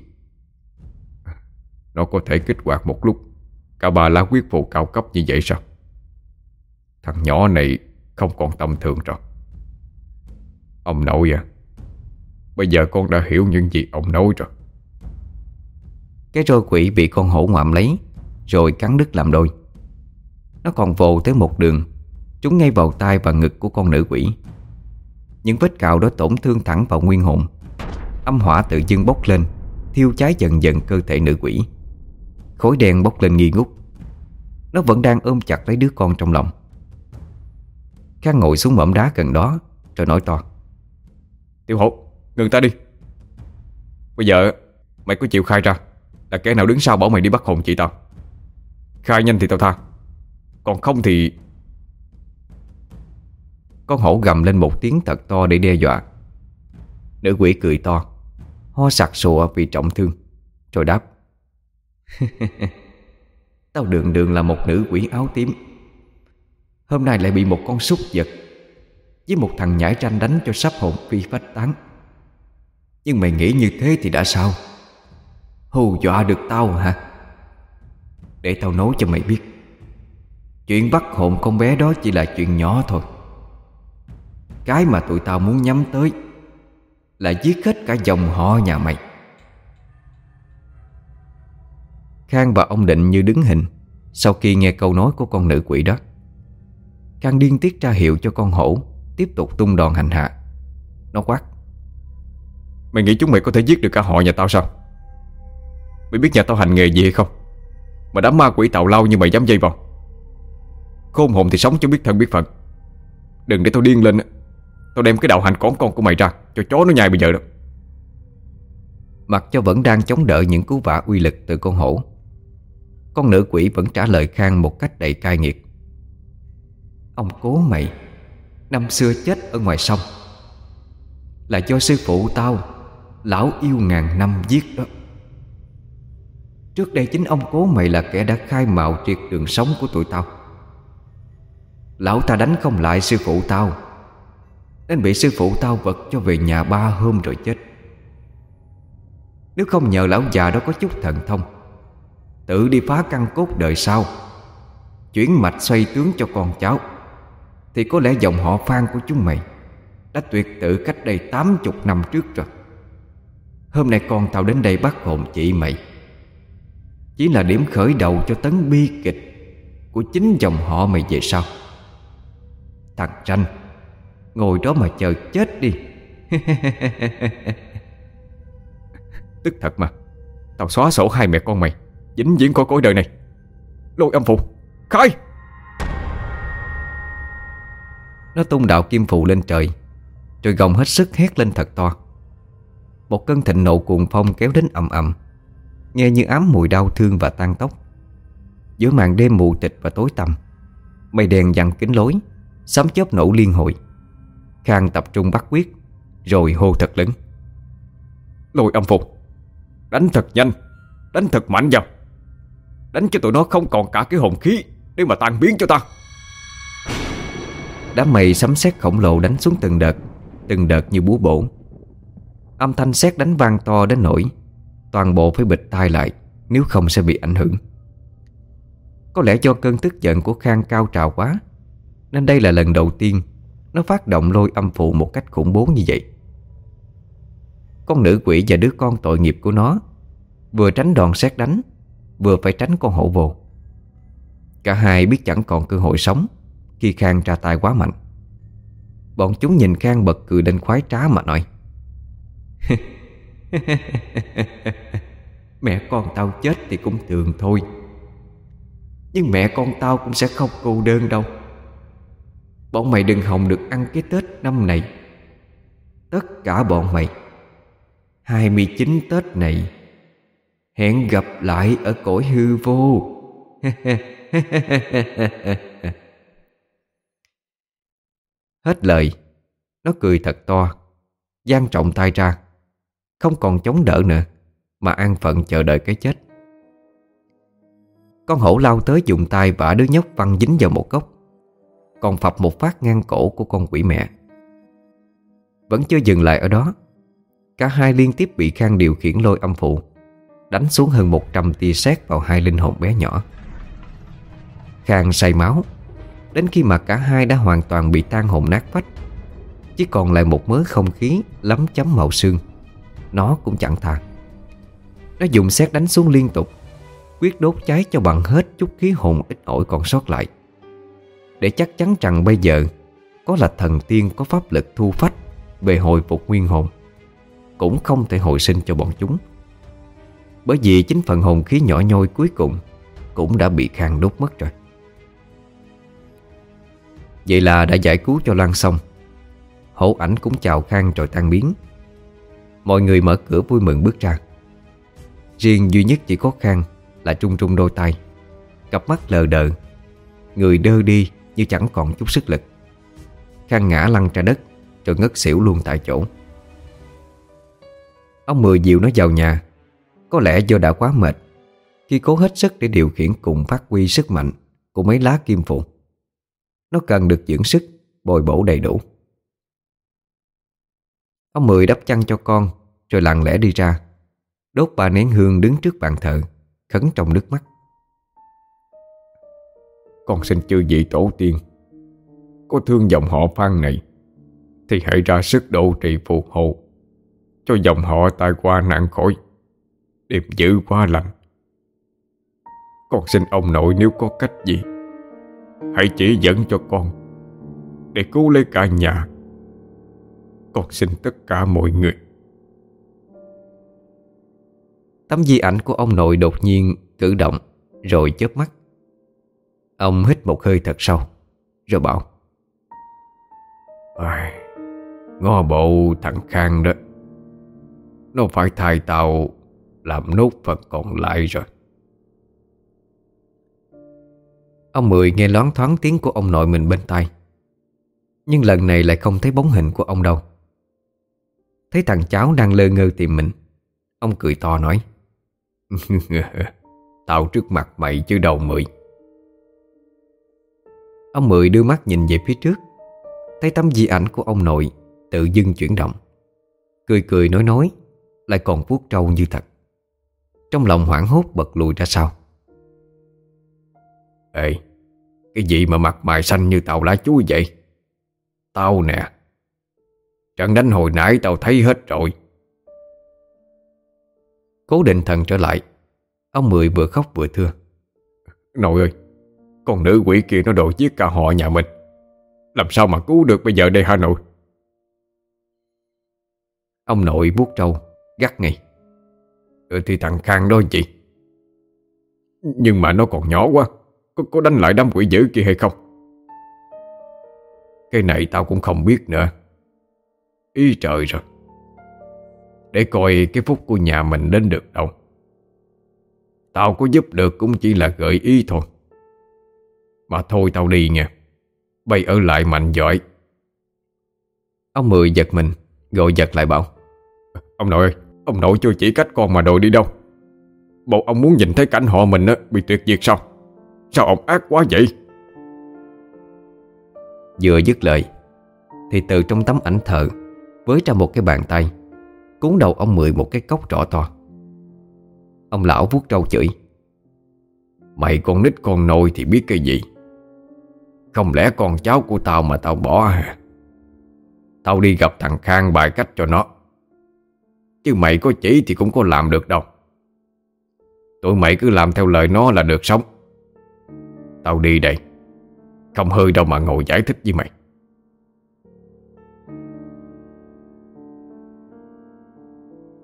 Nó có thể kích hoạt một lúc, Cả ba lá quyết phụ cao cấp như vậy sao? Thằng nhỏ này Không còn tầm thường rồi. Ông nội à Bây giờ con đã hiểu những gì ông nói rồi. Cái roi quỷ bị con hổ ngoạm lấy Rồi cắn đứt làm đôi. Nó còn vồ tới một đường chúng ngay vào tai và ngực của con nữ quỷ. Những vết cào đó tổn thương thẳng vào nguyên hồn. Âm hỏa tự dưng bốc lên Thiêu cháy dần dần cơ thể nữ quỷ. Khối đen bốc lên nghi ngút. Nó vẫn đang ôm chặt lấy đứa con trong lòng. Khang ngồi xuống mỏm đá gần đó Rồi nói to. Tiểu hổ, ngừng ta đi. Bây giờ mày có chịu khai ra. Là kẻ nào đứng sau bảo mày đi bắt hồn chị tao? Khai nhanh thì tao tha. Còn không thì Con hổ gầm lên một tiếng thật to để đe dọa. Nữ quỷ cười to, Ho sặc sụa vì trọng thương, Rồi đáp. Tao đường đường là một nữ quỷ áo tím. Hôm nay lại bị một con súc vật Với một thằng nhãi tranh đánh cho sắp hồn phi phách tán. Nhưng mày nghĩ như thế thì đã sao? Hù dọa được tao hả? Để tao nói cho mày biết. Chuyện bắt hồn con bé đó chỉ là chuyện nhỏ thôi. Cái mà tụi tao muốn nhắm tới Là giết hết cả dòng họ nhà mày. Khang và ông Định như đứng hình Sau khi nghe câu nói của con nữ quỷ đó. Khang điên tiết ra hiệu cho con hổ Tiếp tục tung đòn hành hạ. Nó quát, Mày nghĩ chúng mày có thể giết được cả họ nhà tao sao? Mày biết nhà tao hành nghề gì hay không? Mà đám ma quỷ tạo lao như mày dám dây vào. Khôn hồn thì sống chứ biết thân biết phận. Đừng để tao điên lên Tao đem cái đạo hành cón con của mày ra, Cho chó nó nhai bây giờ đó. Mặc cho vẫn đang chống đỡ những cú vả uy lực từ con hổ, Con nữ quỷ vẫn trả lời Khang một cách đầy cay nghiệt. Ông cố mày, Năm xưa chết ở ngoài sông. Là do sư phụ tao, Lão yêu ngàn năm giết đó. Trước đây chính ông cố mày là kẻ đã khai mạo triệt đường sống của tụi tao. Lão ta đánh không lại sư phụ tao. Nên bị sư phụ tao vật cho về nhà ba hôm rồi chết. Nếu không nhờ lão già đó có chút thần thông, Tự đi phá căn cốt đời sau, Chuyển mạch xoay tướng cho con cháu, Thì có lẽ dòng họ Phan của chúng mày Đã tuyệt tự cách đây 80 năm trước rồi. Hôm nay con tao đến đây bắt hồn chị mày. Chỉ là điểm khởi đầu cho tấn bi kịch Của chính dòng họ mày về sau. Thằng tranh Ngồi đó mà chờ chết đi. Tức thật mà, Tao xóa sổ hai mẹ con mày Dính diễn khỏi cõi đời này. Lôi âm phụ, Khai! Nó tung đạo kim phụ lên trời, Rồi gồng hết sức hét lên thật to. Một cơn thịnh nộ cuồng phong kéo đến ầm ầm. Nghe như ám mùi đau thương và tan tóc Giữa màn đêm mù tịch và tối tăm, Mây đèn dặn kính lối, Sấm chớp nổ liên hồi. Khang tập trung bắt quyết, Rồi hô thật lớn. Lôi âm phục Đánh thật nhanh, Đánh thật mạnh vào. Đánh cho tụi nó không còn cả cái hồn khí Để mà tan biến cho ta. Đám mây sấm sét khổng lồ đánh xuống từng đợt Từng đợt như búa bổ. Âm thanh sét đánh vang to đến nỗi Toàn bộ phải bịt tai lại, Nếu không sẽ bị ảnh hưởng. Có lẽ do cơn tức giận của Khang cao trào quá, Nên đây là lần đầu tiên Nó phát động lôi âm phụ một cách khủng bố như vậy. Con nữ quỷ và đứa con tội nghiệp của nó Vừa tránh đòn xét đánh, Vừa phải tránh con hổ vồ. Cả hai biết chẳng còn cơ hội sống Khi Khang ra tay quá mạnh. Bọn chúng nhìn Khang bật cười lên khoái trá mà nói Mẹ con tao chết thì cũng thường thôi. Nhưng mẹ con tao cũng sẽ không cô đơn đâu. Bọn mày đừng hòng được ăn cái Tết năm này. Tất cả bọn mày. 29 Tết này, Hẹn gặp lại ở cõi hư vô. Hết lời. Nó cười thật to. Giang trọng tay ra. Không còn chống đỡ nữa Mà an phận chờ đợi cái chết. Con hổ lao tới dùng tay vả đứa nhóc văng dính vào một góc Còn phập một phát ngang cổ của con quỷ mẹ. Vẫn chưa dừng lại ở đó Cả hai liên tiếp bị Khang điều khiển lôi âm phụ Đánh xuống hơn 100 tia sét vào hai linh hồn bé nhỏ. Khang say máu Đến khi mà cả hai đã hoàn toàn bị tan hồn nát vách, Chỉ còn lại một mớ không khí Lắm chấm màu xương. Nó cũng chẳng tha. Nó dùng xét đánh xuống liên tục, Quyết đốt cháy cho bằng hết chút khí hồn ít ỏi còn sót lại. Để chắc chắn rằng bây giờ, Có là thần tiên có pháp lực thu phách Về hồi phục nguyên hồn, Cũng không thể hồi sinh cho bọn chúng. Bởi vì chính phần hồn khí nhỏ nhoi cuối cùng Cũng đã bị khang đốt mất rồi. Vậy là đã giải cứu cho lan xong. Hổ ảnh cũng chào Khang rồi tan biến. Mọi người mở cửa vui mừng bước ra. Riêng duy nhất chỉ có Khang Là trung trung đôi tay. Cặp mắt lờ đờ, Người đơ đi như chẳng còn chút sức lực. Khang ngã lăn ra đất, Rồi ngất xỉu luôn tại chỗ. Ông Mười dìu nó vào nhà, Có lẽ do đã quá mệt, Khi cố hết sức để điều khiển cùng phát huy sức mạnh Của mấy lá kim phụ nó cần được dưỡng sức, Bồi bổ đầy đủ. Ông Mười đắp chăn cho con, Rồi lặng lẽ đi ra. Đốt ba nén hương đứng trước bàn thờ, Khấn trong nước mắt. Con xin chư vị tổ tiên, Có thương dòng họ Phan này, Thì hãy ra sức độ trì phù hộ, Cho dòng họ tai qua nạn khỏi Điềm giữ qua lành. Con xin ông nội nếu có cách gì, Hãy chỉ dẫn cho con, Để cứu lấy cả nhà. Con xin tất cả mọi người. Tấm di ảnh của ông nội đột nhiên cử động Rồi chớp mắt. Ông hít một hơi thật sâu Rồi bảo Ai, Ngó bộ thằng Khang đó. Nó phải thay tao Làm nốt phần còn lại rồi. Ông Mười nghe loáng thoáng tiếng của ông nội mình bên tai. Nhưng lần này lại không thấy bóng hình của ông đâu Thấy thằng cháu đang lơ ngơ tìm mình, Ông cười to nói, Tao trước mặt mày chứ đầu mười. Ông Mười đưa mắt nhìn về phía trước, Thấy tấm di ảnh của ông nội Tự dưng chuyển động, Cười cười nói nói, Lại còn vuốt trâu như thật. Trong lòng hoảng hốt bật lùi ra sau. Ê, Cái gì mà mặt mày xanh như tàu lá chuối vậy? Tao nè Trận đánh hồi nãy tao thấy hết rồi. Cố định thần trở lại. Ông Mười vừa khóc vừa thưa. Nội ơi Con nữ quỷ kia nó đồ giết cả họ nhà mình. Làm sao mà cứu được bây giờ đây hả nội? Ông nội buốt trâu Gắt ngay. Ừ thì thằng Khang đó chị. Nhưng mà nó còn nhỏ quá Có, có đánh lại đám quỷ dữ kia hay không? Cái này tao cũng không biết nữa. Ý trời rồi. Để coi cái phúc của nhà mình đến được đâu. Tao có giúp được cũng chỉ là gợi ý thôi. Mà thôi tao đi nha. Bay ở lại mạnh giỏi. Ông Mười giật mình Gọi giật lại bảo Ông nội ơi Ông nội chưa chỉ cách con mà đội đi đâu. Bộ ông muốn nhìn thấy cảnh họ mình á, bị tuyệt diệt sao? Sao ông ác quá vậy? Vừa dứt lời Thì từ trong tấm ảnh thờ với ra một cái bàn tay, Cuốn đầu ông Mười một cái cốc rõ to. Ông lão vuốt trâu chửi. Mày con nít con nôi thì biết cái gì? Không lẽ con cháu của tao mà tao bỏ hả Tao đi gặp thằng Khang bài cách cho nó. Chứ mày có chỉ thì cũng có làm được đâu. Tụi mày cứ làm theo lời nó là được sống. Tao đi đây. Không hơi đâu mà ngồi giải thích với mày.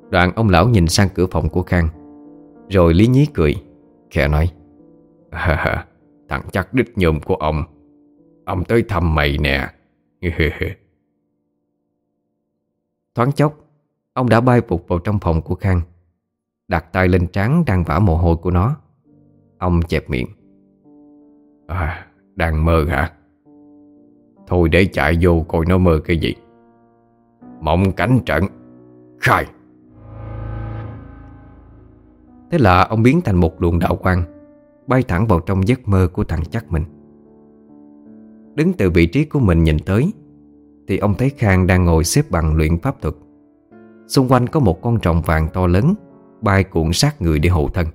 Đoạn ông lão nhìn sang cửa phòng của Khang Rồi lý nhí cười Khẽ nói Thằng chắc đích nhôm của ông. Ông tới thăm mày nè. Thoáng chốc Ông đã bay vụt vào trong phòng của Khang Đặt tay lên trán đang vả mồ hôi của nó. Ông chẹp miệng à, Đang mơ hả? Thôi để chạy vô coi nó mơ cái gì. Mộng cảnh trận. Khai! Thế là ông biến thành một luồng đạo quang Bay thẳng vào trong giấc mơ của thằng chắc mình. Đứng từ vị trí của mình nhìn tới Thì ông thấy Khang đang ngồi xếp bằng luyện pháp thuật. Xung quanh có một con rồng vàng to lớn Bay cuộn sát người để hộ thân.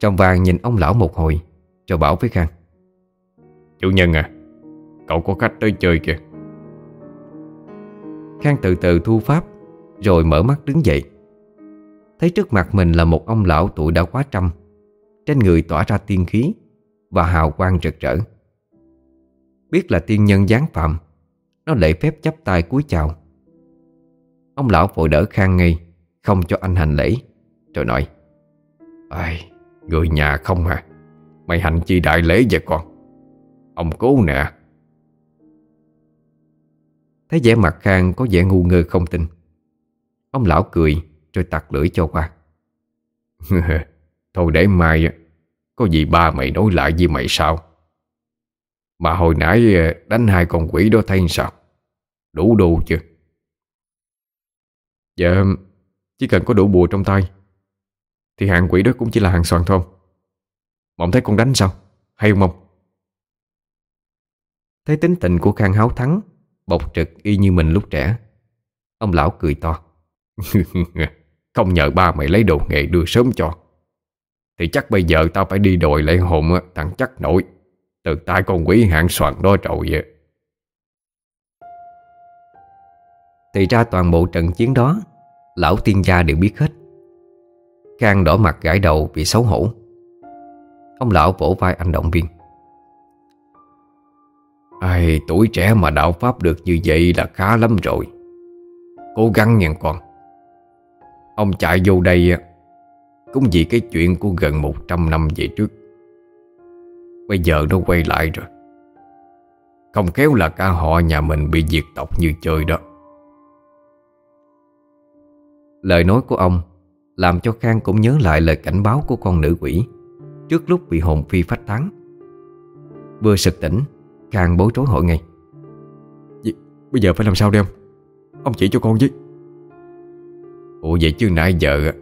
Rồng vàng nhìn ông lão một hồi Rồi bảo với Khang Chủ nhân à Cậu có khách tới chơi kìa. Khang từ từ thu pháp Rồi mở mắt đứng dậy Thấy trước mặt mình là một ông lão tuổi đã quá trăm. Trên người tỏa ra tiên khí Và hào quang rực rỡ. Biết là tiên nhân giáng phạm Nó lễ phép chấp tay cúi chào. Ông lão vội đỡ Khang ngay Không cho anh hành lễ Rồi nói Ai, Người nhà không hả Mày hành chi đại lễ vậy con? Ông cố nè. Thấy vẻ mặt Khang có vẻ ngu ngơ không tin. Ông lão cười rồi tặc lưỡi cho qua. Thôi để mai Có gì ba mày nói lại với mày sao? Mà hồi nãy ờ, đánh hai con quỷ đó thay sao? Đủ đồ chưa? Dạ Chỉ cần có đủ bùa trong tay, Thì hạng quỷ đó cũng chỉ là hàng soàn thôi. Mộng thấy con đánh sao? Hay không mong Thấy tính tình của Khang háo thắng Bộc trực y như mình lúc trẻ, Ông lão cười to. Không nhờ ba mày lấy đồ nghề đưa sớm cho. Thì chắc bây giờ tao phải đi đòi lại hồn thằng chắc nổi. Từ tay con quỷ hạng soàn đó rồi vậy Thì ra toàn bộ trận chiến đó Lão tiên gia đều biết hết. Khang đỏ mặt gãi đầu vì xấu hổ. Ông lão vỗ vai anh động viên. Ai tuổi trẻ mà đạo pháp được như vậy là khá lắm rồi. Cố gắng nha con Ông chạy vô đây Cũng vì cái chuyện của gần 100 năm về trước. Bây giờ nó quay lại rồi. Không khéo là cả họ nhà mình bị diệt tộc như chơi đó. Lời nói của ông Làm cho Khang cũng nhớ lại lời cảnh báo của con nữ quỷ Trước lúc bị hồn phi phách tán. Vừa sực tỉnh, Khang bối rối hỏi ngay Bây giờ phải làm sao đây ông? Ông chỉ cho con với Ủa vậy chứ nãy giờ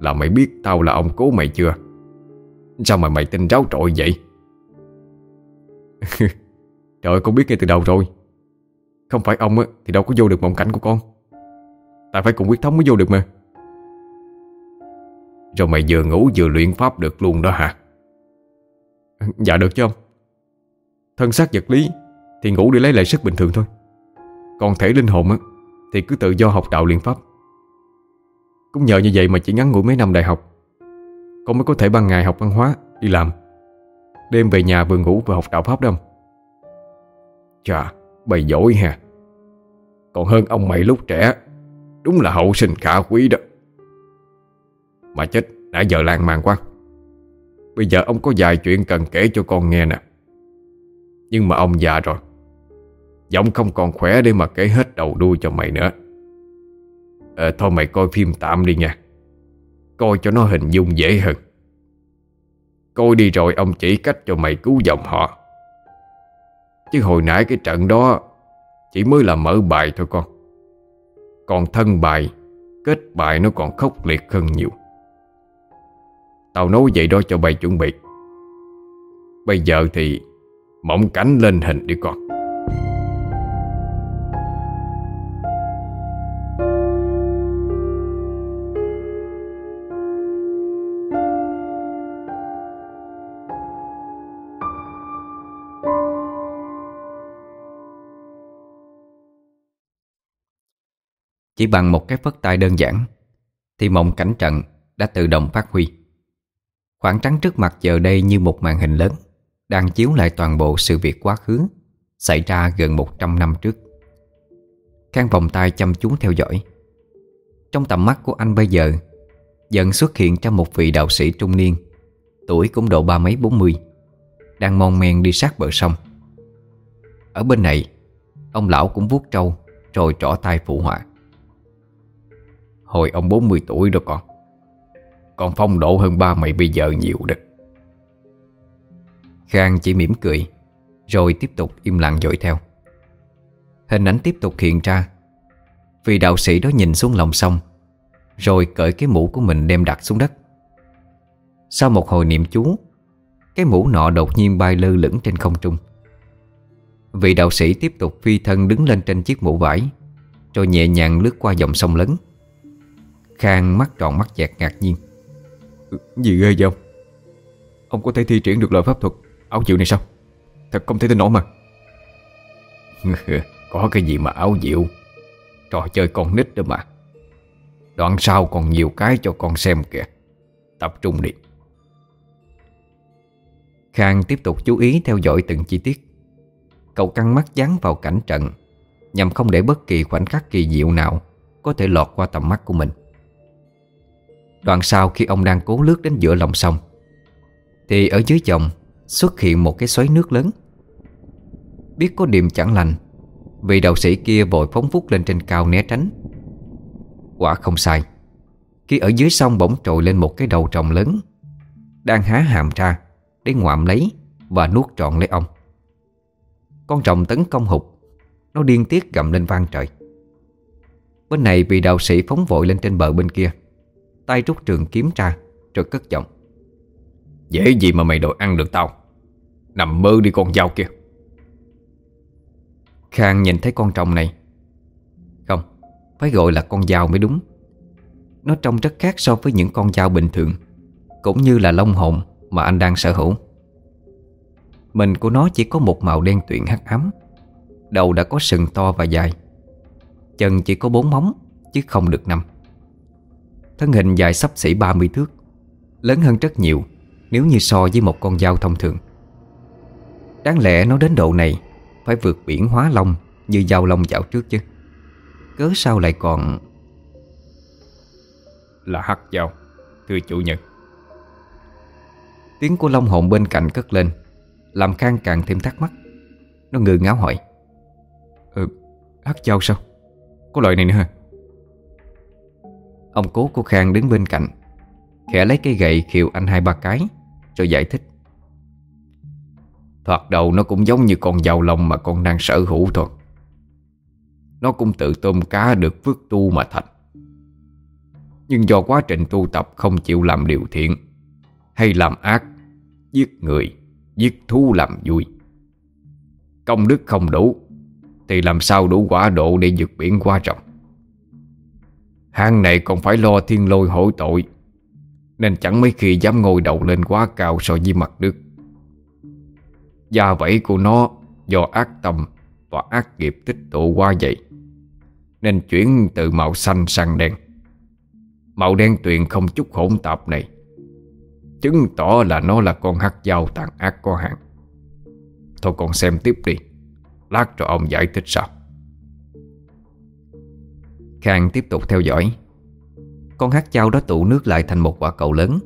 Là mày biết tao là ông cố mày chưa? Sao mà mày tin ráo trội vậy? Trời ơi, con biết ngay từ đầu rồi. Không phải ông á, thì đâu có vô được mộng cảnh của con. Tại phải cùng quyết thống mới vô được mà. Rồi mày vừa ngủ vừa luyện pháp được luôn đó hả? Dạ được chứ ông. Thân xác vật lý Thì ngủ để lấy lại sức bình thường thôi. Còn thể linh hồn á, Thì cứ tự do học đạo luyện pháp. Cũng nhờ như vậy mà chỉ ngắn ngủi mấy năm đại học. Con mới có thể ban ngày học văn hóa Đi làm. Đêm về nhà vừa ngủ vừa học đạo pháp đâu Chà, bày dỗi ha. Còn hơn ông mày lúc trẻ Đúng là hậu sinh khả quý đó. Mà chết, đã giờ lan man quá. Bây giờ ông có vài chuyện cần kể cho con nghe nè. Nhưng mà ông già rồi. Giọng không còn khỏe để mà kể hết đầu đuôi cho mày nữa à, thôi mày coi phim tạm đi nha. Coi cho nó hình dung dễ hơn. Coi đi rồi ông chỉ cách cho mày cứu dòng họ. Chứ hồi nãy cái trận đó Chỉ mới là mở bài thôi con. Còn thân bài Kết bài nó còn khốc liệt hơn nhiều. Tao nói vậy đó cho bài chuẩn bị. Bây giờ thì Mỏng cánh lên hình đi con. Chỉ bằng một cái phất tay đơn giản, Thì mộng cảnh trận đã tự động phát huy. Khoảng trắng trước mặt giờ đây như một màn hình lớn, Đang chiếu lại toàn bộ sự việc quá khứ Xảy ra gần 100 năm trước. Khang vòng tay chăm chú theo dõi. Trong tầm mắt của anh bây giờ, Dần xuất hiện ra một vị đạo sĩ trung niên, Tuổi cũng độ ba mấy bốn mươi, Đang mon men đi sát bờ sông. Ở bên này, Ông lão cũng vuốt trâu, Rồi trỏ tay phụ họa. Hồi ông 40 tuổi rồi con. Còn phong độ hơn ba mày bây giờ nhiều đó. Khang chỉ mỉm cười, Rồi tiếp tục im lặng dõi theo. Hình ảnh tiếp tục hiện ra, Vì đạo sĩ đó nhìn xuống lòng sông, Rồi cởi cái mũ của mình đem đặt xuống đất. Sau một hồi niệm chú, Cái mũ nọ đột nhiên bay lơ lửng trên không trung. Vị đạo sĩ tiếp tục phi thân đứng lên trên chiếc mũ vải, Rồi nhẹ nhàng lướt qua dòng sông lớn. Khang mắt tròn mắt dẹt ngạc nhiên. Ừ, Gì ghê vậy ông? Ông có thể thi triển được loại pháp thuật áo diệu này sao? Thật không thể tin nổi mà. Có cái gì mà áo diệu Trò chơi con nít đó mà. Đoạn sau còn nhiều cái cho con xem kìa. Tập trung đi. Khang tiếp tục chú ý theo dõi từng chi tiết. Cậu căng mắt dán vào cảnh trận Nhằm không để bất kỳ khoảnh khắc kỳ diệu nào Có thể lọt qua tầm mắt của mình Đoạn sau khi ông đang cố lướt đến giữa lòng sông, Thì ở dưới dòng xuất hiện một cái xoáy nước lớn. Biết có điểm chẳng lành, Vị đạo sĩ kia vội phóng vút lên trên cao né tránh. Quả không sai, Khi ở dưới sông bỗng trồi lên một cái đầu trồng lớn, Đang há hàm ra Để ngoạm lấy Và nuốt trọn lấy ông. Con rồng tấn công hụt, Nó điên tiết gầm lên vang trời. Bên này vị đạo sĩ phóng vội lên trên bờ bên kia. Tay rút trường kiếm ra, Rồi cất giọng. Dễ gì mà mày đòi ăn được tao? Nằm mơ đi con dao kia. Khang nhìn thấy con trồng này. Không, Phải gọi là con dao mới đúng. Nó trông rất khác so với những con dao bình thường, Cũng như là lông hồn Mà anh đang sở hữu. Mình của nó chỉ có một màu đen tuyển hắc ám, Đầu đã có sừng to và dài, Chân chỉ có bốn móng, Chứ không được nằm Thân hình dài sắp xỉ 30 thước Lớn hơn rất nhiều Nếu như so với một con dao thông thường Đáng lẽ nó đến độ này Phải vượt biển hóa long Như dao long dạo trước chứ Cớ sao lại còn Là hắc dao Thưa chủ nhân Tiếng của long hồn bên cạnh cất lên Làm Khang càng thêm thắc mắc Nó ngừ ngáo hỏi Ừ, hắc dao sao? Có loại này nữa hả? Ông cố của Khang đứng bên cạnh, Khẽ lấy cây gậy khiều anh hai ba cái, Rồi giải thích. Thoạt đầu nó cũng giống như con giàu lòng mà con đang sở hữu thôi. Nó cũng tự tôm cá được phước tu mà thành. Nhưng do quá trình tu tập không chịu làm điều thiện, Hay làm ác, Giết người, Giết thú làm vui. Công đức không đủ, Thì làm sao đủ quả độ để vượt biển qua rộng? Hang này còn phải lo thiên lôi hổ tội, Nên chẳng mấy khi dám ngồi đầu lên quá cao so với mặt nước. Gia vẫy của nó do ác tâm và ác nghiệp tích tụ qua vậy, Nên chuyển từ màu xanh sang đen. Màu đen tuyền không chút hỗn tạp này, Chứng tỏ là nó là con hắc dao tàn ác có hạn Thôi con xem tiếp đi, Lát rồi ông giải thích sao Khang tiếp tục theo dõi. Con hát dao đó tụ nước lại thành một quả cầu lớn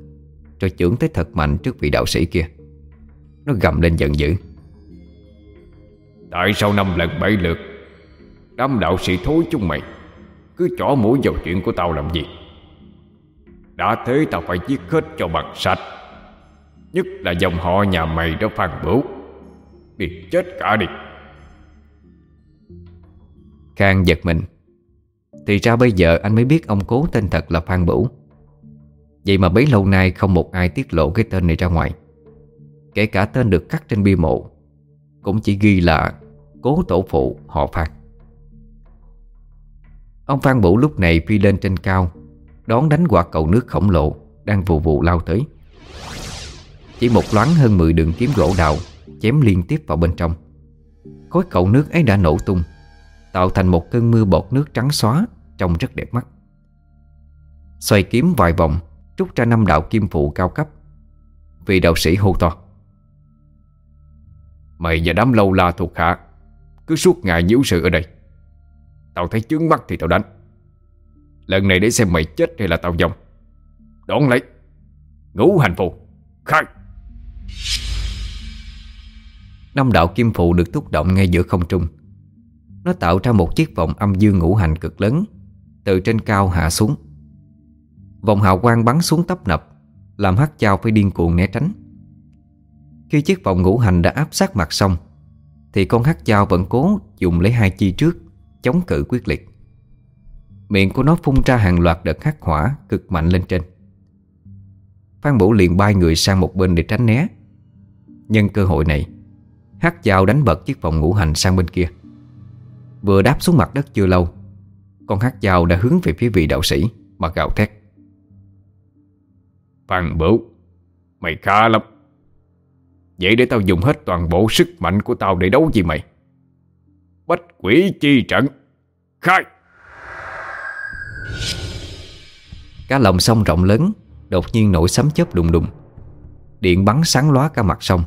Rồi chưởng tới thật mạnh trước vị đạo sĩ kia. Nó gầm lên giận dữ. Tại sao năm lần bảy lượt Đám đạo sĩ thối chúng mày Cứ chỏ mũi vào chuyện của tao làm gì? Đã thế tao phải giết hết cho bằng sạch Nhất là dòng họ nhà mày đó phan bửu Đi chết cả đi. Khang giật mình thì ra bây giờ anh mới biết ông cố tên thật là Phan Bửu. Vậy mà bấy lâu nay không một ai tiết lộ cái tên này ra ngoài. Kể cả tên được cắt trên bia mộ, Cũng chỉ ghi là Cố tổ phụ họ Phan. Ông Phan Bửu lúc này phi lên trên cao, Đón đánh quả cầu nước khổng lồ Đang vù vù lao tới. Chỉ một loáng hơn 10 đường kiếm gỗ đào Chém liên tiếp vào bên trong. Khối cầu nước ấy đã nổ tung, Tạo thành một cơn mưa bọt nước trắng xóa Trông rất đẹp mắt. Xoay kiếm vài vòng, Rút ra năm đạo kim phụ cao cấp. Vị đạo sĩ hô to. Mày và đám lâu la thuộc hạ, Cứ suốt ngày nhiễu sự ở đây. Tao thấy chướng mắt thì tao đánh. Lần này để xem mày chết hay là tao dòng Đón lấy. Ngũ hành phù. Khai. Năm đạo kim phụ được thúc động ngay giữa không trung. Nó tạo ra một chiếc vòng âm dương ngũ hành cực lớn. Từ trên cao hạ xuống. Vòng hào quang bắn xuống tấp nập, Làm hắc chao phải điên cuồng né tránh. Khi chiếc vòng ngũ hành đã áp sát mặt xong Thì con hắc chao vẫn cố dùng lấy hai chi trước, Chống cự quyết liệt. Miệng của nó phun ra hàng loạt đợt hắc hỏa Cực mạnh lên trên. Phan vũ liền bay người sang một bên để tránh né. Nhân cơ hội này, Hắc dao đánh bật chiếc vòng ngũ hành sang bên kia. Vừa đáp xuống mặt đất chưa lâu con hắc dao đã hướng về phía vị đạo sĩ Mà gào thét. Phan Bửu Mày khá lắm. Vậy để tao dùng hết toàn bộ sức mạnh của tao để đấu với mày. Bách quỷ chi trận. Khai! Cá lồng sông rộng lớn Đột nhiên nổi sấm chớp đùng đùng. Điện bắn sáng lóa cả mặt sông.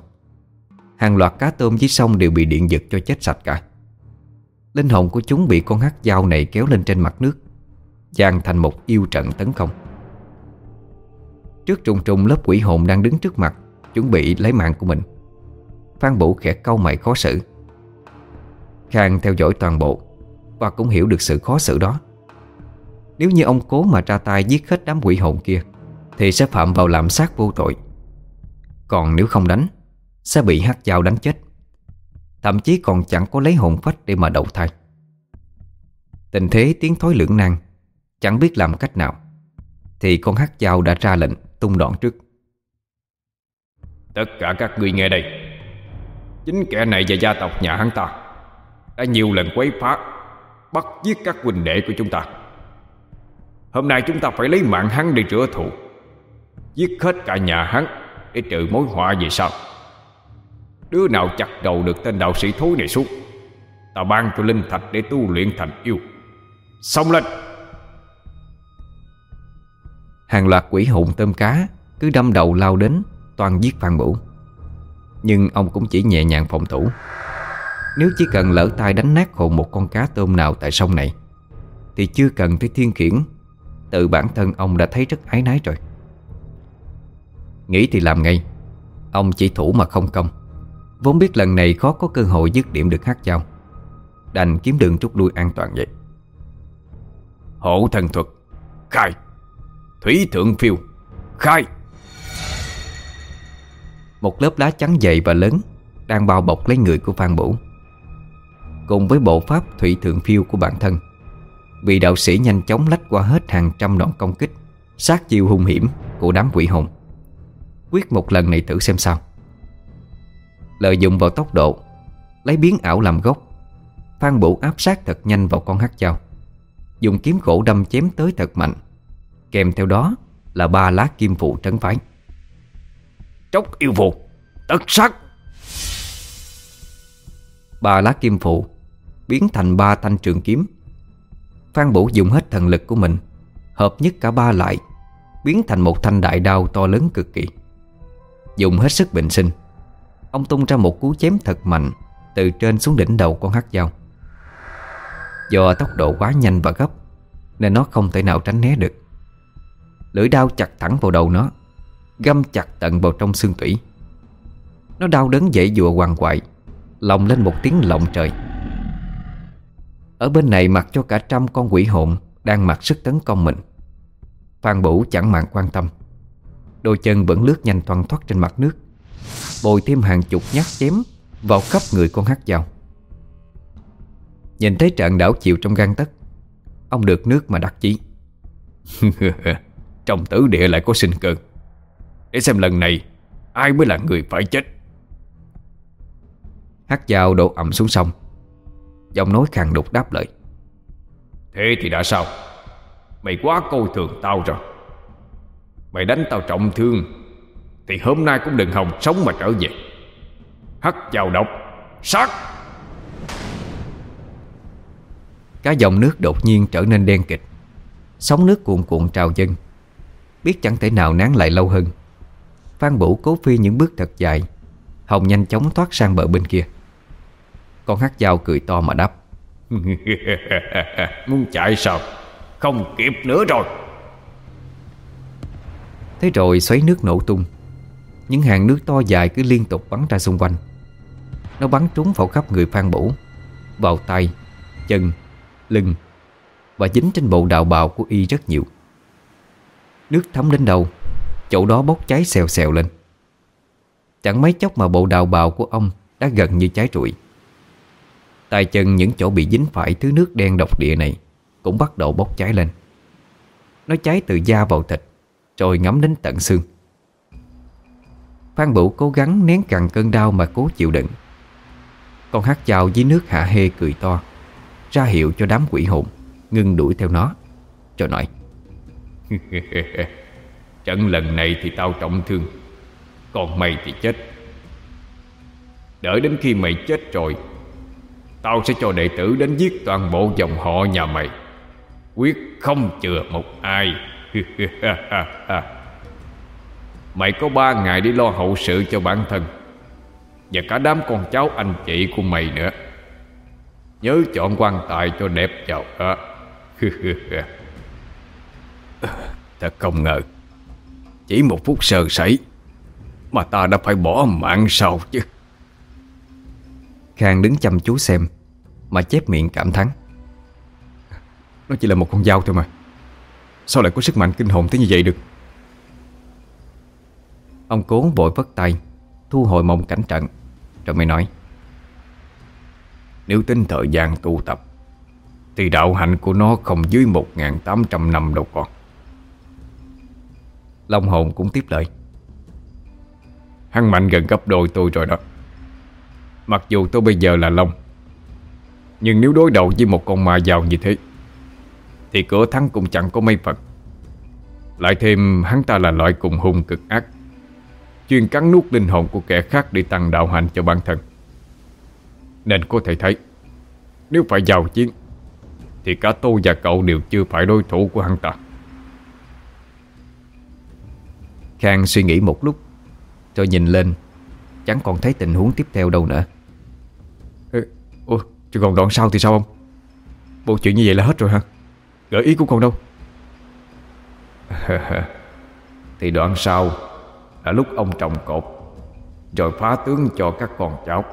Hàng loạt cá tôm dưới sông đều bị điện giật cho chết sạch cả Linh hồn của chúng bị con hắc dao này kéo lên trên mặt nước Giang thành một yêu trận tấn công. Trước trùng trùng lớp quỷ hồn đang đứng trước mặt, Chuẩn bị lấy mạng của mình. Phan Vũ khẽ câu mày khó xử. Khang theo dõi toàn bộ, Và cũng hiểu được sự khó xử đó. Nếu như ông cố mà ra tay giết hết đám quỷ hồn kia, Thì sẽ phạm vào lạm sát vô tội. Còn nếu không đánh, Sẽ bị hắc dao đánh chết. Thậm chí còn chẳng có lấy hồn phách để mà đầu thai. Tình thế tiến thối lưỡng nan, Chẳng biết làm cách nào, Thì con hát dao đã ra lệnh tung đoạn trước. Tất cả các ngươi nghe đây. Chính kẻ này và gia tộc nhà hắn ta Đã nhiều lần quấy phá, Bắt giết các huynh đệ của chúng ta. Hôm nay chúng ta phải lấy mạng hắn để rửa thù, Giết hết cả nhà hắn Để trừ mối họa về sau. Đứa nào chặt đầu được tên đạo sĩ thối này xuống, Ta ban cho linh thạch để tu luyện thành yêu. Xong lên. Hàng loạt quỷ hồn tôm cá Cứ đâm đầu lao đến Toàn giết Phan Bửu Nhưng ông cũng chỉ nhẹ nhàng phòng thủ. Nếu chỉ cần lỡ tay đánh nát hồn một con cá tôm nào tại sông này, Thì chưa cần tới thiên khiển. Tự bản thân ông đã thấy rất ái nái rồi. Nghĩ thì làm ngay. Ông chỉ thủ mà không công. Vốn biết lần này khó có cơ hội dứt điểm được hát dao Đành kiếm đường rút lui an toàn vậy. Hộ thần thuật. Khai. Thủy thượng phiêu. Khai. Một lớp lá trắng dày và lớn Đang bao bọc lấy người của Phan Bửu Cùng với bộ pháp thủy thượng phiêu của bản thân Vị đạo sĩ nhanh chóng lách qua hết hàng trăm đoạn công kích Sát chiêu hung hiểm của đám quỷ hồn. Quyết một lần này thử xem sao Lợi dụng vào tốc độ Lấy biến ảo làm gốc Phan Vũ áp sát thật nhanh vào con hắc dao. Dùng kiếm gỗ đâm chém tới thật mạnh Kèm theo đó là ba lá kim phụ trấn phái. Trốc yêu phụ Tất sắc Ba lá kim phụ Biến thành ba thanh trường kiếm. Phan Vũ dùng hết thần lực của mình Hợp nhất cả ba lại Biến thành một thanh đại đao to lớn cực kỳ. Dùng hết sức bình sinh Ông tung ra một cú chém thật mạnh, Từ trên xuống đỉnh đầu con hắc dao. Do tốc độ quá nhanh và gấp, Nên nó không thể nào tránh né được. Lưỡi đao chặt thẳng vào đầu nó, Găm chặt tận vào trong xương tủy. Nó đau đớn dễ dụa hoàng quại Lòng lên một tiếng lộng trời. Ở bên này mặc cho cả trăm con quỷ hồn Đang mặc sức tấn công mình. Phan Bủ chẳng màng quan tâm. Đôi chân vẫn lướt nhanh thoăn thoát trên mặt nước. Bồi thêm hàng chục nhát chém Vào khắp người con hắc dao. Nhìn thấy trận đảo chiều trong gan tất Ông được nước mà đắc chí. Trong tử địa lại có sinh cơ. Để xem lần này, Ai mới là người phải chết. Hắc dao đổ ẩm xuống sông. Giọng nói khàn đục đáp lời. Thế thì đã sao? Mày quá coi thường tao rồi. Mày đánh tao trọng thương thì hôm nay cũng đừng hòng sống mà trở về. Hắc vào độc. Sát! Cả dòng nước đột nhiên trở nên đen kịch. Sóng nước cuồn cuộn trào dâng. Biết chẳng thể nào nán lại lâu hơn. Phan Vũ cố phi những bước thật dài. Hồng nhanh chóng thoát sang bờ bên kia. Con hát dao cười to mà đáp. Muốn chạy sao? Không kịp nữa rồi. Thế rồi xoáy nước nổ tung những hàng nước to dài cứ liên tục bắn ra xung quanh. Nó bắn trúng vào khắp người Phan Vũ Vào tay, chân, lưng Và dính trên bộ đạo bào của y rất nhiều. Nước thấm đến đầu, Chỗ đó bốc cháy xèo xèo lên. Chẳng mấy chốc mà bộ đào bào của ông Đã gần như cháy rụi. Tay chân những chỗ bị dính phải Thứ nước đen độc địa này Cũng bắt đầu bốc cháy lên. Nó cháy từ da vào thịt Rồi ngấm đến tận xương. Phan Bửu cố gắng nén cằn cơn đau Mà cố chịu đựng. Con hát chào dưới nước hạ hê cười to, Ra hiệu cho đám quỷ hồn Ngưng đuổi theo nó, Cho nói. Trận lần này thì tao trọng thương, Còn mày thì chết. Đợi đến khi mày chết rồi, Tao sẽ cho đệ tử đến giết toàn bộ dòng họ nhà mày. Quyết không chừa một ai. Mày có ba ngày đi lo hậu sự cho bản thân. Và cả đám con cháu anh chị của mày nữa. Nhớ chọn quan tài cho đẹp vào đó. Thật không ngờ, Chỉ một phút sơ sẩy Mà ta đã phải bỏ mạng sao chứ? Khang đứng chăm chú xem, Mà chép miệng cảm thán. Nó chỉ là một con dao thôi mà. Sao lại có sức mạnh kinh hồn tới như vậy được? Ông cố vội vất tay, Thu hồi mộng cảnh trận, Rồi mới nói, Nếu tính thời gian tu tập, Thì đạo hạnh của nó không dưới 1.800 năm đâu con. Long hồn cũng tiếp lời Hắn mạnh gần gấp đôi tôi rồi đó. Mặc dù tôi bây giờ là Long, Nhưng nếu đối đầu với một con ma giàu như thế, Thì cửa thắng cũng chẳng có mấy phần. Lại thêm hắn ta là loại cùng hung cực ác Chuyên cắn nuốt linh hồn của kẻ khác Để tăng đạo hạnh cho bản thân. Nên có thể thấy Nếu phải giao chiến Thì cả tôi và cậu đều chưa phải đối thủ của hắn ta. Khang suy nghĩ một lúc Rồi nhìn lên Chẳng còn thấy tình huống tiếp theo đâu nữa. Ủa chứ còn đoạn sau thì sao không Bộ chuyện như vậy là hết rồi hả? Gợi ý của con đâu. Thì đoạn sau là lúc ông trồng cột, Rồi phá tướng cho các con cháu.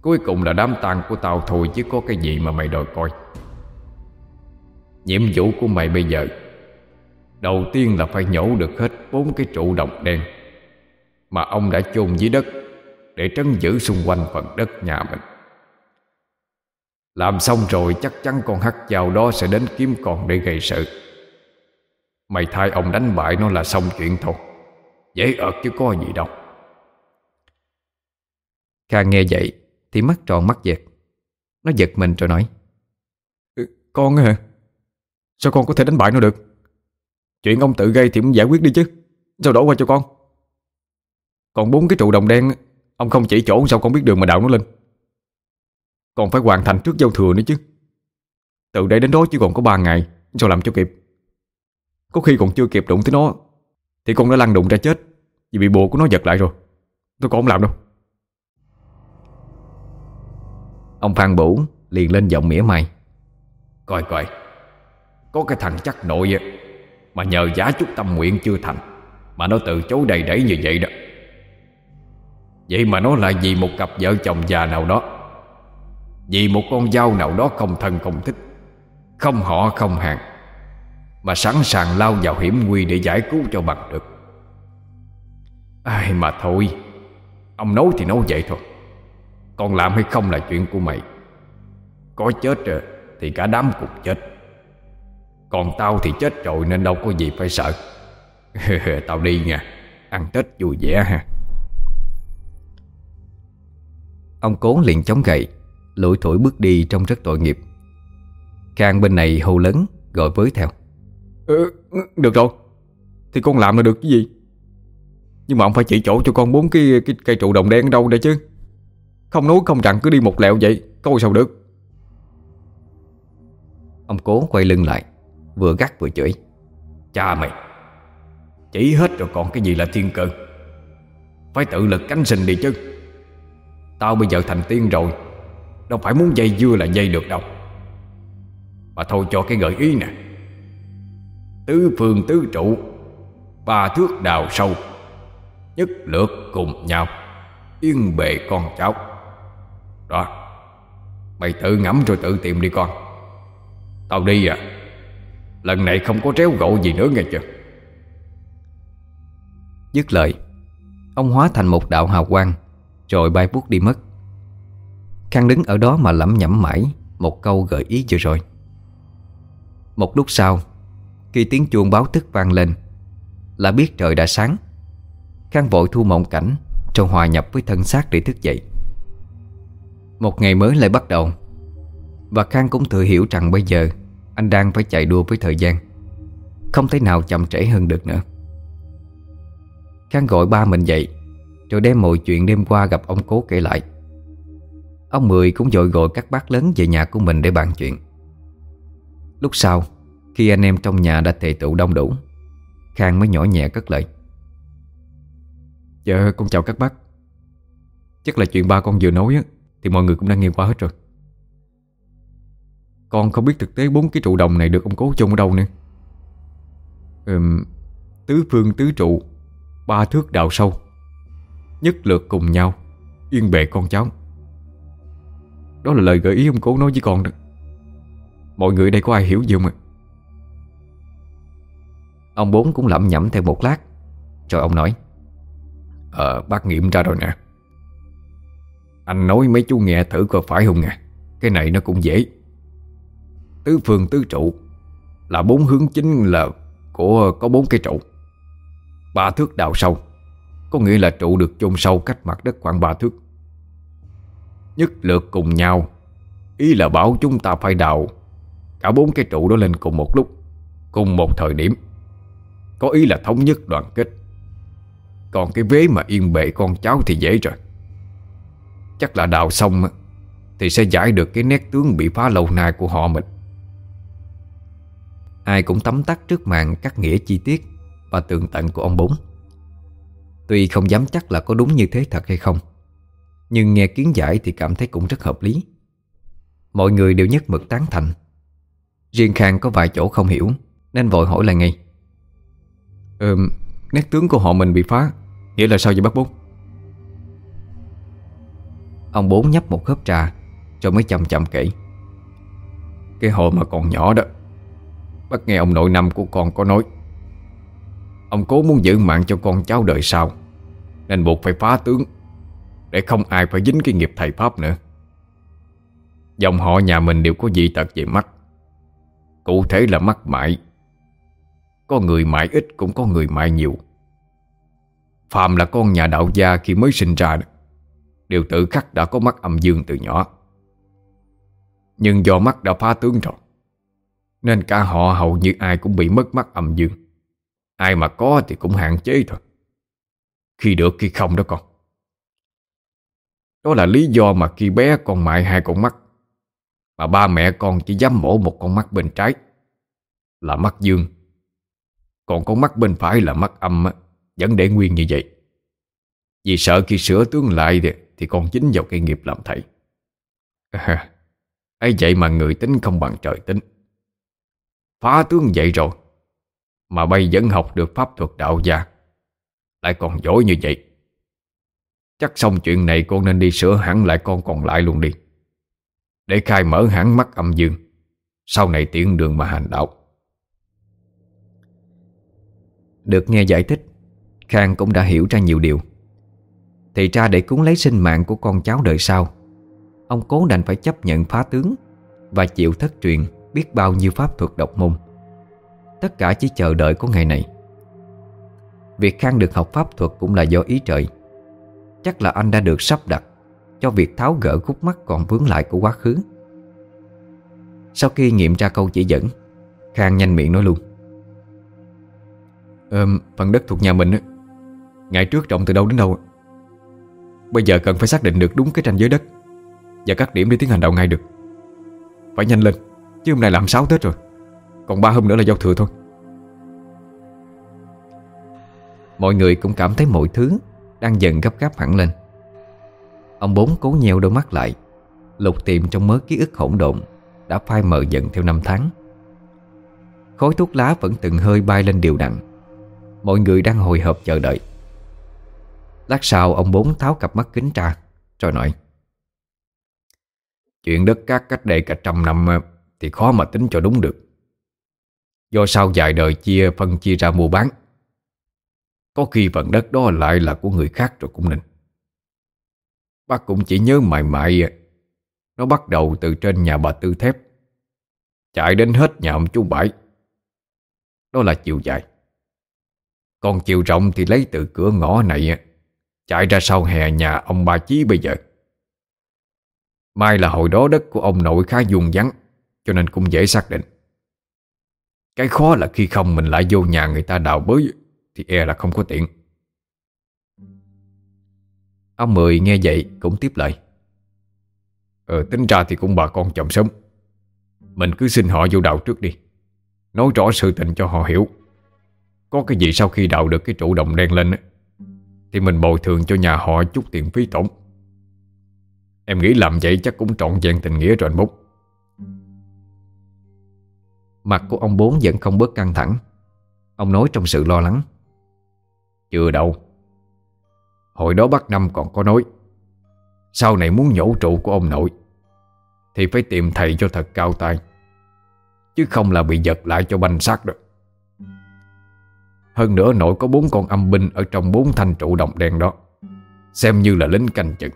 Cuối cùng là đám tang của tao thôi Chứ có cái gì mà mày đòi coi. Nhiệm vụ của mày bây giờ, Đầu tiên là phải nhổ được hết bốn cái trụ đồng đen Mà ông đã chôn dưới đất Để trấn giữ xung quanh phần đất nhà mình. Làm xong rồi chắc chắn con hắc chào đó sẽ đến kiếm con để gây sự. Mày thay ông đánh bại nó là xong chuyện thôi. Dễ ợt chứ có gì đâu. Khang nghe vậy Thì mắt tròn mắt dẹt. Nó giật mình rồi nói. Ừ, Con hả? Sao con có thể đánh bại nó được? Chuyện ông tự gây thì cũng giải quyết đi chứ. Sao đổ qua cho con? Còn bốn cái trụ đồng đen Ông không chỉ chỗ sao con biết đường mà đạo nó lên. Còn phải hoàn thành trước giao thừa nữa chứ. Từ đây đến đó chỉ còn có ba ngày Sao làm cho kịp? Có khi còn chưa kịp đụng tới nó thì con đã lăn đụng ra chết. Vì bị bộ của nó giật lại rồi. Tôi còn không làm đâu. Ông Phan Bủ liền lên giọng mỉa mai. Coi coi. Có cái thằng chắc nội Mà nhờ giá chút tâm nguyện chưa thành, Mà nó từ chối đầy đẩy như vậy đó. Vậy mà nó lại vì một cặp vợ chồng già nào đó, Vì một con dao nào đó không thân không thích, Không họ không hàng. Mà sẵn sàng lao vào hiểm nguy để giải cứu cho bằng được. Ai mà thôi, Ông nói thì nói vậy thôi. Còn làm hay không là chuyện của mày. Có chết rồi Thì cả đám cùng chết. Còn tao thì chết rồi Nên đâu có gì phải sợ. Tao đi nha, Ăn Tết vui vẻ ha. Ông cố liền chống gậy, Lủi thổi bước đi trong rất tội nghiệp. Khang bên này hô lớn, Gọi với theo ừ, Được rồi. Thì con làm là được cái gì? Nhưng mà ông phải chỉ chỗ cho con bốn cái, cái cây trụ đồng đen đâu đây chứ? Không nói không rằng cứ đi một lẹo vậy Coi sao được? Ông cố quay lưng lại Vừa gắt vừa chửi. Cha mày Chỉ hết rồi còn cái gì là thiên cơ? Phải tự lực cánh sinh đi chứ. Tao bây giờ thành tiên rồi Đâu phải muốn dây dưa là dây được đâu. Mà thôi cho cái gợi ý nè. Tứ phương tứ trụ, Ba thước đào sâu, Nhất lượt cùng nhau, Yên bề con cháu. Đó, Mày tự ngẫm rồi tự tìm đi con. Tao đi à Lần này không có tréo gỗ gì nữa nghe chưa? Dứt lời, Ông hóa thành một đạo hào quang, Rồi bay bút đi mất. Khang đứng ở đó mà lẩm nhẩm mãi Một câu gợi ý vừa rồi. Một lúc sau khi tiếng chuông báo thức vang lên, Là biết trời đã sáng. Khang vội thu mộng cảnh Rồi hòa nhập với thân xác để thức dậy. Một ngày mới lại bắt đầu, Và Khang cũng tự hiểu rằng bây giờ Anh đang phải chạy đua với thời gian, Không thể nào chậm trễ hơn được nữa. Khang gọi ba mình dậy, Rồi đem mọi chuyện đêm qua gặp ông cố kể lại. Ông Mười cũng dội gọi các bác lớn về nhà của mình để bàn chuyện. Lúc sau khi anh em trong nhà đã tề tụ đông đủ Khang mới nhỏ nhẹ cất lời. Dạ con chào các bác. Chắc là chuyện ba con vừa nói á Thì mọi người cũng đang nghe qua hết rồi. Con không biết thực tế bốn cái trụ đồng này được ông cố chôn ở đâu nữa. Ừm, Tứ phương tứ trụ Ba thước đào sâu Nhất lượt cùng nhau Yên bề con cháu. Đó là lời gợi ý ông cố nói với con đó. Mọi người đây có ai hiểu gì không ạ? Ông bốn cũng lẩm nhẩm theo một lát. Rồi ông nói Ờ bác nghiệm ra rồi nè. Anh nói mấy chú nghe thử coi phải không nè? Cái này nó cũng dễ. Tứ phương tứ trụ, Là bốn hướng chính là Của, có bốn cái trụ. Ba thước đào sâu, Có nghĩa là trụ được chôn sâu cách mặt đất khoảng ba thước. Nhất lượt cùng nhau, Ý là bảo chúng ta phải đào Cả bốn cái trụ đó lên cùng một lúc, Cùng một thời điểm. Có ý là thống nhất đoàn kết. Còn cái vế mà yên bệ con cháu thì dễ rồi. Chắc là đào xong Thì sẽ giải được cái nét tướng bị phá lâu nay của họ mình. Ai cũng tấm tắt trước màn các nghĩa chi tiết Và tường tận của ông bốn. Tuy không dám chắc là có đúng như thế thật hay không, Nhưng nghe kiến giải thì cảm thấy cũng rất hợp lý. Mọi người đều nhất mực tán thành. Riêng Khang có vài chỗ không hiểu, Nên vội hỏi lại ngay. Ờ, nét tướng của họ mình bị phá Nghĩa là sao vậy bác bốn Ông bốn nhấp một hớp trà Rồi mới chậm chậm kể. Cái hồi mà còn nhỏ đó Bác nghe ông nội năm của con có nói. Ông cố muốn giữ mạng cho con cháu đời sau Nên buộc phải phá tướng Để không ai phải dính cái nghiệp thầy Pháp nữa. Dòng họ nhà mình đều có dị tật về mắt. Cụ thể là mắt mại có người mãi ít, cũng có người mãi nhiều. Phạm là con nhà đạo gia khi mới sinh ra, Đều tự khắc đã có mắt âm dương từ nhỏ. Nhưng do mắt đã phá tướng rồi, Nên cả họ hầu như ai cũng bị mất mắt âm dương. Ai mà có thì cũng hạn chế thôi. Khi được, khi không đó con. Đó là lý do mà khi bé con mại hai con mắt, Mà ba mẹ con chỉ dám mổ một con mắt bên trái, Là mắt dương. Còn con mắt bên phải là mắt âm Vẫn để nguyên như vậy. Vì sợ khi sửa tướng lại thì, thì con chính vào cái nghiệp làm thầy. À, ấy vậy mà người tính không bằng trời tính. Phá tướng vậy rồi Mà bây vẫn học được pháp thuật đạo gia Lại còn dối như vậy. Chắc xong chuyện này con nên đi sửa hẳn lại con còn lại luôn đi. Để khai mở hẳn mắt âm dương Sau này tiện đường mà hành đạo. Được nghe giải thích, Khang cũng đã hiểu ra nhiều điều. Thì ra để cúng lấy sinh mạng của con cháu đời sau. Ông cố đành phải chấp nhận phá tướng Và chịu thất truyền biết bao nhiêu pháp thuật độc môn. Tất cả chỉ chờ đợi của ngày này. Việc Khang được học pháp thuật cũng là do ý trời. Chắc là anh đã được sắp đặt Cho việc tháo gỡ khúc mắc còn vướng lại của quá khứ. Sau khi nghiệm ra câu chỉ dẫn, Khang nhanh miệng nói luôn ờ, Phần đất thuộc nhà mình Ngày trước trọng từ đâu đến đâu. Bây giờ cần phải xác định được đúng cái ranh giới đất Và các điểm để tiến hành đầu ngay được. Phải nhanh lên Chứ hôm nay làm 6 Tết rồi Còn 3 hôm nữa là giao thừa thôi. Mọi người cũng cảm thấy mọi thứ Đang dần gấp gáp hẳn lên. Ông bốn cố nheo đôi mắt lại Lục tìm trong mớ ký ức hỗn độn Đã phai mờ dần theo năm tháng. Khói thuốc lá vẫn từng hơi bay lên đều đặn. Mọi người đang hồi hộp chờ đợi. Lát sau, ông bốn tháo cặp mắt kính ra, Rồi nói, Chuyện đất cát cách đây cả trăm năm Thì khó mà tính cho đúng được. Do sau vài đời chia phân chia ra mua bán, Có khi phần đất đó lại là của người khác rồi cũng nên. Bác cũng chỉ nhớ mãi mãi Nó bắt đầu từ trên nhà bà Tư Thép, Chạy đến hết nhà ông chú Bảy. Đó là chiều dài. Còn chiều rộng thì lấy từ cửa ngõ này Chạy ra sau hè nhà ông bà Chí bây giờ. Mai là hồi đó đất của ông nội khá dùng vắng Cho nên cũng dễ xác định. Cái khó là khi không mình lại vô nhà người ta đào bới, Thì e là không có tiện. Ông Mười nghe vậy cũng tiếp lời. Ờ tính ra thì cũng bà con chồng sống Mình cứ xin họ vô đào trước đi. Nói rõ sự tình cho họ hiểu. Có cái gì sau khi đào được cái trụ đồng đen lên Thì mình bồi thường cho nhà họ chút tiền phí tổn. Em nghĩ làm vậy chắc cũng trọn vẹn tình nghĩa rồi anh Bút. Mặt của ông bốn vẫn không bớt căng thẳng. Ông nói trong sự lo lắng. Chưa đâu. Hồi đó bác Năm còn có nói, Sau này muốn nhổ trụ của ông nội, Thì phải tìm thầy cho thật cao tay, Chứ không là bị giật lại cho banh xác được hơn nữa nội có bốn con âm binh Ở trong bốn thanh trụ đồng đen đó. Xem như là lính canh chừng.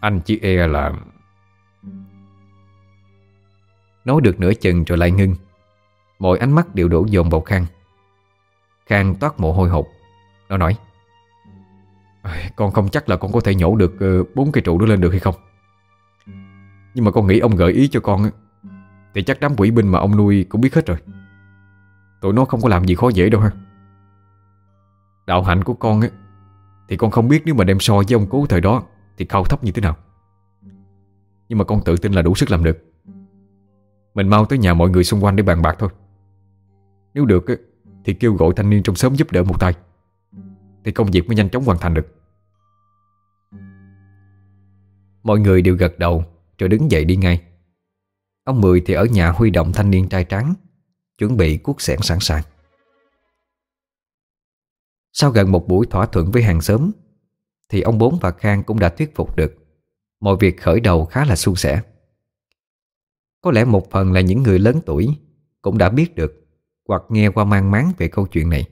Anh chỉ e là Nói được nửa chừng rồi lại ngưng. Mọi ánh mắt đều đổ dồn vào Khang. Khang toát mồ hôi hột. Nó nói Con không chắc là con có thể nhổ được ờ, bốn cây trụ đó lên được hay không? Nhưng mà con nghĩ ông gợi ý cho con Thì chắc đám quỷ binh mà ông nuôi cũng biết hết rồi. Tụi nó không có làm gì khó dễ đâu ha. Đạo hạnh của con ấy, Thì con không biết nếu mà đem so với ông cố thời đó Thì cao thấp như thế nào. Nhưng mà con tự tin là đủ sức làm được. Mình mau tới nhà mọi người xung quanh để bàn bạc thôi. Nếu được ấy, Thì kêu gọi thanh niên trong xóm giúp đỡ một tay. Thì công việc mới nhanh chóng hoàn thành được. Mọi người đều gật đầu Rồi đứng dậy đi ngay. Ông Mười thì ở nhà huy động thanh niên trai trắng Chuẩn bị cuốc xẻng sẵn sàng. Sau gần một buổi thỏa thuận với hàng xóm, Thì ông Bốn và Khang cũng đã thuyết phục được. Mọi việc khởi đầu khá là suôn sẻ. Có lẽ một phần là những người lớn tuổi Cũng đã biết được Hoặc nghe qua mang máng về câu chuyện này.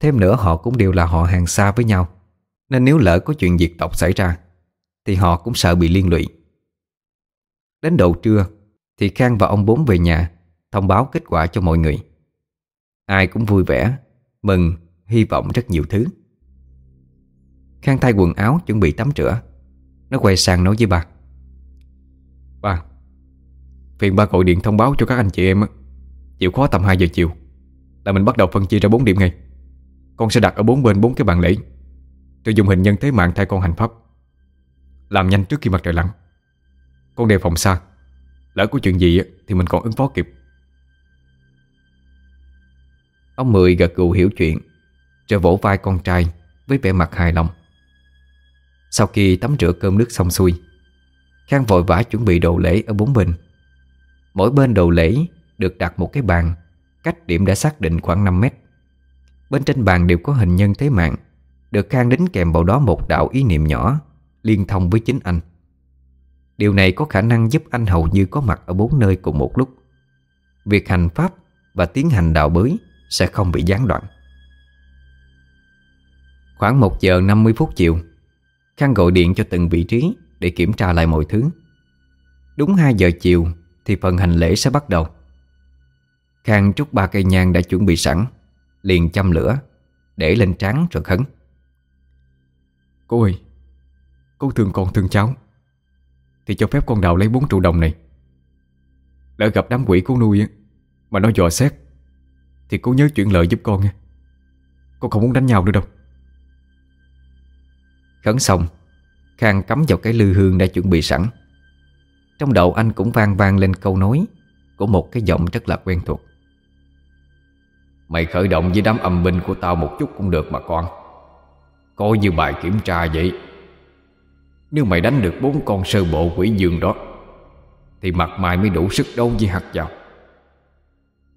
Thêm nữa, họ cũng đều là họ hàng xa với nhau, Nên nếu lỡ có chuyện diệt tộc xảy ra, Thì họ cũng sợ bị liên lụy. Đến đầu trưa, Thì Khang và ông Bốn về nhà Thông báo kết quả cho mọi người. Ai cũng vui vẻ Mừng, hy vọng rất nhiều thứ. Khang thay quần áo chuẩn bị tắm rửa. Nó quay sang nói với bà: Ba Phiền ba gọi điện thông báo cho các anh chị em Chịu khó tầm 2 giờ chiều Là mình bắt đầu phân chia ra 4 điểm ngay. Con sẽ đặt ở bốn bên bốn cái bàn lễ. Tôi dùng hình nhân thế mạng thay con hành pháp. Làm nhanh trước khi mặt trời lặn. Con đề phòng xa. Lỡ có chuyện gì thì mình còn ứng phó kịp. Ông Mười gật gù hiểu chuyện, Rồi vỗ vai con trai Với vẻ mặt hài lòng. Sau khi tắm rửa cơm nước xong xuôi, Khang vội vã chuẩn bị đồ lễ ở bốn bên. Mỗi bên đồ lễ Được đặt một cái bàn, Cách điểm đã xác định khoảng 5 mét. Bên trên bàn đều có hình nhân thế mạng, Được Khang đính kèm vào đó một đạo ý niệm nhỏ, Liên thông với chính anh. Điều này có khả năng giúp anh hầu như có mặt ở bốn nơi cùng một lúc. Việc hành pháp và tiến hành đạo bới sẽ không bị gián đoạn. Khoảng 1 giờ 50 phút chiều, Khang gọi điện cho từng vị trí để kiểm tra lại mọi thứ. Đúng 2 giờ chiều thì phần hành lễ sẽ bắt đầu. Khang trúc ba cây nhang đã chuẩn bị sẵn, Liền châm lửa, Để lên trán rồi khấn. Cô ơi, Cô thương con thương cháu, Thì cho phép con đào lấy 4 trụ đồng này. Lỡ gặp đám quỷ cô nuôi Mà nó dò xét thì cô nhớ chuyện lợi giúp con nha. Con không muốn đánh nhau nữa đâu. Khấn xong, Khang cắm vào cái lư hương đã chuẩn bị sẵn. Trong đầu anh cũng vang vang lên câu nói Của một cái giọng rất là quen thuộc. Mày khởi động với đám âm binh của tao một chút cũng được mà con. Coi như bài kiểm tra vậy. Nếu mày đánh được bốn con sơ bộ quỷ dương đó, Thì mặt mày mới đủ sức đấu với hạt vào.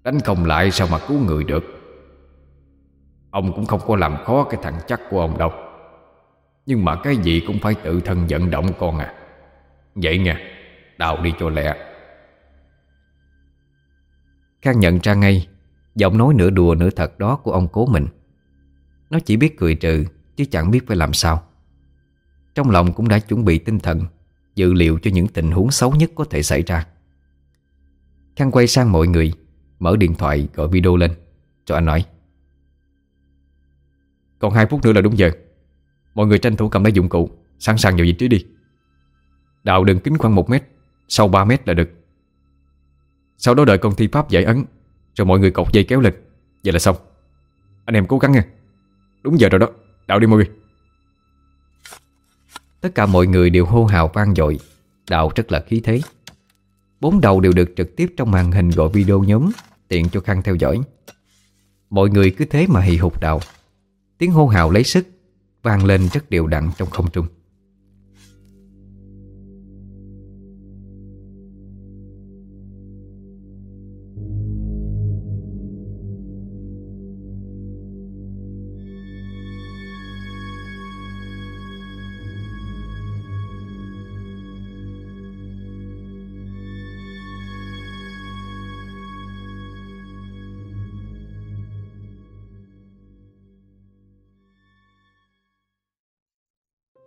Đánh không lại sao mà cứu người được? Ông cũng không có làm khó cái thằng chắc của ông đâu. Nhưng mà cái gì cũng phải tự thân vận động con à. Vậy nha, Đào đi cho lẹ. Khang nhận ra ngay, Giọng nói nửa đùa nửa thật đó của ông cố mình. Nó chỉ biết cười trừ, Chứ chẳng biết phải làm sao. Trong lòng cũng đã chuẩn bị tinh thần, Dự liệu cho những tình huống xấu nhất có thể xảy ra. Khang quay sang mọi người. Mở điện thoại gọi video lên, Cho anh nói. Còn 2 phút nữa là đúng giờ. Mọi người tranh thủ cầm lấy dụng cụ, Sẵn sàng vào vị trí đi. Đào đường kính khoảng 1 mét, Sau 3 mét là được. Sau đó đợi con thi pháp giải ấn, Rồi mọi người cột dây kéo lên. Vậy là xong. Anh em cố gắng nha. Đúng giờ rồi đó. Đào đi mọi người. Tất cả mọi người đều hô hào vang dội. Đào rất là khí thế. Bốn đầu đều được trực tiếp trong màn hình gọi video nhóm. Tiện cho Khang theo dõi Mọi người cứ thế mà hì hục đào. Tiếng hô hào lấy sức, vang lên rất đều đặn trong không trung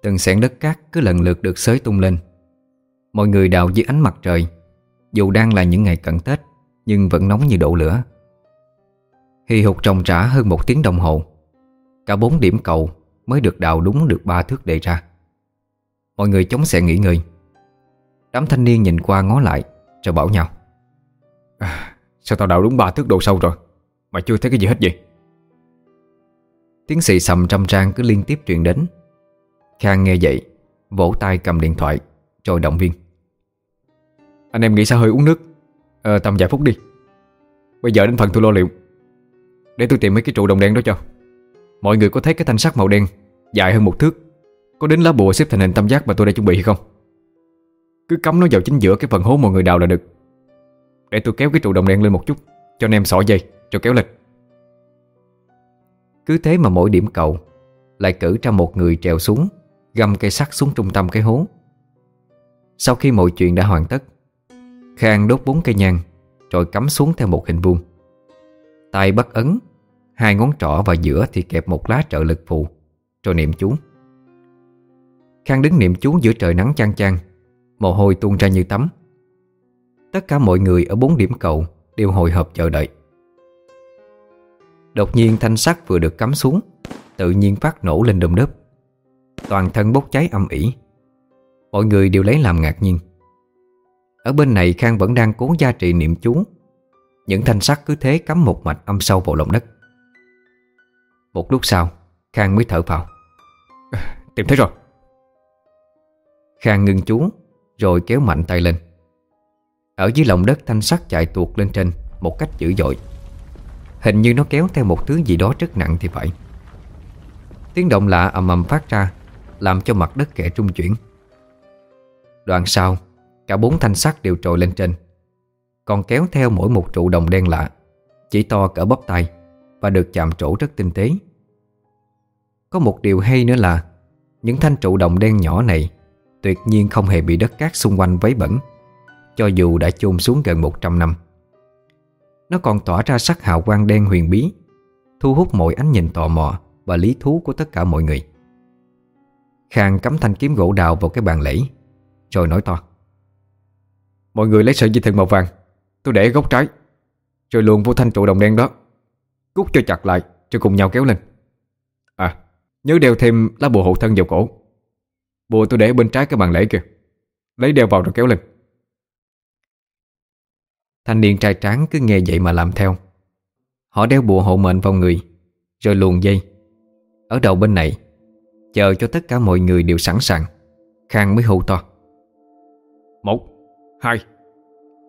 Từng xẻng đất cát cứ lần lượt được xới tung lên. Mọi người đào dưới ánh mặt trời Dù đang là những ngày cận Tết Nhưng vẫn nóng như đổ lửa. Hì hục trồng trả hơn một tiếng đồng hồ Cả bốn điểm cầu Mới được đào đúng được ba thước đề ra. Mọi người chống xe nghỉ ngơi. Đám thanh niên nhìn qua ngó lại Rồi bảo nhau. À, Sao tao đào đúng ba thước độ sâu rồi Mà chưa thấy cái gì hết vậy? Tiếng xì xầm trăm trang cứ liên tiếp truyền đến Khang nghe vậy Vỗ tay cầm điện thoại Rồi động viên. Anh em nghĩ sao hơi uống nước à, Tầm vài phút đi. Bây giờ đến phần tôi lo liệu. Để tôi tìm mấy cái trụ đồng đen đó cho. Mọi người có thấy cái thanh sắt màu đen Dài hơn một thước Có đến lá bùa xếp thành hình tam giác mà tôi đã chuẩn bị hay không? Cứ cắm nó vào chính giữa cái phần hố mọi người đào là được. Để tôi kéo cái trụ đồng đen lên một chút Cho anh em xỏ dây cho kéo lịch Cứ thế mà mỗi điểm cầu Lại cử ra một người trèo xuống Găm cây sắt xuống trung tâm cái hố. Sau khi mọi chuyện đã hoàn tất, Khang đốt bốn cây nhang Rồi cắm xuống theo một hình vuông. Tay bắt ấn, Hai ngón trỏ và giữa thì kẹp một lá trợ lực phụ Rồi niệm chú. Khang đứng niệm chú giữa trời nắng chang chang, Mồ hôi tuôn ra như tắm. Tất cả mọi người ở bốn điểm cầu Đều hồi hộp chờ đợi. Đột nhiên thanh sắt vừa được cắm xuống, Tự nhiên phát nổ lên đùm đớp Toàn thân bốc cháy âm ỉ. Mọi người đều lấy làm ngạc nhiên. Ở bên này Khang vẫn đang cố gia trị niệm chú. Những thanh sắt cứ thế cắm một mạch âm sâu vào lòng đất. Một lúc sau Khang mới thở vào. Tìm thấy rồi. Khang ngưng chú Rồi kéo mạnh tay lên. Ở dưới lòng đất thanh sắt chạy tuột lên trên Một cách dữ dội. Hình như nó kéo theo một thứ gì đó rất nặng thì phải. Tiếng động lạ ầm ầm phát ra làm cho mặt đất kẻ trung chuyển. Đoạn sau, Cả bốn thanh sắt đều trồi lên trên. Còn kéo theo mỗi một trụ đồng đen lạ, Chỉ to cỡ bắp tay Và được chạm trổ rất tinh tế. Có một điều hay nữa là, Những thanh trụ đồng đen nhỏ này Tuyệt nhiên không hề bị đất cát xung quanh vấy bẩn, Cho dù đã chôn xuống gần 100 năm. Nó còn tỏa ra sắc hào quang đen huyền bí, Thu hút mọi ánh nhìn tò mò Và lý thú của tất cả mọi người. Khang cắm thanh kiếm gỗ đào vào cái bàn lễ. Rồi nói to. Mọi người lấy sợi dây thừng màu vàng, Tôi để gốc trái. Rồi luồn vô thanh trụ đồng đen đó. Cút cho chặt lại, Rồi cùng nhau kéo lên. À nhớ đeo thêm lá bùa hộ thân vào cổ. Bùa tôi để bên trái cái bàn lễ kìa. Lấy đeo vào rồi kéo lên. Thanh niên trai tráng cứ nghe vậy mà làm theo. Họ đeo bùa hộ mệnh vào người, Rồi luồn dây. Ở đầu bên này Chờ cho tất cả mọi người đều sẵn sàng. Khang mới hô to. Một Hai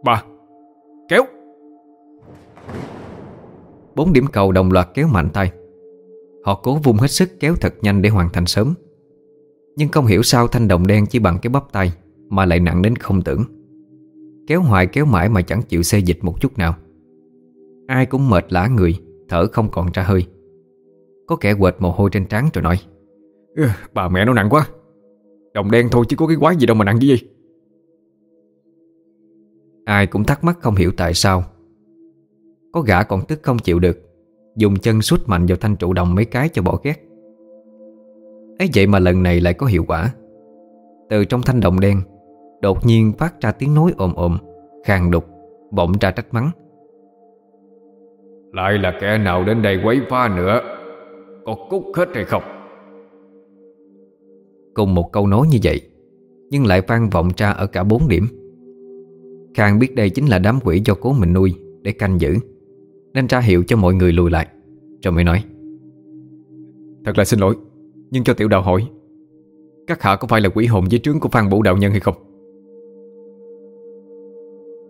Ba Kéo. Bốn điểm cầu đồng loạt kéo mạnh tay. Họ cố vung hết sức kéo thật nhanh để hoàn thành sớm. Nhưng không hiểu sao thanh đồng đen chỉ bằng cái bắp tay Mà lại nặng đến không tưởng. Kéo hoài kéo mãi mà chẳng chịu xê dịch một chút nào. Ai cũng mệt lã người Thở không còn ra hơi. Có kẻ quệt mồ hôi trên trán rồi nói ừ, Bà mẹ nó nặng quá. Đồng đen thôi chứ có cái quái gì đâu mà nặng cái gì. Ai cũng thắc mắc không hiểu tại sao. Có gã còn tức không chịu được Dùng chân sút mạnh vào thanh trụ đồng mấy cái cho bỏ ghét. Ấy vậy mà lần này lại có hiệu quả. Từ trong thanh đồng đen Đột nhiên phát ra tiếng nói ồm ồm Khàn đục bỗng ra trách mắng. Lại là kẻ nào đến đây quấy phá nữa? Có cút hết hay không? Cùng một câu nói như vậy Nhưng lại vang vọng ra ở cả bốn điểm. Khang biết đây chính là đám quỷ do cố mình nuôi Để canh giữ Nên ra hiệu cho mọi người lùi lại Rồi mới nói. Thật là xin lỗi Nhưng cho tiểu đạo hỏi Các hạ có phải là quỷ hồn dưới trướng của Phan Vũ Đạo Nhân hay không?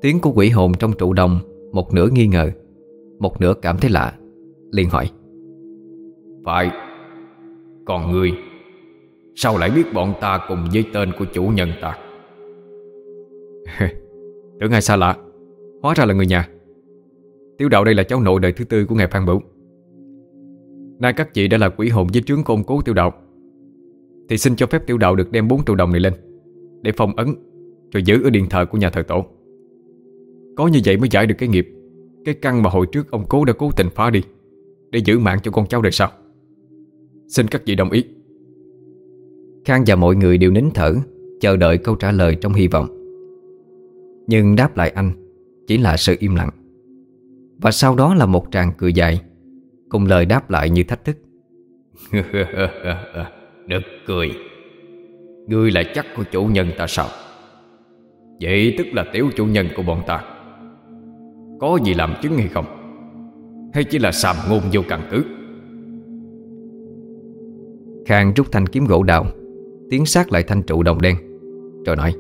Tiếng của quỷ hồn trong trụ đồng Một nửa nghi ngờ Một nửa cảm thấy lạ liền hỏi. Phải Còn ngươi Sao lại biết bọn ta cùng với tên của chủ nhân ta? Tưởng ai xa lạ. Hóa ra là người nhà. Tiểu đạo đây là cháu nội đời thứ tư của ngài Phan Bửu. Nay các chị đã là quỷ hồn với trướng côn cố tiểu đạo. Thì xin cho phép tiểu đạo được đem bốn triệu đồng này lên, Để phong ấn, Rồi giữ ở điện thờ của nhà thờ tổ. Có như vậy mới giải được cái nghiệp, Cái căn mà hồi trước ông cố đã cố tình phá đi, Để giữ mạng cho con cháu đời sau. Xin các chị đồng ý. Khang và mọi người đều nín thở Chờ đợi câu trả lời trong hy vọng. Nhưng đáp lại anh Chỉ là sự im lặng. Và sau đó là một tràng cười dài Cùng lời đáp lại như thách thức. Nực cười. Ngươi là chắc của chủ nhân ta sao? Vậy tức là tiểu chủ nhân của bọn ta. Có gì làm chứng hay không? Hay chỉ là xàm ngôn vô căn cứ? Khang rút thanh kiếm gỗ đào Tiến sát lại thanh trụ đồng đen. Rồi nói,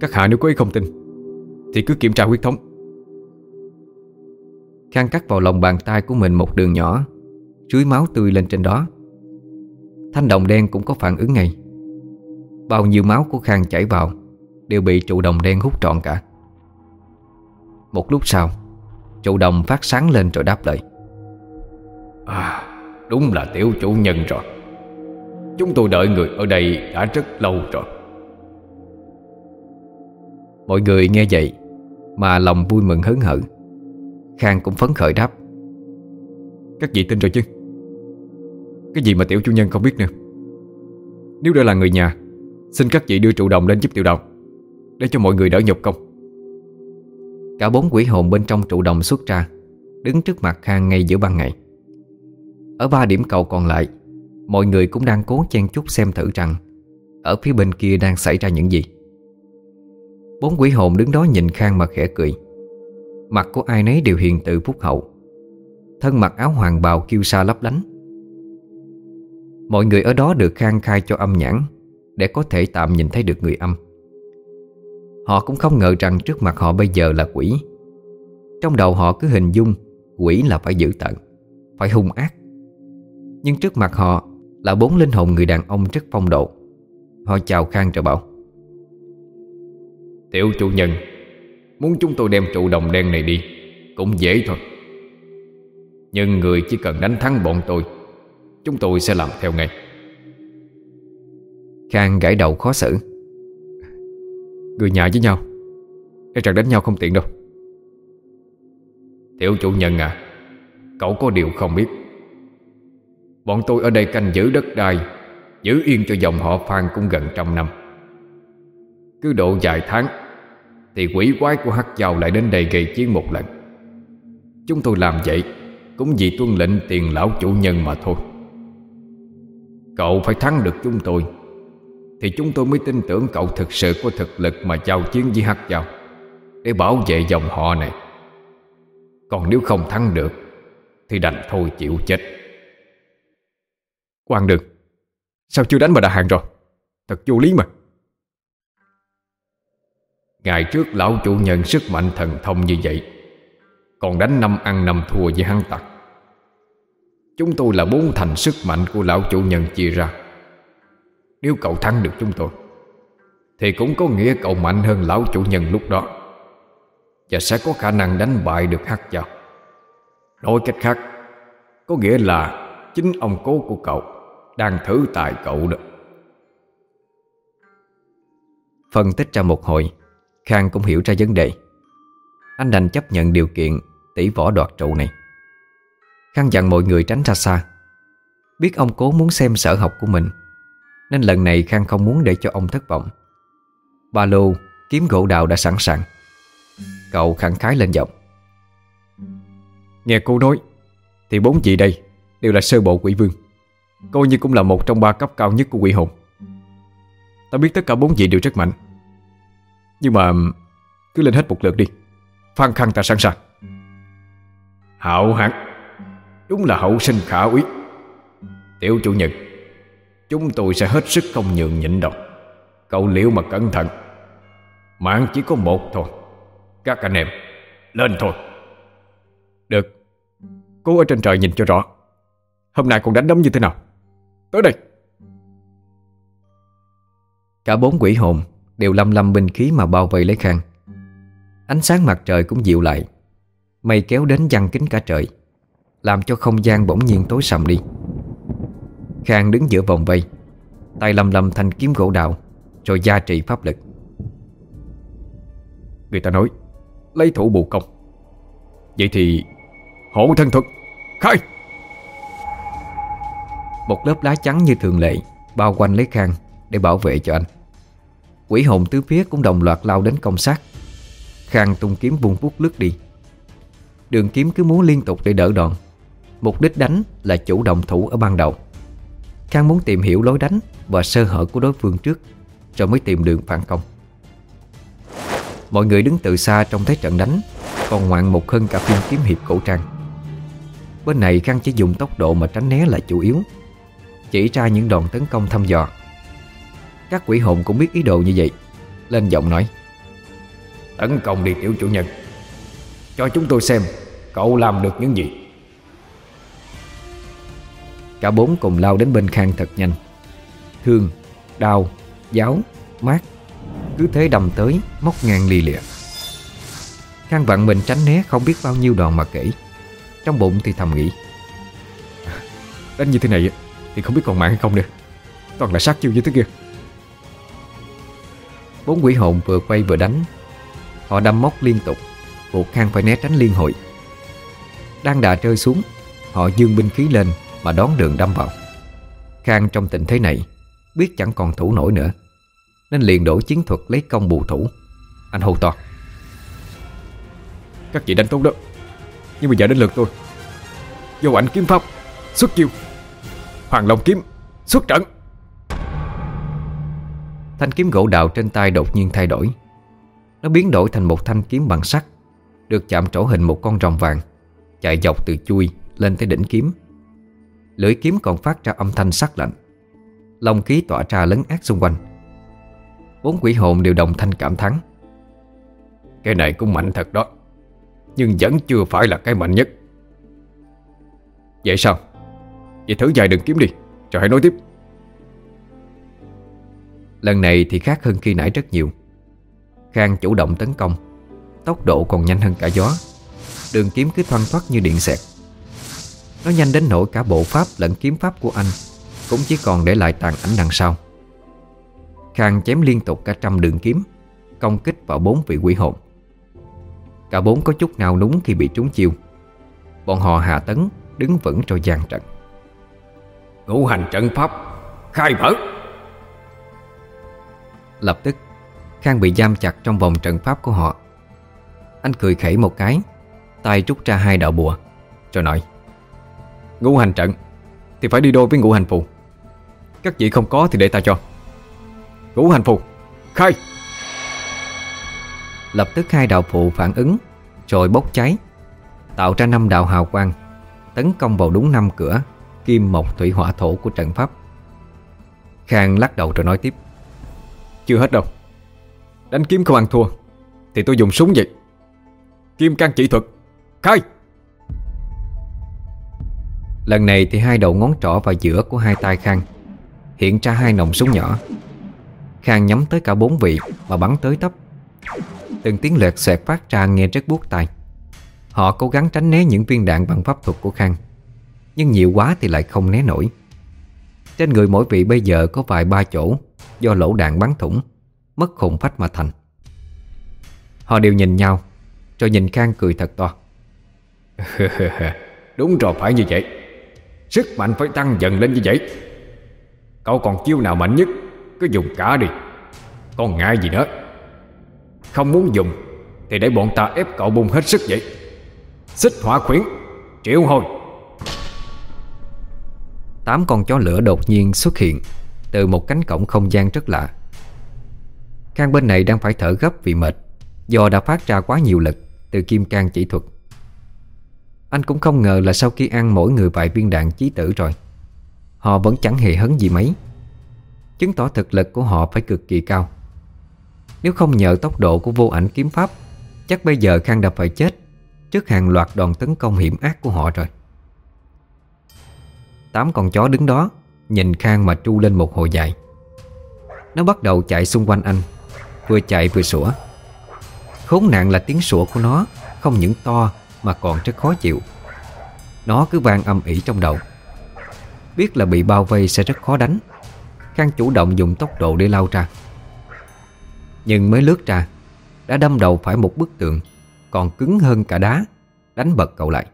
Các hạ nếu có ý không tin, Thì cứ kiểm tra huyết thống. Khang cắt vào lòng bàn tay của mình một đường nhỏ, Chuối máu tươi lên trên đó. Thanh đồng đen cũng có phản ứng ngay. Bao nhiêu máu của Khang chảy vào Đều bị trụ đồng đen hút trọn cả. Một lúc sau, Trụ đồng phát sáng lên rồi đáp lời. À đúng là tiểu chủ nhân rồi. Chúng tôi đợi người ở đây đã rất lâu rồi. Mọi người nghe vậy Mà lòng vui mừng hớn hở. Khang cũng phấn khởi đáp. Các vị tin rồi chứ? Cái gì mà tiểu chủ nhân không biết nữa? Nếu đây là người nhà, Xin các vị đưa trụ đồng lên giúp tiểu đồng, Để cho mọi người đỡ nhục công. Cả bốn quỷ hồn bên trong trụ đồng xuất ra, Đứng trước mặt Khang ngay giữa ban ngày. Ở ba điểm cầu còn lại Mọi người cũng đang cố chen chút xem thử rằng, Ở phía bên kia đang xảy ra những gì. Bốn quỷ hồn đứng đó nhìn Khang mà khẽ cười. Mặt của ai nấy đều hiền từ phúc hậu. Thân mặc áo hoàng bào kêu sa lấp lánh. Mọi người ở đó được Khang khai cho âm nhãn, Để có thể tạm nhìn thấy được người âm. Họ cũng không ngờ rằng trước mặt họ bây giờ là quỷ. Trong đầu họ cứ hình dung Quỷ là phải dữ tận Phải hung ác. Nhưng trước mặt họ là bốn linh hồn người đàn ông rất phong độ. Họ chào Khang rồi bảo Tiểu chủ nhân Muốn chúng tôi đem trụ đồng đen này đi Cũng dễ thôi. Nhưng người chỉ cần đánh thắng bọn tôi Chúng tôi sẽ làm theo ngay. Khang gãi đầu khó xử. Người nhà với nhau E rằng đánh nhau không tiện đâu. Tiểu chủ nhân à Cậu có điều không biết Bọn tôi ở đây canh giữ đất đai, Giữ yên cho dòng họ Phan cũng gần trăm năm. Cứ độ vài tháng, Thì quỷ quái của Hắc Giao lại đến đây gây chiến một lần. Chúng tôi làm vậy Cũng vì tuân lệnh tiền lão chủ nhân mà thôi. Cậu phải thắng được chúng tôi, Thì chúng tôi mới tin tưởng cậu thực sự có thực lực Mà giao chiến với Hắc Giao, Để bảo vệ dòng họ này. Còn nếu không thắng được, Thì đành thôi chịu chết. Quan đừng Sao chưa đánh mà đã hàng rồi? Thật vô lý mà. Ngày trước lão chủ nhân sức mạnh thần thông như vậy, Còn đánh năm ăn năm thua với hắn tặc Chúng tôi là bốn thành sức mạnh của lão chủ nhân chia ra. Nếu cậu thắng được chúng tôi, Thì cũng có nghĩa cậu mạnh hơn lão chủ nhân lúc đó, Và sẽ có khả năng đánh bại được hắc vào Nói cách khác, Có nghĩa là Chính ông cố của cậu Đang thử tài cậu đó. Phân tích ra một hồi Khang cũng hiểu ra vấn đề. Anh đành chấp nhận điều kiện tỷ võ đoạt trụ này. Khang dặn mọi người tránh ra xa. Biết ông cố muốn xem sở học của mình Nên lần này Khang không muốn để cho ông thất vọng. Ba lô, kiếm gỗ đào đã sẵn sàng. Cậu khẳng khái lên giọng. Nghe cô nói Thì bốn chị đây đều là sơ bộ quỷ vương. Coi như cũng là một trong ba cấp cao nhất của quỷ hồn. Ta biết tất cả bốn vị đều rất mạnh. Nhưng mà, Cứ lên hết một lượt đi. Phan khăn ta sẵn sàng. Hạo hạng Đúng là hậu sinh khả úy. Tiểu chủ nhật Chúng tôi sẽ hết sức không nhường nhịn đâu Cậu liệu mà cẩn thận. Mạng chỉ có một thôi. Các anh em, Lên thôi. Được. Cố ở trên trời nhìn cho rõ. Hôm nay còn đánh đấm như thế nào? Tới đây. Cả bốn quỷ hồn Đều lâm lâm binh khí mà bao vây lấy Khang. Ánh sáng mặt trời cũng dịu lại Mây kéo đến giăng kính cả trời Làm cho không gian bỗng nhiên tối sầm đi. Khang đứng giữa vòng vây Tay lầm lầm thanh kiếm gỗ đào Rồi gia trị pháp lực. Người ta nói Lấy thủ bù công. Vậy thì Hộ thân thuật Khai một lớp lá trắng như thường lệ, Bao quanh lấy Khang Để bảo vệ cho anh. Quỷ hồn tứ phía cũng đồng loạt lao đến công sát. Khang tung kiếm vung vút lướt đi. Đường kiếm cứ muốn liên tục để đỡ đòn. Mục đích đánh là chủ động thủ ở ban đầu. Khang muốn tìm hiểu lối đánh Và sơ hở của đối phương trước, Rồi mới tìm đường phản công. Mọi người đứng từ xa trong thấy trận đánh, Còn ngoạn một hơn cả phim kiếm hiệp cổ trang. Bên này Khang chỉ dùng tốc độ mà tránh né là chủ yếu. Chỉ ra những đòn tấn công thăm dò. Các quỷ hồn cũng biết ý đồ như vậy Lên giọng nói. Tấn công đi tiểu chủ nhân. Cho chúng tôi xem Cậu làm được những gì. Cả bốn cùng lao đến bên Khang thật nhanh. Thương, đau giáo, mát Cứ thế đầm tới Móc ngang li lịa. Khang vặn mình tránh né không biết bao nhiêu đòn mà kể. Trong bụng thì thầm nghĩ Đánh như thế này thì không biết còn mạng hay không nữa. Toàn là sát chiêu như thế kia. Bốn quỷ hồn vừa quay vừa đánh. Họ đâm móc liên tục. Buộc Khang phải né tránh liên hội Đang đà rơi xuống, Họ dương binh khí lên Mà đón đường đâm vào. Khang trong tình thế này, Biết chẳng còn thủ nổi nữa. Nên liền đổi chiến thuật lấy công bù thủ. Anh hô to. Các chị đánh tốt đó. Nhưng mà giờ đến lượt tôi. Vô ảnh kiếm pháp, Xuất chiêu. Hoàng Long kiếm Xuất trận. Thanh kiếm gỗ đào trên tay đột nhiên thay đổi. Nó biến đổi thành một thanh kiếm bằng sắt Được chạm trổ hình một con rồng vàng Chạy dọc từ chui lên tới đỉnh kiếm. Lưỡi kiếm còn phát ra âm thanh sắc lạnh. Long khí tỏa ra lấn át xung quanh. Bốn quỷ hồn đều đồng thanh cảm thắng Cái này cũng mạnh thật đó Nhưng vẫn chưa phải là cái mạnh nhất. Vậy sao Vậy thử dài đừng kiếm đi, Rồi hãy nói tiếp. Lần này thì khác hơn khi nãy rất nhiều. Khang chủ động tấn công. Tốc độ còn nhanh hơn cả gió. Đường kiếm cứ thoăn thoắt như điện xẹt. Nó nhanh đến nỗi cả bộ pháp lẫn kiếm pháp của anh Cũng chỉ còn để lại tàn ảnh đằng sau. Khang chém liên tục cả trăm đường kiếm, Công kích vào bốn vị quỷ hồn. Cả bốn có chút nào núng khi bị trúng chiêu. Bọn họ hạ tấn, Đứng vững rồi gian trận. Ngũ hành trận pháp Khai mở. Lập tức Khang bị giam chặt trong vòng trận pháp của họ. Anh cười khẩy một cái tay rút ra hai đạo bùa Rồi nói Ngũ hành trận Thì phải đi đôi với ngũ hành phù. Các vị không có thì để ta cho. Ngũ hành phù Khai. Lập tức hai đạo phụ phản ứng Rồi bốc cháy Tạo ra năm đạo hào quang Tấn công vào đúng năm cửa Kim mộc thủy hỏa thổ của trận pháp. Khang lắc đầu rồi nói tiếp. Chưa hết đâu. Đánh kiếm không ăn thua, Thì tôi dùng súng vậy. Kim can chỉ thuật. Khai! Lần này thì hai đầu ngón trỏ và giữa của hai tay Khang Hiện ra hai nòng súng nhỏ. Khang nhắm tới cả bốn vị Và bắn tới tấp. Từng tiếng lẹt xoẹt phát ra nghe rất buốt tai. Họ cố gắng tránh né những viên đạn bằng pháp thuật của Khang. Nhưng nhiều quá thì lại không né nổi. Trên người mỗi vị bây giờ có vài ba chỗ, Do lỗ đạn bắn thủng, Mất khủng phách mà thành. Họ đều nhìn nhau, Rồi nhìn Khang cười thật to. Đúng rồi, phải như vậy. Sức mạnh phải tăng dần lên như vậy. Cậu còn chiêu nào mạnh nhất, Cứ dùng cả đi. Còn ngại gì nữa? Không muốn dùng, Thì để bọn ta ép cậu bung hết sức vậy. Xích hỏa khuyến Triệu hồi. Tám con chó lửa đột nhiên xuất hiện Từ một cánh cổng không gian rất lạ. Khang bên này đang phải thở gấp vì mệt, Do đã phát ra quá nhiều lực Từ kim can chỉ thuật. Anh cũng không ngờ là sau khi ăn mỗi người vài viên đạn chí tử rồi, Họ vẫn chẳng hề hấn gì mấy. Chứng tỏ thực lực của họ phải cực kỳ cao. Nếu không nhờ tốc độ của vô ảnh kiếm pháp, Chắc bây giờ Khang đã phải chết Trước hàng loạt đòn tấn công hiểm ác của họ rồi. Tám con chó đứng đó, Nhìn Khang mà tru lên một hồi dài. Nó bắt đầu chạy xung quanh anh, Vừa chạy vừa sủa. Khốn nạn là tiếng sủa của nó, Không những to mà còn rất khó chịu. Nó cứ vang âm ỉ trong đầu. Biết là bị bao vây sẽ rất khó đánh. Khang chủ động dùng tốc độ để lao ra. Nhưng mới lướt ra, Đã đâm đầu phải một bức tượng Còn cứng hơn cả đá, Đánh bật cậu lại.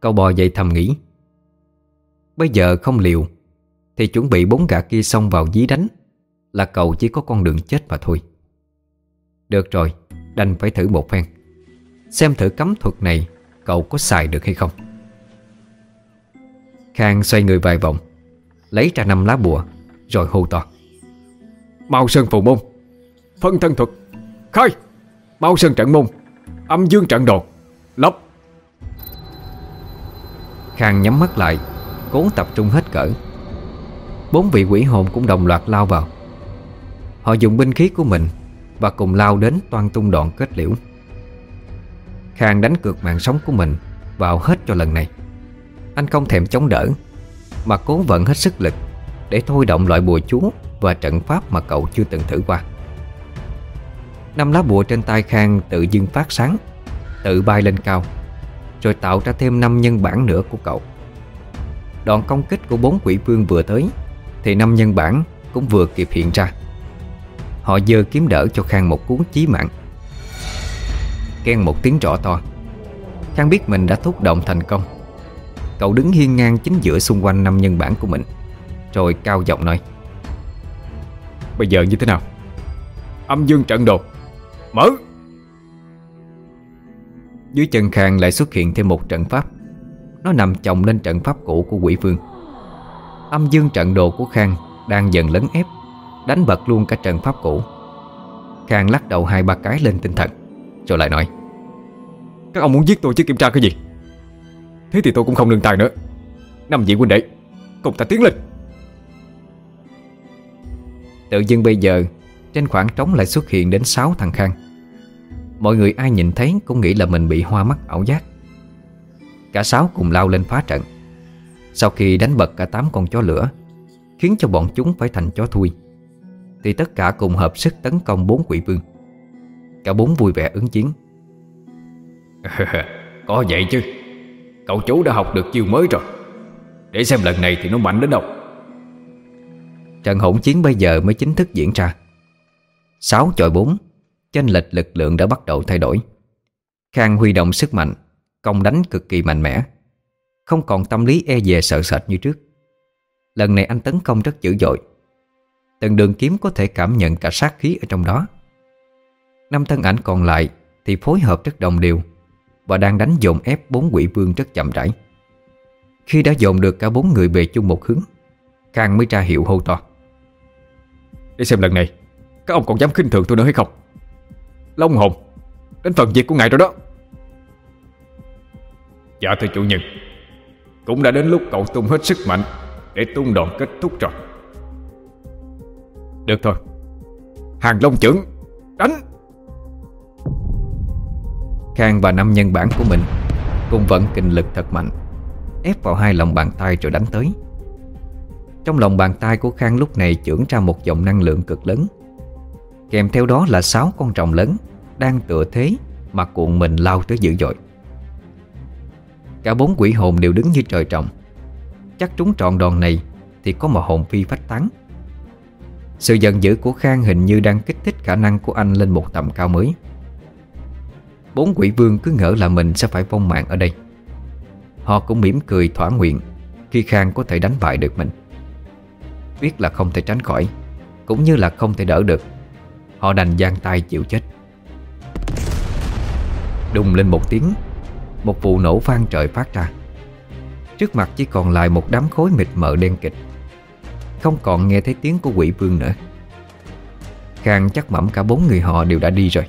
Cậu bò dậy thầm nghĩ Bây giờ không liều Thì chuẩn bị bốn gã kia xông vào dí đánh Là cậu chỉ có con đường chết mà thôi. Được rồi Đành phải thử một phen. Xem thử cấm thuật này Cậu có xài được hay không. Khang xoay người vài vòng Lấy ra năm lá bùa Rồi hô to. Mau sơn phù môn Phân thân thuật. Khai Mau sơn trận môn Âm dương trận đồ Lấp Khang nhắm mắt lại Cố tập trung hết cỡ. Bốn vị quỷ hồn cũng đồng loạt lao vào. Họ dùng binh khí của mình Và cùng lao đến toan tung đoạn kết liễu. Khang đánh cược mạng sống của mình Vào hết cho lần này. Anh không thèm chống đỡ, Mà cố vận hết sức lực Để thôi động loại bùa chú Và trận pháp mà cậu chưa từng thử qua. Năm lá bùa trên tay Khang tự dưng phát sáng, Tự bay lên cao, Rồi tạo ra thêm năm nhân bản nữa của cậu. Đòn công kích của bốn quỷ vương vừa tới Thì năm nhân bản cũng vừa kịp hiện ra. Họ dơ kiếm đỡ cho Khang một cuốn chí mạng. Ken một tiếng rõ to. Khang biết mình đã thúc động thành công. Cậu đứng hiên ngang chính giữa xung quanh năm nhân bản của mình Rồi cao giọng nói. Bây giờ như thế nào? Âm dương trận đồ. Mở. Dưới chân Khang lại xuất hiện thêm một trận pháp nó nằm chồng lên trận pháp cũ của quỷ vương. Âm dương trận đồ của Khang Đang dần lấn ép, Đánh bật luôn cả trận pháp cũ. Khang lắc đầu hai ba cái lên tinh thần, Rồi lại nói, Các ông muốn giết tôi chứ kiểm tra cái gì? Thế thì tôi cũng không nương tay nữa. Năm vị huynh đệ, Cùng ta tiến lên. Tự dưng bây giờ, Trên khoảng trống lại xuất hiện đến 6 thằng Khang. Mọi người ai nhìn thấy Cũng nghĩ là mình bị hoa mắt ảo giác. Cả sáu cùng lao lên phá trận. Sau khi đánh bật cả tám con chó lửa Khiến cho bọn chúng phải thành chó thui Thì tất cả cùng hợp sức tấn công bốn quỷ vương. Cả bốn vui vẻ ứng chiến. Có vậy chứ. Cậu chú đã học được chiêu mới rồi. Để xem lần này thì nó mạnh đến đâu. Trận hỗn chiến bây giờ mới chính thức diễn ra. Sáu chọi bốn Chênh lệch lực lượng đã bắt đầu thay đổi. Khang huy động sức mạnh Công đánh cực kỳ mạnh mẽ. Không còn tâm lý e dè sợ sệt như trước. Lần này anh tấn công rất dữ dội. Từng đường kiếm có thể cảm nhận cả sát khí ở trong đó. Năm thân ảnh còn lại Thì phối hợp rất đồng đều Và đang đánh dồn ép bốn quỷ vương rất chậm rãi. Khi đã dồn được cả bốn người về chung một hướng, Khang mới ra hiệu hô to. Để xem lần này, Các ông còn dám khinh thường tôi nữa hay không? Long hồn, Đến phần việc của ngài rồi đó. Dạ thưa chủ nhân. Cũng đã đến lúc cậu tung hết sức mạnh Để tung đòn kết thúc rồi. Được thôi. Hàng Long trưởng, Đánh! Khang và năm nhân bản của mình Cùng vẫn kinh lực thật mạnh, Ép vào hai lòng bàn tay rồi đánh tới. Trong lòng bàn tay của Khang lúc này trưởng ra một dòng năng lượng cực lớn. Kèm theo đó là sáu con rồng lớn Đang tựa thế Mà cuộn mình lao tới dữ dội. Cả bốn quỷ hồn đều đứng như trời trồng. Chắc trúng trọn đòn này Thì có một hồn phi phách tán. Sự giận dữ của Khang hình như đang kích thích khả năng của anh lên một tầm cao mới. Bốn quỷ vương cứ ngỡ là mình sẽ phải vong mạng ở đây. Họ cũng mỉm cười thỏa nguyện Khi Khang có thể đánh bại được mình. Biết là không thể tránh khỏi, Cũng như là không thể đỡ được, Họ đành giang tay chịu chết. Đùng lên một tiếng một vụ nổ vang trời phát ra. Trước mặt chỉ còn lại một đám khối mịt mờ đen kịch Không còn nghe thấy tiếng của quỷ vương nữa. Khang chắc mẩm cả bốn người họ đều đã đi rồi.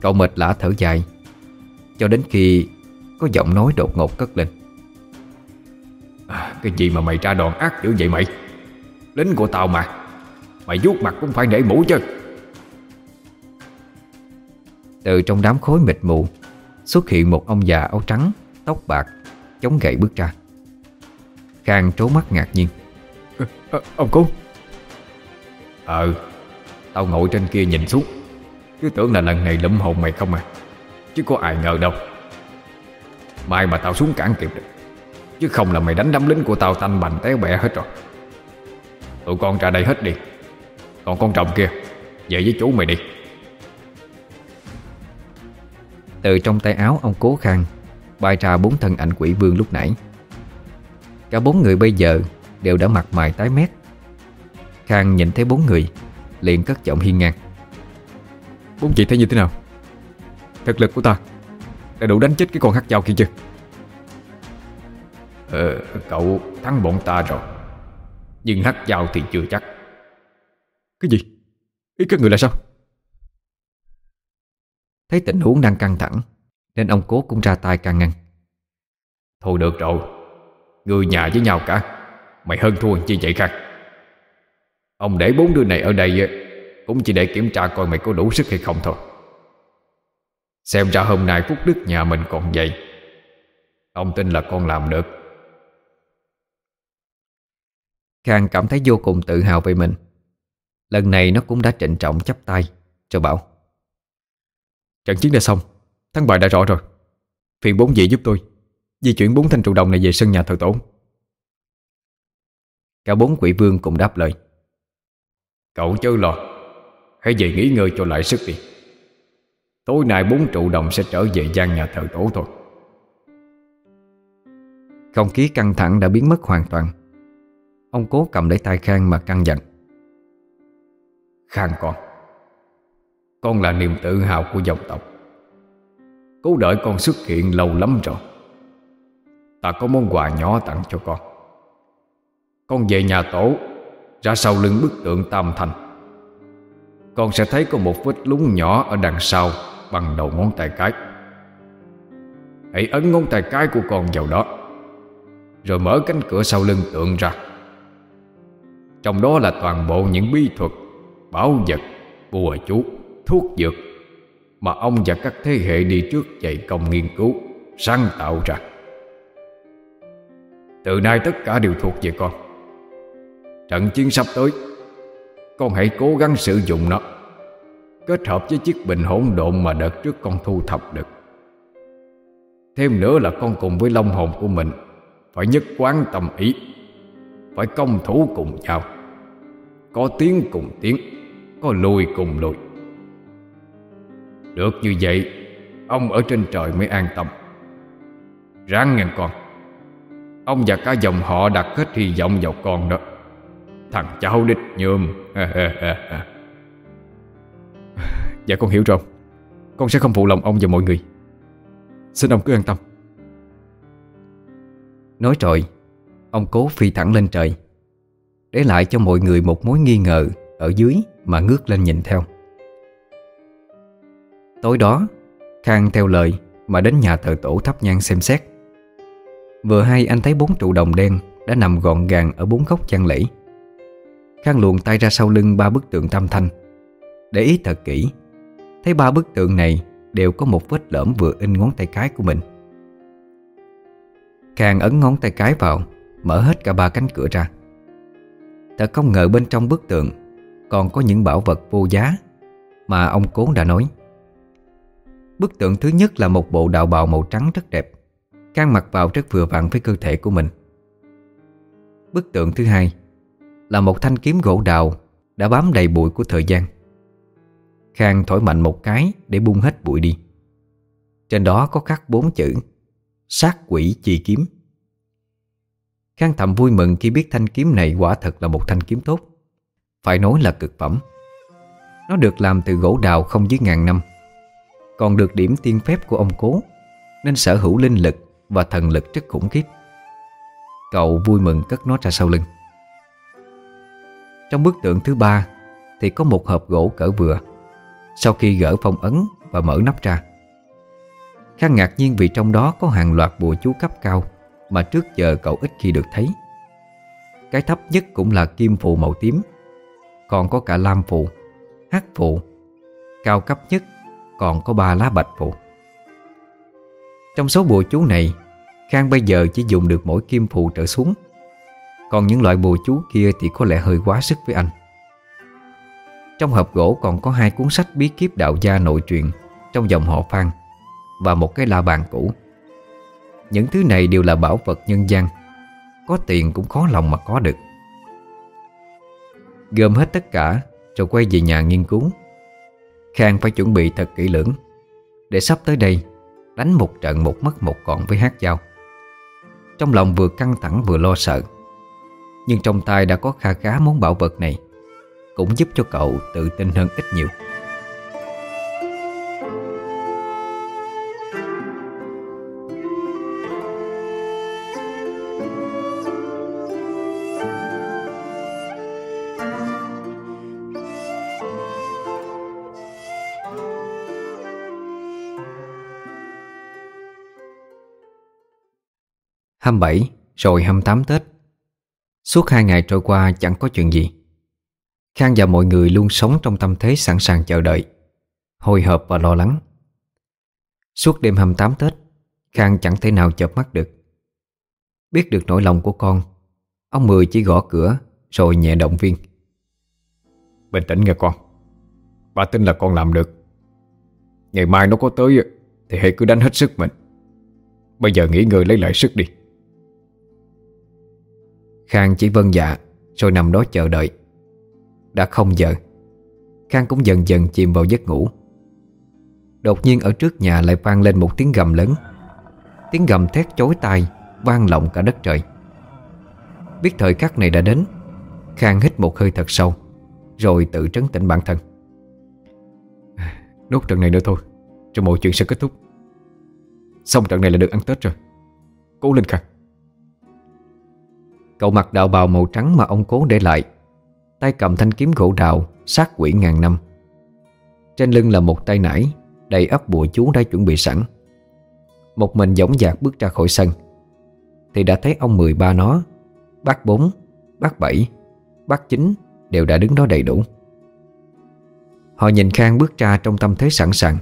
Cậu mệt lã thở dài Cho đến khi Có giọng nói đột ngột cất lên. À, Cái gì mà mày ra đòn ác dữ vậy mày? Lính của tao mà. Mày vuốt mặt cũng phải nể mũ chứ. Từ trong đám khối mịt mù Xuất hiện một ông già áo trắng Tóc bạc Chống gậy bước ra. Khang trố mắt ngạc nhiên. À, à, Ông cố Ờ Tao ngồi trên kia nhìn xuống. Cứ tưởng là lần này lụm hồn mày không à. Chứ có ai ngờ đâu. Mai mà tao xuống cản kịp được. Chứ không là mày đánh đám lính của tao tanh bành téo bẹ hết rồi. Tụi con ra đây hết đi. Còn con chồng kia Về với chú mày đi Từ trong tay áo ông cố khang Bay ra bốn thân ảnh quỷ vương lúc nãy. Cả bốn người bây giờ Đều đã mặt mày tái mét. Khang nhìn thấy bốn người Liền cất giọng hiên ngang. Bốn chị thấy như thế nào? Thực lực của ta Đã đủ đánh chết cái con hắc dao kia chưa? Ờ cậu thắng bọn ta rồi. Nhưng hắc dao thì chưa chắc. Cái gì? Ý các người là sao Thấy tình huống đang căng thẳng Nên ông cố cũng ra tay can ngăn. Thôi được rồi Người nhà với nhau cả Mày hơn thua chi vậy khác? Ông để bốn đứa này ở đây Cũng chỉ để kiểm tra coi mày có đủ sức hay không thôi. Xem ra hôm nay Phúc Đức nhà mình còn vậy. Ông tin là con làm được. Khang cảm thấy vô cùng tự hào về mình. Lần này nó cũng đã trịnh trọng chấp tay Rồi bảo Trận chiến đã xong, Thắng bại đã rõ rồi. Phiền bốn vị giúp tôi, Di chuyển bốn thanh trụ đồng này về sân nhà thờ tổ. Cả bốn quỷ vương cùng đáp lời. Cậu chớ lo, Hãy về nghỉ ngơi cho lại sức đi. Tối nay bốn trụ đồng sẽ trở về gian nhà thờ tổ thôi. Không khí căng thẳng đã biến mất hoàn toàn. Ông cố cầm lấy tay Khang mà căng dặn. Khang con con là niềm tự hào của dòng tộc. Cố đợi con xuất hiện lâu lắm rồi. Ta có món quà nhỏ tặng cho con. Con về nhà tổ Ra sau lưng bức tượng tam thành. Con sẽ thấy có một vết lúng nhỏ Ở đằng sau Bằng đầu ngón tay cái. Hãy ấn ngón tay cái của con vào đó Rồi mở cánh cửa sau lưng tượng ra. Trong đó là toàn bộ những bí thuật Bảo vật, bùa chú, thuốc dược Mà ông và các thế hệ đi trước dạy công nghiên cứu, Sáng tạo ra. Từ nay tất cả đều thuộc về con. Trận chiến sắp tới, Con hãy cố gắng sử dụng nó, Kết hợp với chiếc bình hỗn độn mà đợt trước con thu thập được. Thêm nữa là con cùng với long hồn của mình, Phải nhất quán tâm ý, Phải công thủ cùng nhau. Có tiếng cùng tiếng, Có lùi cùng lùi. Được như vậy, Ông ở trên trời mới an tâm. Ráng nghe con. Ông và cả dòng họ đặt hết hy vọng vào con đó. Thằng cháu đích nhôm. Dạ con hiểu rồi. Con sẽ không phụ lòng ông và mọi người. Xin ông cứ an tâm. Nói rồi, Ông cố phi thẳng lên trời, Để lại cho mọi người một mối nghi ngờ Ở dưới mà ngước lên nhìn theo. Tối đó, Khang theo lời Mà đến nhà thờ tổ thắp nhang xem xét. Vừa hay anh thấy bốn trụ đồng đen Đã nằm gọn gàng ở bốn góc chăn lễ Khang luồn tay ra sau lưng ba bức tượng tam thanh, Để ý thật kỹ. Thấy ba bức tượng này Đều có một vết lõm vừa in ngón tay cái của mình. Khang ấn ngón tay cái vào, Mở hết cả ba cánh cửa ra. Thật không ngờ bên trong bức tượng Còn có những bảo vật vô giá Mà ông cố đã nói. Bức tượng thứ nhất là một bộ đạo bào màu trắng rất đẹp. Can mặc vào rất vừa vặn với cơ thể của mình. Bức tượng thứ hai Là một thanh kiếm gỗ đào Đã bám đầy bụi của thời gian. Khang thổi mạnh một cái Để bung hết bụi đi. Trên đó có khắc bốn chữ, Sát quỷ chi kiếm. Khang thầm vui mừng khi biết thanh kiếm này quả thật là một thanh kiếm tốt. Phải nói là cực phẩm. Nó được làm từ gỗ đào không dưới ngàn năm. Còn được điểm tiên phép của ông cố Nên sở hữu linh lực và thần lực rất khủng khiếp. Cậu vui mừng cất nó ra sau lưng. Trong bức tượng thứ ba Thì có một hộp gỗ cỡ vừa. Sau khi gỡ phong ấn và mở nắp ra Khang ngạc nhiên vì trong đó có hàng loạt bùa chú cấp cao Mà trước giờ cậu ít khi được thấy. Cái thấp nhất cũng là kim phụ màu tím Còn có cả lam phụ, hắc phụ, Cao cấp nhất còn có ba lá bạch phụ. Trong số bùa chú này, Khang bây giờ chỉ dùng được mỗi kim phụ trở xuống. Còn những loại bùa chú kia thì có lẽ hơi quá sức với anh. Trong hộp gỗ còn có hai cuốn sách bí kíp đạo gia nội truyền Trong dòng họ Phan Và một cái la bàn cũ. Những thứ này đều là bảo vật nhân gian, Có tiền cũng khó lòng mà có được. Gom hết tất cả Rồi quay về nhà nghiên cứu. Khang phải chuẩn bị thật kỹ lưỡng. Để sắp tới đây, Đánh một trận một mất một còn với hát dao. Trong lòng vừa căng thẳng vừa lo sợ. Nhưng trong tay đã có kha khá món bảo vật này, Cũng giúp cho cậu tự tin hơn ít nhiều. Hăm bảy, rồi hăm tám Tết. Suốt hai ngày trôi qua chẳng có chuyện gì. Khang và mọi người luôn sống trong tâm thế sẵn sàng chờ đợi, Hồi hộp và lo lắng. Suốt đêm 28 Tết, Khang chẳng thể nào chợp mắt được. Biết được nỗi lòng của con, Ông Mười chỉ gõ cửa Rồi nhẹ động viên. Bình tĩnh nghe con Bà tin là con làm được. Ngày mai nó có tới Thì hãy cứ đánh hết sức mình. Bây giờ nghỉ ngơi lấy lại sức đi. Khang chỉ vâng dạ Rồi nằm đó chờ đợi. Đã không giờ, Khang cũng dần dần chìm vào giấc ngủ. Đột nhiên ở trước nhà lại vang lên một tiếng gầm lớn. Tiếng gầm thét chối tai, Vang lộng cả đất trời. Biết thời khắc này đã đến, Khang hít một hơi thật sâu, Rồi tự trấn tĩnh bản thân. Nốt trận này nữa thôi Rồi mọi chuyện sẽ kết thúc. Xong trận này là được ăn Tết rồi. Cố lên Khang. Cậu mặc đạo bào màu trắng mà ông cố để lại. Tay cầm thanh kiếm gỗ đào, Sát quỷ ngàn năm. Trên lưng là một tay nải, Đầy ấp bùa chú đã chuẩn bị sẵn. Một mình dõng dạc bước ra khỏi sân. Thì đã thấy ông mười ba nó, Bác bốn, Bác bảy, Bác chín Đều đã đứng đó đầy đủ. Họ nhìn Khang bước ra trong tâm thế sẵn sàng.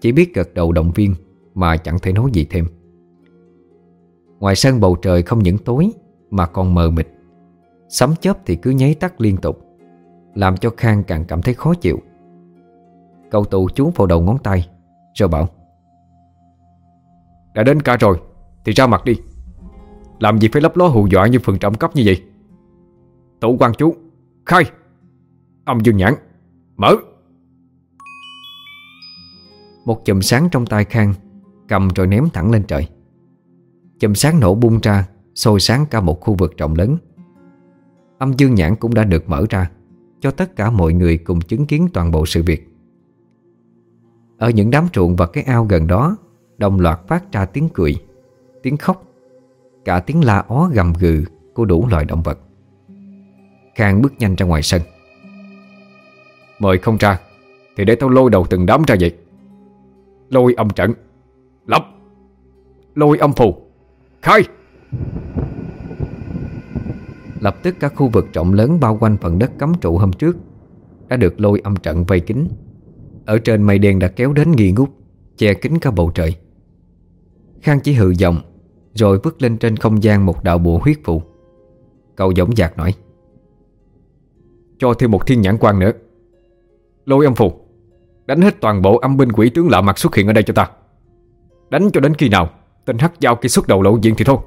Chỉ biết gật đầu động viên Mà chẳng thể nói gì thêm. Ngoài sân bầu trời không những tối mà còn mờ mịt. Sấm chớp thì cứ nháy tắt liên tục, Làm cho Khang càng cảm thấy khó chịu. Cậu tụ chú vào đầu ngón tay, Rồi bảo, Đã đến ca rồi, Thì ra mặt đi. Làm gì phải lấp ló hù dọa như phần trọng cấp như vậy? Tụ quan chú, Khai, Âm dương nhãn, Mở. Một chùm sáng trong tay Khang Cầm rồi ném thẳng lên trời. Chùm sáng nổ bung ra sôi sáng cả một khu vực rộng lớn. Âm dương nhãn cũng đã được mở ra, Cho tất cả mọi người cùng chứng kiến toàn bộ sự việc. Ở những đám ruộng và cái ao gần đó, Đồng loạt phát ra tiếng cười, Tiếng khóc, Cả tiếng la ó gầm gừ Của đủ loài động vật. Khang bước nhanh ra ngoài sân. Mời không ra, Thì để tao lôi đầu từng đám ra vậy. Lôi âm trận, Lập. Lôi âm phù, Khai. Lập tức các khu vực rộng lớn bao quanh phần đất cấm trụ hôm trước Đã được lôi âm trận vây kín. Ở trên mây đen đã kéo đến nghi ngút, Che kín cả bầu trời. Khang chỉ hừ giọng, Rồi vứt lên trên không gian một đạo bùa huyết phụ. Cậu giống dạc nói, Cho thêm một thiên nhãn quan nữa. Lôi âm phù Đánh hết toàn bộ âm binh quỷ tướng lạ mặt xuất hiện ở đây cho ta. Đánh cho đến khi nào, Tên hắc giao kia xuất đầu lộ diện thì thôi.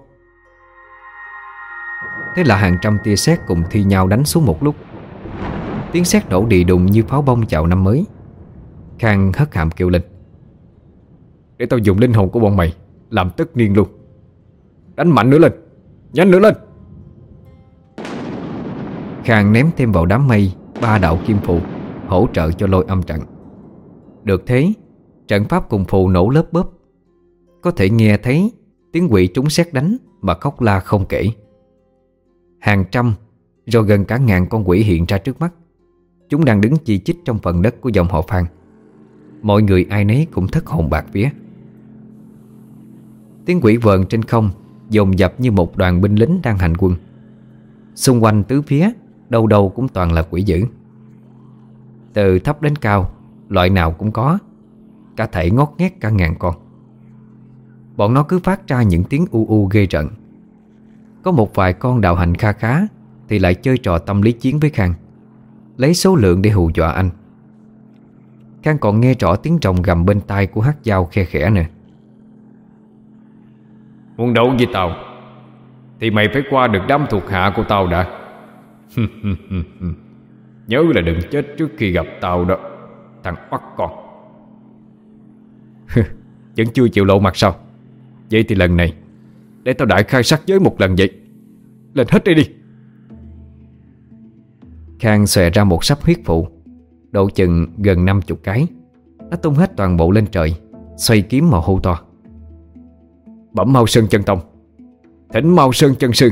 Thế là hàng trăm tia sét cùng thi nhau đánh xuống một lúc. Tiếng sét nổ đi đùng như pháo bông chào năm mới. Khang hất hàm kêu lên. Để tao dùng linh hồn của bọn mày Làm tất niên luôn. Đánh mạnh nữa lên, Nhanh nữa lên. Khang ném thêm vào đám mây Ba đạo kim phù, Hỗ trợ cho lôi âm trận. Được thế, Trận pháp cùng phù nổ lớp bớp Có thể nghe thấy Tiếng quỷ trúng xét đánh Mà khóc la không kể. Hàng trăm Rồi gần cả ngàn con quỷ hiện ra trước mắt. Chúng đang đứng chi chít trong phần đất của dòng họ Phan. Mọi người ai nấy cũng thất hồn bạc vía. Tiếng quỷ vờn trên không Dồn dập như một đoàn binh lính đang hành quân. Xung quanh tứ phía, Đâu đâu cũng toàn là quỷ dữ. Từ thấp đến cao, Loại nào cũng có. Cả thể ngót nghét cả ngàn con. Bọn nó cứ phát ra những tiếng u u ghê rợn. Có một vài con đạo hành kha khá Thì lại chơi trò tâm lý chiến với Khang. Lấy số lượng để hù dọa anh. Khang còn nghe rõ tiếng rồng gầm bên tai của hát dao khe khẽ nè. Muốn đấu với tao, Thì mày phải qua được đám thuộc hạ của tao đã. Nhớ là đừng chết trước khi gặp tao đó, Thằng oắt con. Vẫn chưa chịu lộ mặt sao? Vậy thì lần này để tao đại khai sát giới một lần vậy. Lên hết đây đi. Khang xòe ra một sắp huyết phụ Độ chừng gần 50 cái. Nó tung hết toàn bộ lên trời, Xoay kiếm màu hô to. Bẩm Mao Sơn chân tông. Thỉnh Mao Sơn chân sư.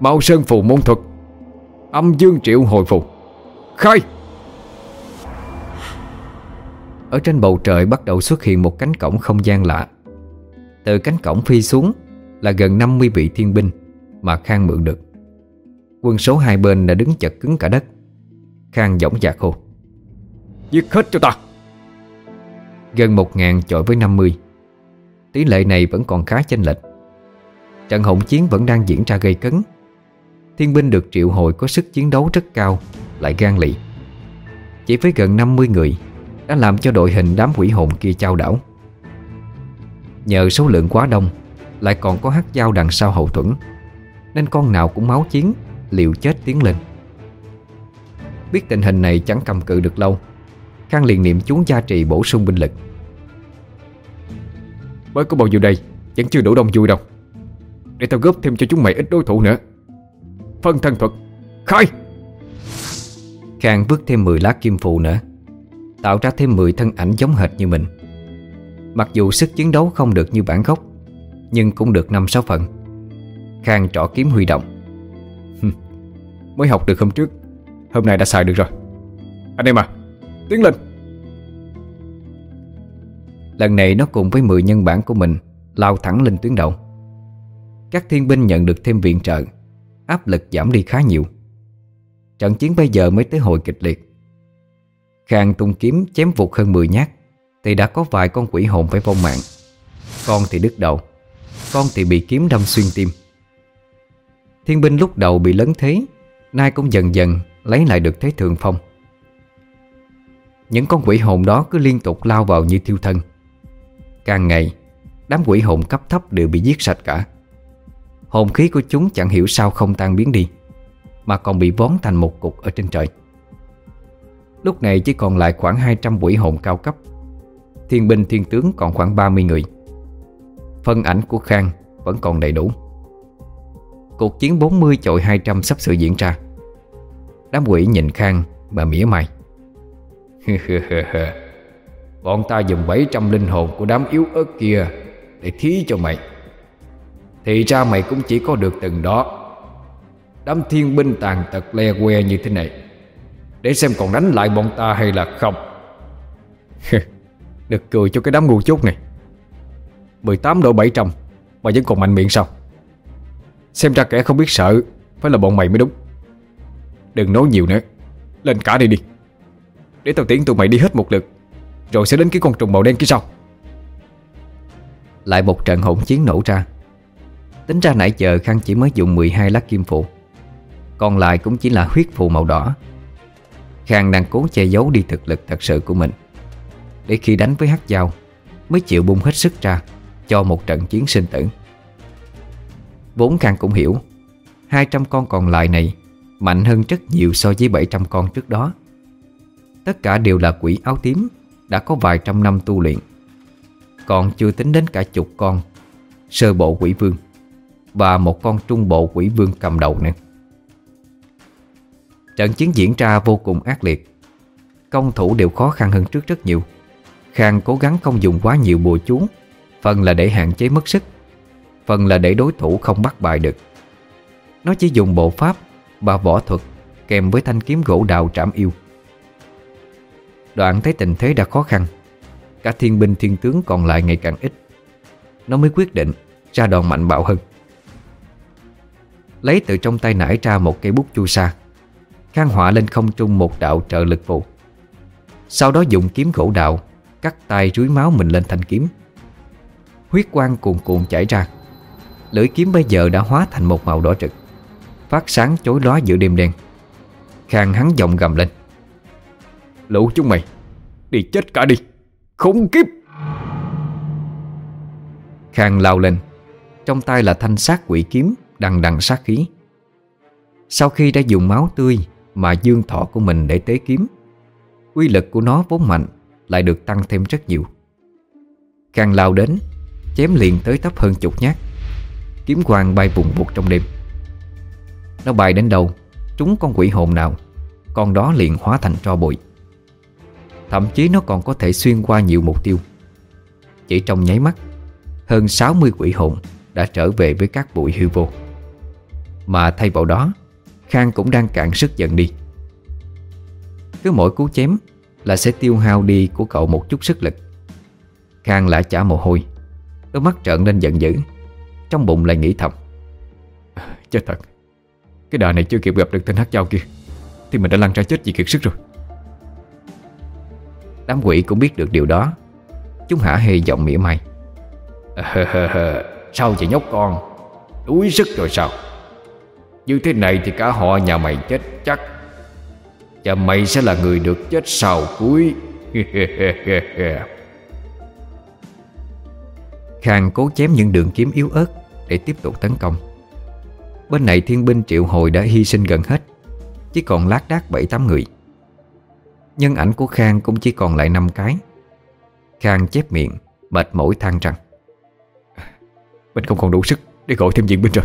Mao Sơn phù môn thuật. Âm dương triệu hồi phù. Khai! Ở trên bầu trời bắt đầu xuất hiện một cánh cổng không gian lạ. Từ cánh cổng phi xuống là gần 50 vị thiên binh Mà Khang mượn được. Quân số hai bên đã đứng chật cứng cả đất. Khang dõng dạc hô Giết hết cho ta. Gần một ngàn chọi với 50 Tỷ lệ này vẫn còn khá chênh lệch. Trận hỗn chiến vẫn đang diễn ra gây cấn. Thiên binh được triệu hồi có sức chiến đấu rất cao Lại gan lị. Chỉ với gần 50 người Đã làm cho đội hình đám quỷ hồn kia trao đảo. Nhờ số lượng quá đông Lại còn có hát dao đằng sau hậu thuẫn. Nên con nào cũng máu chiến Liều chết tiến lên. Biết tình hình này chẳng cầm cự được lâu Khang liền niệm chú gia trì bổ sung binh lực. Mới có bao nhiêu đây Vẫn chưa đủ đông vui đâu. Để tao góp thêm cho chúng mày ít đối thủ nữa. Phân thân thuật Khai! Khang vứt thêm 10 lá kim phù nữa Tạo ra thêm 10 thân ảnh giống hệt như mình. Mặc dù sức chiến đấu không được như bản gốc nhưng cũng được 5-6 phần. Khang trỏ kiếm huy động. Mới học được hôm trước. Hôm nay đã xài được rồi. Anh em à Tiến lên. Lần này nó cùng với 10 nhân bản của mình Lao thẳng lên tuyến đầu. Các thiên binh nhận được thêm viện trợ, Áp lực giảm đi khá nhiều. Trận chiến bây giờ mới tới hồi kịch liệt. Khang tung kiếm chém vụt hơn 10 nhát, Thì đã có vài con quỷ hồn phải vong mạng. Con thì đứt đầu. Con thì bị kiếm đâm xuyên tim. Thiên binh lúc đầu bị lấn thế, Nay cũng dần dần lấy lại được thế thượng phong. Những con quỷ hồn đó cứ liên tục lao vào như thiêu thân. Càng ngày, Đám quỷ hồn cấp thấp đều bị giết sạch cả. Hồn khí của chúng chẳng hiểu sao không tan biến đi, Mà còn bị vón thành một cục ở trên trời. Lúc này chỉ còn lại khoảng 200 quỷ hồn cao cấp. Thiên binh, thiên tướng còn khoảng 30 người. Phân ảnh của Khang vẫn còn đầy đủ. Cuộc chiến 40 chọi 200 sắp sự diễn ra. Đám quỷ nhìn Khang mà mỉa mai. Bọn ta dùng 700 linh hồn của đám yếu ớt kia Để thí cho mày. Thì ra mày cũng chỉ có được từng đó. Đám thiên binh tàn tật le que như thế này. Để xem còn đánh lại bọn ta hay là không. Được cười cho cái đám ngu chốt này. 18 độ 700 Mà vẫn còn mạnh miệng sao? Xem ra kẻ không biết sợ Phải là bọn mày mới đúng. Đừng nói nhiều nữa, Lên cả đi đi. Để tao tiễn tụi mày đi hết một lượt, Rồi sẽ đến cái con trùng màu đen kia sau. Lại một trận hỗn chiến nổ ra. Tính ra nãy giờ Khang chỉ mới dùng 12 lát kim phụ, Còn lại cũng chỉ là huyết phù màu đỏ. Khang đang cố che giấu đi thực lực thật sự của mình, Để khi đánh với hắc dao Mới chịu bung hết sức ra. Cho một trận chiến sinh tử. Vốn Khang cũng hiểu 200 con còn lại này Mạnh hơn rất nhiều so với 700 con trước đó. Tất cả đều là quỷ áo tím, Đã có vài trăm năm tu luyện. Còn chưa tính đến cả chục con, Sơ bộ quỷ vương, Và một con trung bộ quỷ vương cầm đầu nữa. Trận chiến diễn ra vô cùng ác liệt. Công thủ đều khó khăn hơn trước rất nhiều. Khang cố gắng không dùng quá nhiều bùa chú Phần là để hạn chế mất sức, Phần là để đối thủ không bắt bài được. Nó chỉ dùng bộ pháp Và võ thuật Kèm với thanh kiếm gỗ đào trảm yêu. Đoạn thấy tình thế đã khó khăn, Cả thiên binh thiên tướng còn lại ngày càng ít. Nó mới quyết định Ra đòn mạnh bạo hơn. Lấy từ trong tay nải ra một cây bút chu sa, Khang họa lên không trung một đạo trợ lực phù. Sau đó dùng kiếm gỗ đạo Cắt tay rúi máu mình lên thanh kiếm. Huyết quang cuồn cuộn chảy ra. Lưỡi kiếm bây giờ đã hóa thành một màu đỏ trực Phát sáng chối lóa giữa đêm đen. Khang hắn giọng gầm lên. Lũ chúng mày, Đi chết cả đi Khốn kiếp Khang lao lên, Trong tay là thanh sát quỷ kiếm Đằng đằng sát khí. Sau khi đã dùng máu tươi Mà dương thọ của mình để tế kiếm Quy lực của nó vốn mạnh Lại được tăng thêm rất nhiều. Khang lao đến Chém liền tới thấp hơn chục nhát. Kiếm quang bay vùng vụt trong đêm. Nó bay đến đâu, Trúng con quỷ hồn nào, Con đó liền hóa thành tro bụi. Thậm chí nó còn có thể xuyên qua nhiều mục tiêu. Chỉ trong nháy mắt, Hơn 60 quỷ hồn Đã trở về với các bụi hư vô. Mà thay vào đó, Khang cũng đang cạn sức dần đi. Cứ mỗi cú chém Là sẽ tiêu hao đi của cậu một chút sức lực. Khang lại trả mồ hôi. Đôi mắt trợn lên giận dữ. Trong bụng lại nghĩ thầm. Chết thật. Cái đà này chưa kịp gặp được tên hát dao kia, Thì mình đã lăn ra chết vì kiệt sức rồi. Đám quỷ cũng biết được điều đó. Chúng hả hê giọng mỉa mai. Sao vậy nhóc con? Đuối sức rồi sao? Như thế này thì cả họ nhà mày chết chắc. Và mày sẽ là người được chết sau cuối. Khang cố chém những đường kiếm yếu ớt Để tiếp tục tấn công. Bên này thiên binh triệu hồi đã hy sinh gần hết, Chỉ còn lác đác bảy tám người. Nhân ảnh của Khang cũng chỉ còn lại năm cái. Khang chép miệng, Mệt mỏi than rằng, Mình không còn đủ sức để gọi thêm viện binh rồi.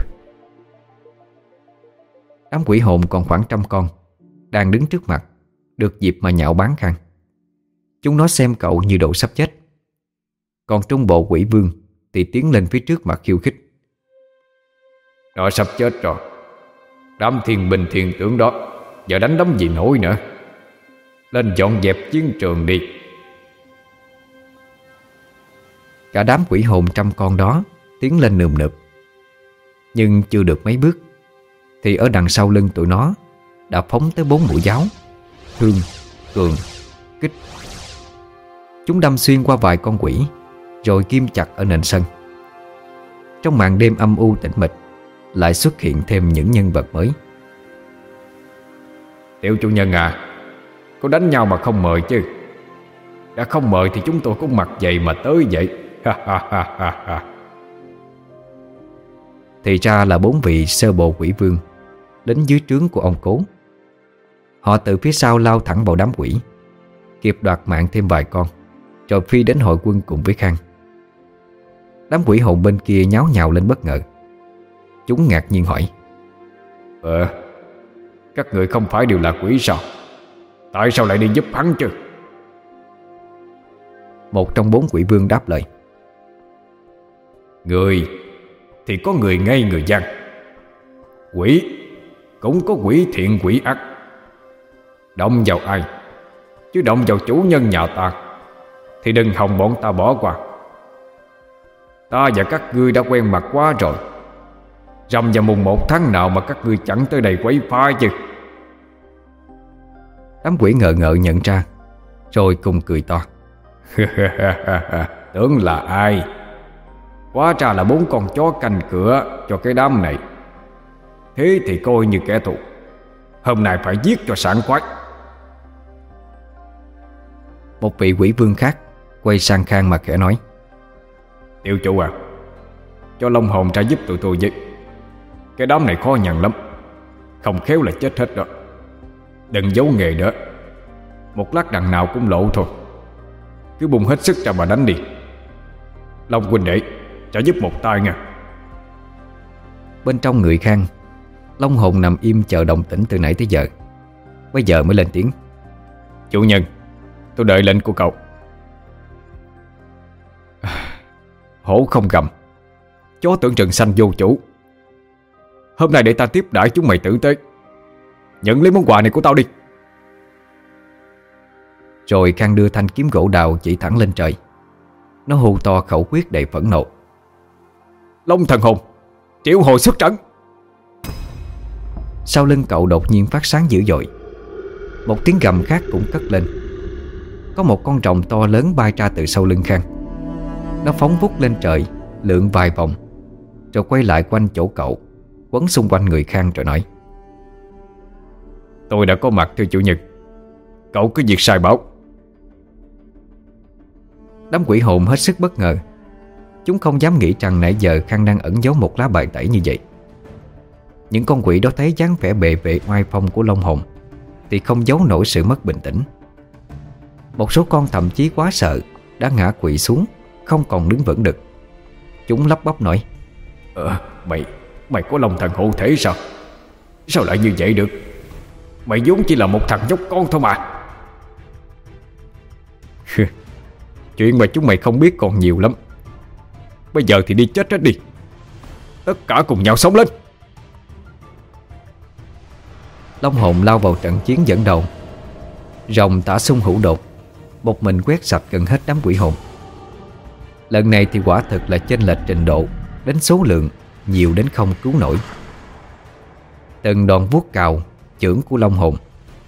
Đám quỷ hồn còn khoảng trăm con Đang đứng trước mặt, Được dịp mà nhạo bán Khang. Chúng nó xem cậu như độ sắp chết. Còn trung bộ quỷ vương thì tiến lên phía trước mà khiêu khích. Nó sắp chết rồi. Đám thiên bình thiên tướng đó Giờ đánh đấm gì nổi nữa. Lên dọn dẹp chiến trường đi. Cả đám quỷ hồn trăm con đó Tiến lên nườm nượp. Nhưng chưa được mấy bước Thì ở đằng sau lưng tụi nó Đã phóng tới bốn mũi giáo Thương, cường, kích. Chúng đâm xuyên qua vài con quỷ rồi kim chặt ở nền sân. Trong màn đêm âm u tĩnh mịch Lại xuất hiện thêm những nhân vật mới. Tiểu chủ nhân à Có đánh nhau mà không mời chứ? Đã không mời thì chúng tôi cũng mặc dày mà tới vậy. Thì ra là bốn vị sơ bộ quỷ vương Đến dưới trướng của ông cố. Họ từ phía sau lao thẳng vào đám quỷ Kịp đoạt mạng thêm vài con Rồi phi đến hội quân cùng với Khang Đám quỷ hồn bên kia nháo nhào lên bất ngờ. Chúng ngạc nhiên hỏi. Ờ Các người không phải đều là quỷ sao? Tại sao lại đi giúp hắn chứ? Một trong bốn quỷ vương đáp lời. Người Thì có người ngay người gian. Quỷ Cũng có quỷ thiện quỷ ác. Động vào ai? Chứ động vào chủ nhân nhà ta Thì đừng hòng bọn ta bỏ qua Ta và các ngươi đã quen mặt quá rồi. Rằm vào mùng một tháng nào mà các ngươi chẳng tới đây quấy phá chứ? Đám quỷ ngờ ngợ nhận ra Rồi cùng cười to. Tưởng là ai? Quá ra là bốn con chó canh cửa Cho cái đám này. Thế thì coi như kẻ thù. Hôm nay phải giết cho sảng khoái. Một vị quỷ vương khác Quay sang Khang mà khẽ nói Tiểu chủ à Cho Long Hồn ra giúp tụi tôi với. Cái đám này khó nhằn lắm Không khéo là chết hết đó. Đừng giấu nghề nữa Một lát đằng nào cũng lộ thôi. Cứ bung hết sức ra mà đánh đi. Long huynh đệ Trả giúp một tay nha. Bên trong người Khang Long hồn nằm im chờ động tĩnh từ nãy tới giờ. Bây giờ mới lên tiếng. Chủ nhân Tôi đợi lệnh của cậu Hổ không gầm. Chó tưởng rừng xanh vô chủ. Hôm nay để ta tiếp đãi chúng mày tử tế. Nhận lấy món quà này của tao đi. Rồi Khang đưa thanh kiếm gỗ đào chỉ thẳng lên trời. Nó hù to khẩu quyết đầy phẫn nộ. Long thần hồn, Triệu hồi xuất trận. Sau lưng cậu đột nhiên phát sáng dữ dội. Một tiếng gầm khác cũng cất lên. Có một con rồng to lớn bay ra từ sau lưng Khang. Nó phóng vút lên trời Lượn vài vòng Rồi quay lại quanh chỗ cậu Quấn xung quanh người Khang rồi nói Tôi đã có mặt thưa chủ nhật. Cậu cứ việc sai báo Đám quỷ hồn hết sức bất ngờ. Chúng không dám nghĩ rằng nãy giờ Khang đang ẩn giấu một lá bài tẩy như vậy. Những con quỷ đó thấy dáng vẻ bệ vệ oai phong của Long Hồn Thì không giấu nổi sự mất bình tĩnh. Một số con thậm chí quá sợ Đã ngã quỵ xuống Không còn đứng vững được. Chúng lắp bắp nói Ờ mày Mày có lòng thần hộ thể sao? Sao lại như vậy được? Mày vốn chỉ là một thằng nhóc con thôi mà. Chuyện mà chúng mày không biết còn nhiều lắm. Bây giờ thì đi chết hết đi. Tất cả cùng nhau sống lên. Long hồn lao vào trận chiến dẫn đầu. Rồng tả sung hữu đột Một mình quét sạch gần hết đám quỷ hồn Lần này thì quả thực là chênh lệch trình độ Đến số lượng Nhiều đến không cứu nổi. Từng đòn vuốt cào Chưởng của Long hồn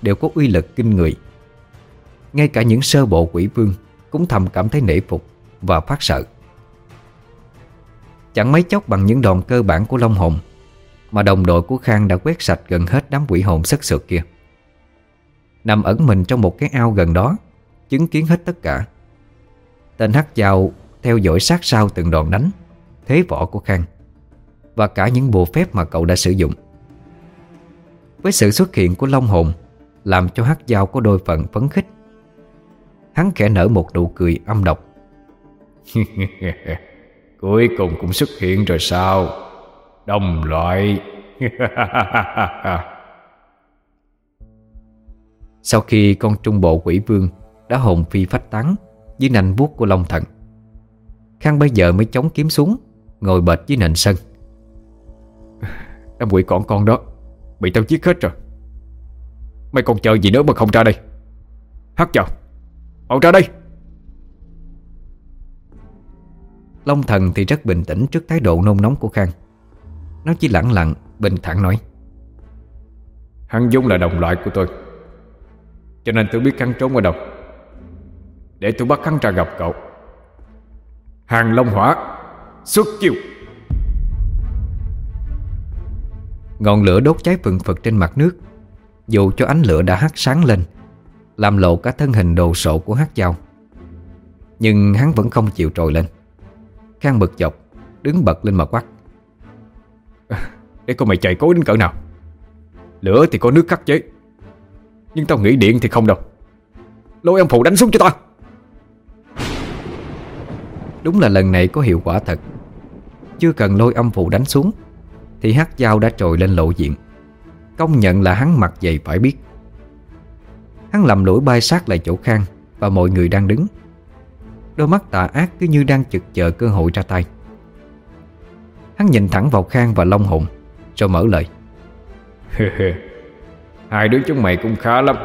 Đều có uy lực kinh người. Ngay cả những sơ bộ quỷ vương Cũng thầm cảm thấy nể phục Và phát sợ. Chẳng mấy chốc bằng những đòn cơ bản của Long hồn Mà đồng đội của Khang đã quét sạch gần hết đám quỷ hồn sức sượt kia. Nằm ẩn mình trong một cái ao gần đó, Chứng kiến hết tất cả. Tên hắc dao theo dõi sát sao từng đòn đánh Thế võ của Khang Và cả những bộ phép mà cậu đã sử dụng. Với sự xuất hiện của Long hồn Làm cho hắc dao có đôi phần phấn khích. Hắn khẽ nở một nụ cười âm độc. Cuối cùng cũng xuất hiện rồi sao? Đồng loại. Sau khi con trung bộ quỷ vương Đã hồn phi phách tán Dưới nành vuốt của Long Thần Khang bây giờ mới chống kiếm xuống Ngồi bệt dưới nền sân. Đám quỷ còn con đó Bị tao giết hết rồi. Mày còn chờ gì nữa mà không ra đây? Hắt vào Mau ra đây. Long thần thì rất bình tĩnh trước thái độ nôn nóng của Khang. Nó chỉ lặng lặng Bình thản nói. Hắn Dung là đồng loại của tôi Cho nên tôi biết hắn trốn ở đâu. Để tôi bắt hắn ra gặp cậu Hàng Long Hỏa Xuất chiêu. Ngọn lửa đốt cháy phừng phật trên mặt nước Dù cho ánh lửa đã hắt sáng lên Làm lộ cả thân hình đồ sộ của hát dao. Nhưng hắn vẫn không chịu trồi lên. Khang bực dọc Đứng bật lên mà quát. Để coi mày chạy cố đến cỡ nào? Lửa thì có nước khắc chế Nhưng tao nghĩ điện thì không đâu. Lôi ông phụ đánh xuống cho tao Đúng là lần này có hiệu quả thật. Chưa cần lôi âm phụ đánh xuống, Thì hát dao đã trồi lên lộ diện. Công nhận là hắn mặt dày phải biết. Hắn lầm lũi bay sát lại chỗ Khang Và mọi người đang đứng. Đôi mắt tà ác cứ như đang chực chờ cơ hội ra tay. Hắn nhìn thẳng vào Khang và Long Hồn, Rồi mở lời. Hai đứa chúng mày cũng khá lắm.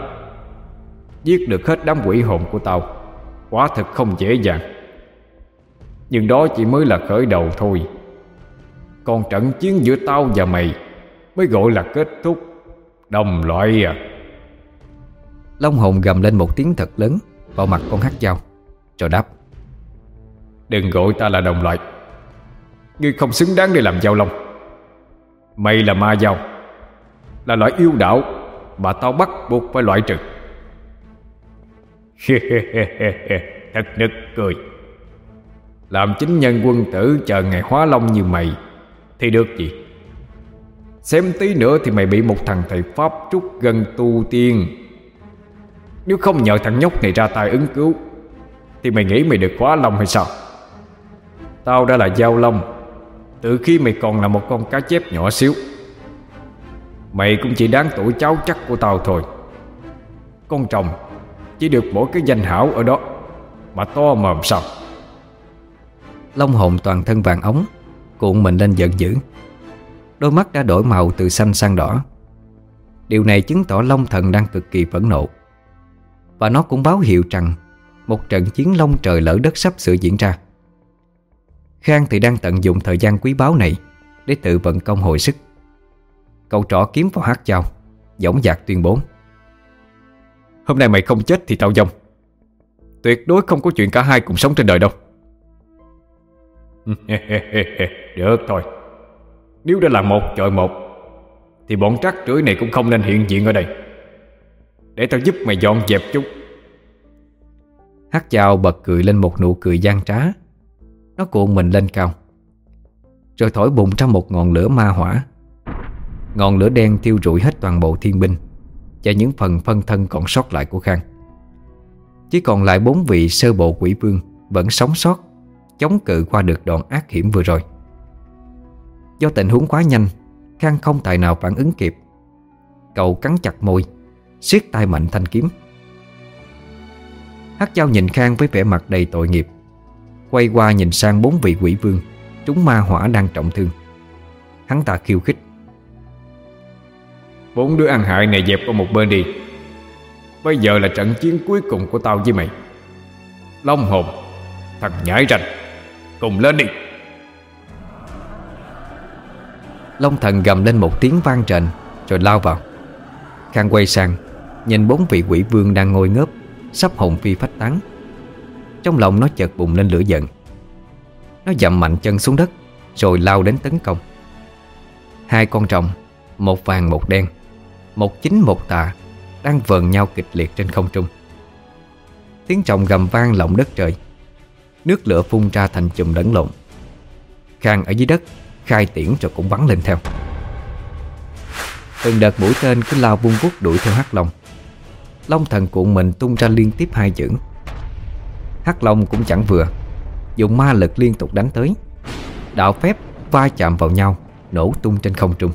Giết được hết đám quỷ hồn của tao, Quá thật không dễ dàng. Nhưng đó chỉ mới là khởi đầu thôi. Còn trận chiến giữa tao và mày Mới gọi là kết thúc. Đồng loại à. Long hồn gầm lên một tiếng thật lớn Vào mặt con hát dao. Rồi đáp Đừng gọi ta là đồng loại. Ngươi không xứng đáng để làm giao long. Mày là ma giao Là loại yêu đạo Mà tao bắt buộc phải loại trừ. Thật nực cười làm chính nhân quân tử chờ ngày hóa long như mày, Thì được gì? Xem tí nữa thì mày bị một thằng thầy Pháp trúc gần tu tiên. Nếu không nhờ thằng nhóc này ra tay ứng cứu, Thì mày nghĩ mày được hóa long hay sao? Tao đã là giao long, Từ khi mày còn là một con cá chép nhỏ xíu, Mày cũng chỉ đáng tuổi cháu chắc của tao thôi. Con chồng Chỉ được mỗi cái danh hảo ở đó, Mà to mồm sao? Long hồn toàn thân vàng ống, Cuộn mình lên giận dữ. Đôi mắt đã đổi màu từ xanh sang đỏ. Điều này chứng tỏ Long thần đang cực kỳ phẫn nộ. Và nó cũng báo hiệu rằng Một trận chiến long trời lỡ đất sắp sửa diễn ra. Khang thì đang tận dụng thời gian quý báu này Để tự vận công hồi sức. Cậu trỏ kiếm vào hát chào Dõng dạc tuyên bố. Hôm nay mày không chết thì tao dông. Tuyệt đối không có chuyện cả hai cùng sống trên đời đâu. Được thôi. Nếu đã là một chọi một, Thì bọn trắc rưỡi này cũng không nên hiện diện ở đây. Để tao giúp mày dọn dẹp chút. Hát dao bật cười lên một nụ cười gian trá. Nó cuộn mình lên cao. Rồi thổi bùng ra một ngọn lửa ma hỏa. Ngọn lửa đen thiêu rụi hết toàn bộ thiên binh, Và những phần phân thân còn sót lại của Khang. Chỉ còn lại bốn vị sơ bộ quỷ vương Vẫn sống sót. Chống cự qua được đoạn ác hiểm vừa rồi. Do tình huống quá nhanh, Khang không tài nào phản ứng kịp. Cậu cắn chặt môi, siết tay mạnh thanh kiếm. Hát dao nhìn Khang với vẻ mặt đầy tội nghiệp, Quay qua nhìn sang bốn vị quỷ vương, Chúng ma hỏa đang trọng thương. Hắn ta khiêu khích. Bốn đứa ăn hại này dẹp qua một bên đi. Bây giờ là trận chiến cuối cùng của tao với mày. Long hồn, Thằng nhãi ranh Cùng lên đi. Long thần gầm lên một tiếng vang trền, Rồi lao vào. Khang quay sang, Nhìn bốn vị quỷ vương đang ngồi ngớp, Sắp hồn phi phách tán. Trong lòng nó chợt bùng lên lửa giận. Nó dậm mạnh chân xuống đất, Rồi lao đến tấn công. Hai con rồng, Một vàng một đen, Một chính một tà, Đang vờn nhau kịch liệt trên không trung. Tiếng trọng gầm vang lộng đất trời Nước lửa phun ra thành chùm lẫn lộn. Khang ở dưới đất, Khai tiễn rồi cũng bắn lên theo. Từng đợt mũi tên cứ lao vung vút đuổi theo Hắc Long. Long thần cuộn mình tung ra liên tiếp hai chữ. Hắc Long cũng chẳng vừa, Dùng ma lực liên tục đánh tới. Đạo phép va chạm vào nhau, Nổ tung trên không trung.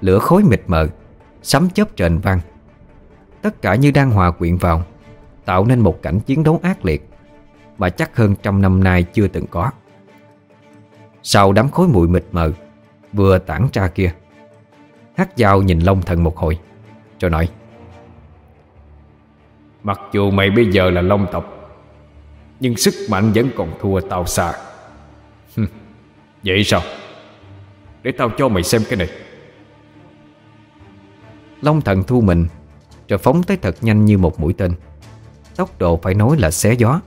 Lửa khối mịt mờ, Sấm chớp trền vang. Tất cả như đang hòa quyện vào, Tạo nên một cảnh chiến đấu ác liệt. Mà chắc hơn trăm năm nay chưa từng có. Sau đám khối bụi mịt mờ Vừa tản ra kia Hát dao nhìn Long Thần một hồi Rồi nói Mặc dù mày bây giờ là Long tộc Nhưng sức mạnh vẫn còn thua tao xa. Vậy sao? Để tao cho mày xem cái này. Long thần thu mình Rồi phóng tới thật nhanh như một mũi tên. Tốc độ phải nói là xé gió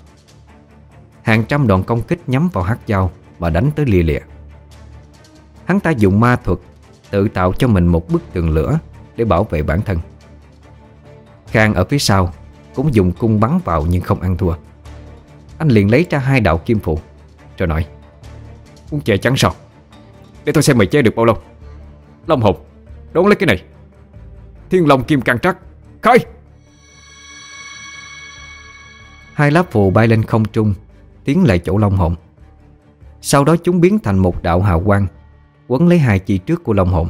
Hàng trăm đoàn công kích nhắm vào hát dao Mà đánh tới lìa lìa Hắn ta dùng ma thuật Tự tạo cho mình một bức tường lửa Để bảo vệ bản thân. Khang ở phía sau Cũng dùng cung bắn vào nhưng không ăn thua. Anh liền lấy ra hai đạo kim phụ, Rồi nói Muốn chè trắng sao Để tôi xem mày chơi được bao lâu. Long hồn, Đón lấy cái này. Thiên Long Kim Càng Trắc, Khai. Hai lá phù bay lên không trung Tiến lại chỗ Long Hồn. Sau đó chúng biến thành một đạo hào quang, Quấn lấy hai chi trước của Long Hồn.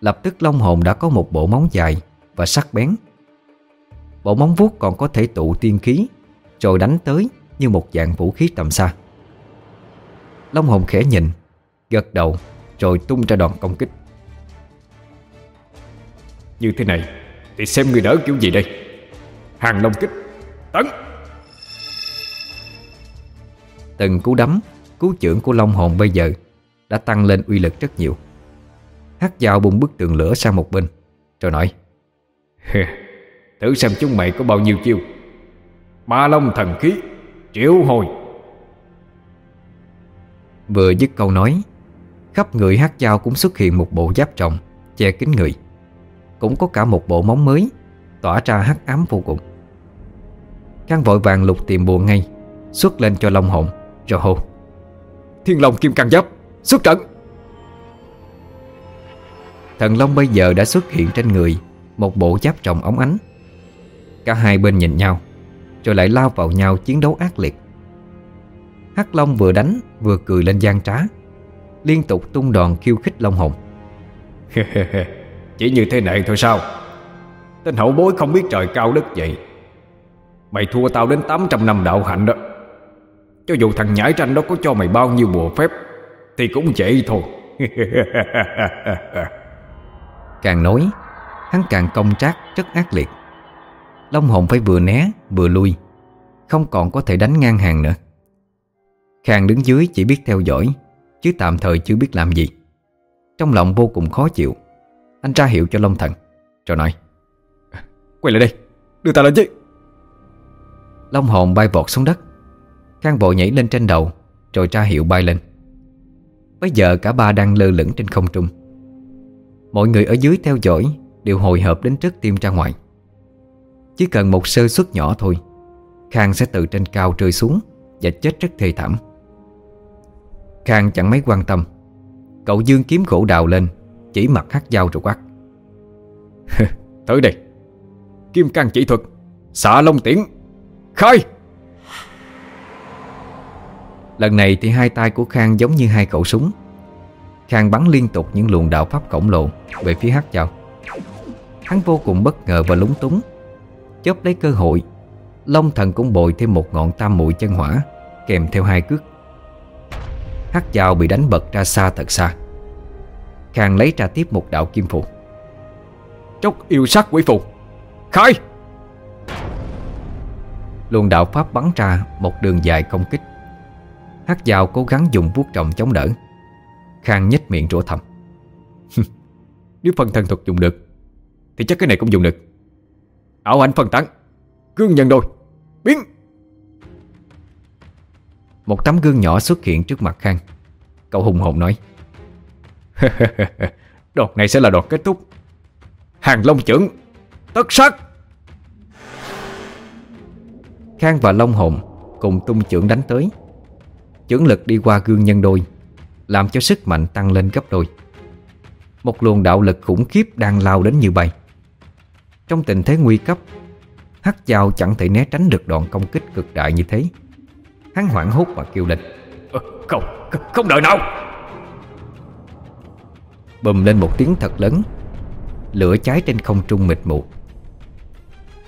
Lập tức Long Hồn đã có một bộ móng dài Và sắc bén. Bộ móng vuốt còn có thể tụ tiên khí, Rồi đánh tới như một dạng vũ khí tầm xa. Long Hồn khẽ nhìn, Gật đầu, Rồi tung ra đòn công kích. Như thế này, Thì xem người đỡ kiểu gì đây? Hàng Long kích, Tấn! Từng cú đấm Cú chưởng của Long Hồn bây giờ Đã tăng lên uy lực rất nhiều. Hát dao bung bức tường lửa sang một bên, Rồi nói Thử xem chúng mày có bao nhiêu chiêu. Ma Long thần khí, Triệu hồi. Vừa dứt câu nói, Khắp người hát dao cũng xuất hiện một bộ giáp trọng, Che kín người. Cũng có cả một bộ móng mới, Tỏa ra hắc ám vô cùng. Khang vội vàng lục tìm bùa ngay, Xuất lên cho Long hồn. Rồi hô Thiên Long Kim Cang Giáp, Xuất trận. Thần Long bây giờ đã xuất hiện trên người Một bộ giáp trọng ống ánh. Cả hai bên nhìn nhau, Rồi lại lao vào nhau chiến đấu ác liệt. Hắc Long vừa đánh Vừa cười lên gian trá, Liên tục tung đòn khiêu khích Long hồn. Chỉ như thế này thôi sao? Tên hậu bối không biết trời cao đất vậy. Mày thua tao đến 800 năm đạo hạnh đó. Cho dù thằng nhãi tranh đó có cho mày bao nhiêu bùa phép Thì cũng vậy thôi. Càng nói Hắn càng công trác rất ác liệt. Long hồn phải vừa né vừa lui Không còn có thể đánh ngang hàng nữa. Khang đứng dưới chỉ biết theo dõi Chứ tạm thời chưa biết làm gì. Trong lòng vô cùng khó chịu Anh ra hiệu cho Long Thần Rồi nói Quay lại đây Đưa ta lên chứ. Long hồn bay vọt xuống đất Khang vội nhảy lên trên đầu, Rồi ra hiệu bay lên. Bây giờ cả ba đang lơ lửng trên không trung. Mọi người ở dưới theo dõi, Đều hồi hộp đến trước tim ra ngoài. Chỉ cần một sơ suất nhỏ thôi, Khang sẽ từ trên cao rơi xuống Và chết rất thê thảm. Khang chẳng mấy quan tâm. Cậu dương kiếm gỗ đào lên, Chỉ mặt hát dao rồi quát. Tới đây. Kim cang chỉ thuật Xạ Long Tiễn. Khai! Lần này thì hai tay của Khang giống như hai khẩu súng. Khang bắn liên tục những luồng đạo pháp khổng lồ Về phía hát dao Hắn vô cùng bất ngờ và lúng túng. Chớp lấy cơ hội Long thần cũng bội thêm một ngọn tam mũi chân hỏa Kèm theo hai cước. Hát dao bị đánh bật ra xa thật xa. Khang lấy ra tiếp một đạo kim phù. Chốc yêu sắc quỷ phù. Khai! Luồng đạo pháp bắn ra một đường dài công kích Hát dao cố gắng dùng vuốt trọng chống đỡ. Khang nhếch miệng rủa thầm. Nếu phần thân thuật dùng được, Thì chắc cái này cũng dùng được. Ảo ảnh phân tán, Gương nhân đôi Biến. Một tấm gương nhỏ xuất hiện trước mặt Khang. Cậu hùng hồn nói. Đợt này sẽ là đợt kết thúc. Hàng Long trưởng, Tất sát. Khang và Long hồn Cùng tung trưởng đánh tới. Chưởng lực đi qua gương nhân đôi Làm cho sức mạnh tăng lên gấp đôi. Một luồng đạo lực khủng khiếp Đang lao đến như bay. Trong tình thế nguy cấp Hắc dao chẳng thể né tránh được đoạn công kích cực đại như thế. Hắn hoảng hốt mà kêu lên. Ờ, Không, không đợi nào! Bùm lên một tiếng thật lớn Lửa cháy trên không trung mịt mù.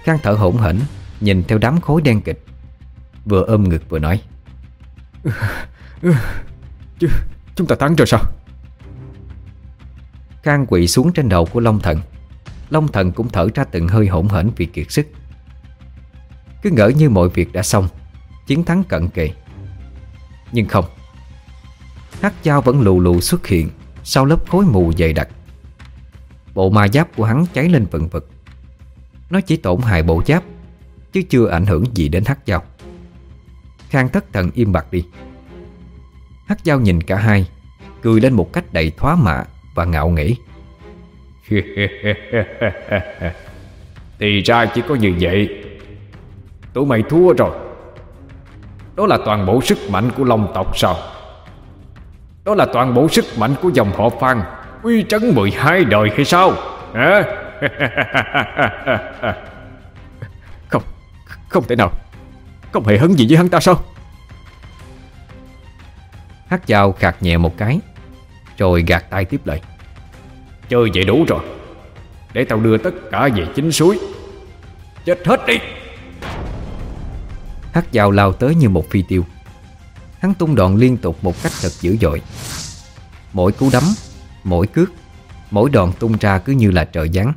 Khang thở hổn hển Nhìn theo đám khối đen kịch Vừa ôm ngực vừa nói Chứ chúng ta thắng rồi sao? Khang quỵ xuống trên đầu của Long Thần. Long Thần cũng thở ra từng hơi hỗn hển vì kiệt sức. Cứ ngỡ như mọi việc đã xong Chiến thắng cận kề. Nhưng không. Hắc dao vẫn lù lù xuất hiện Sau lớp khối mù dày đặc. Bộ ma giáp của hắn cháy lên vần vực, Nó chỉ tổn hại bộ giáp Chứ chưa ảnh hưởng gì đến hắc dao Khang thất thần im bặt đi. Hắc dao nhìn cả hai, Cười lên một cách đầy thoá mạ Và ngạo nghễ. Thì ra chỉ có như vậy. Tụi mày thua rồi. Đó là toàn bộ sức mạnh của Long tộc sao? Đó là toàn bộ sức mạnh của dòng họ Phan, Uy trấn 12 đời hay sao? Hả? Không Không thể nào. Không hề hấn gì với hắn ta sao? Hắc dao khạc nhẹ một cái Rồi gạt tay tiếp lời. Chơi vậy đủ rồi. Để tao đưa tất cả về chính suối. Chết hết đi. Hắc dao lao tới như một phi tiêu. Hắn tung đòn liên tục một cách thật dữ dội. Mỗi cú đấm Mỗi cước Mỗi đòn tung ra cứ như là trời giáng.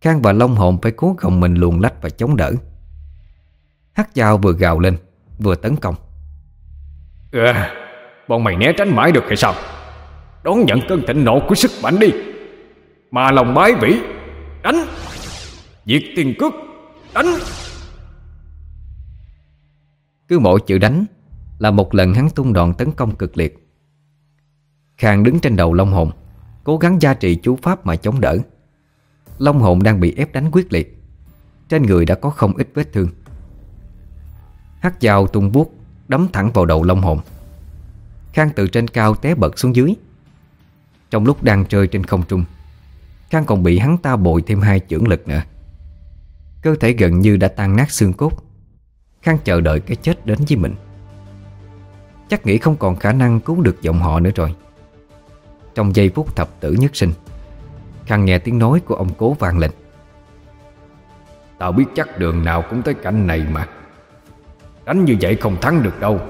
Khang và Long Hồn phải cố gồng mình luồn lách và chống đỡ Hắc dao vừa gào lên Vừa tấn công. À, Bọn mày né tránh mãi được hay sao? Đón nhận cơn thịnh nộ của sức mạnh đi. Mà lòng bái vĩ Đánh. Diệt tiền cước Đánh. Cứ mỗi chữ đánh Là một lần hắn tung đòn tấn công cực liệt. Khang đứng trên đầu Long Hồn Cố gắng gia trì chú pháp mà chống đỡ. Long Hồn đang bị ép đánh quyết liệt. Trên người đã có không ít vết thương Hắc dao tung buốt Đấm thẳng vào đầu Long Hồn. Khang từ trên cao té bật xuống dưới. Trong lúc đang chơi trên không trung, Khang còn bị hắn ta bội thêm hai chưởng lực nữa. Cơ thể gần như đã tan nát xương cốt. Khang chờ đợi cái chết đến với mình. Chắc nghĩ không còn khả năng cứu được dòng họ nữa rồi. Trong giây phút thập tử nhất sinh, Khang nghe tiếng nói của ông cố vang lên. Tao biết chắc đường nào cũng tới cảnh này mà. Đánh như vậy không thắng được đâu.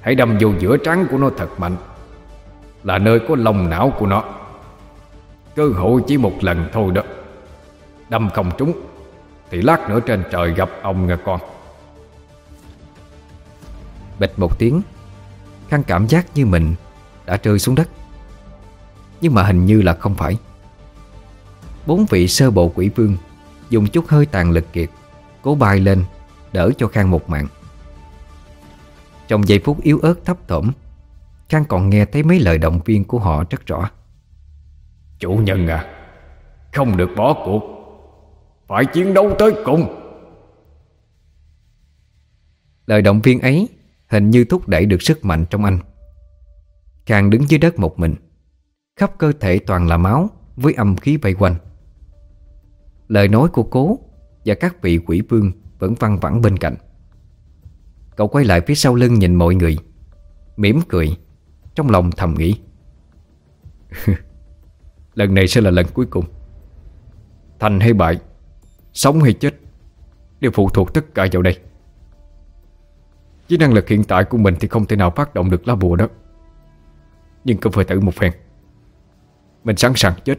Hãy đâm vô giữa trắng của nó thật mạnh, Là nơi có lòng não của nó. Cơ hội chỉ một lần thôi đó. Đâm không trúng, Thì lát nữa trên trời gặp ông nghe con. Bịch một tiếng, khăn cảm giác như mình đã rơi xuống đất. Nhưng mà hình như là không phải. Bốn vị sơ bộ quỷ vương Dùng chút hơi tàn lực kiệt, Cố bay lên Đỡ cho Khang một mạng. Trong giây phút yếu ớt thấp thỏm Khang còn nghe thấy mấy lời động viên của họ rất rõ. Chủ nhân à Không được bỏ cuộc. Phải chiến đấu tới cùng. Lời động viên ấy Hình như thúc đẩy được sức mạnh trong anh. Khang đứng dưới đất một mình Khắp cơ thể toàn là máu Với âm khí vây quanh. Lời nói của cố Và các vị quỷ vương vẫn văng vẳng bên cạnh. Cậu quay lại phía sau lưng nhìn mọi người, mỉm cười, Trong lòng thầm nghĩ. Lần này sẽ là lần cuối cùng. Thành hay bại, Sống hay chết, Đều phụ thuộc tất cả vào đây. Với năng lực hiện tại của mình Thì không thể nào phát động được lá bùa đó. Nhưng cũng phải thử một phen. Mình sẵn sàng chết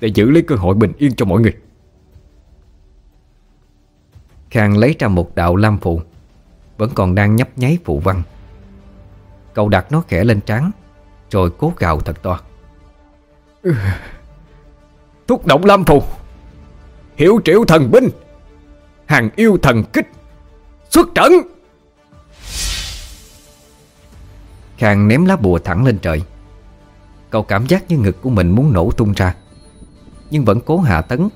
Để giữ lấy cơ hội bình yên cho mọi người. Khang lấy ra một đạo lam phụ Vẫn còn đang nhấp nháy phụ văn. Cậu đặt nó khẽ lên trán Rồi cố gào thật to. Thúc động lam phù. Hiểu triệu thần binh. Hàng yêu thần kích. Xuất trận. Khang ném lá bùa thẳng lên trời. Cậu cảm giác như ngực của mình muốn nổ tung ra Nhưng vẫn cố hạ tấn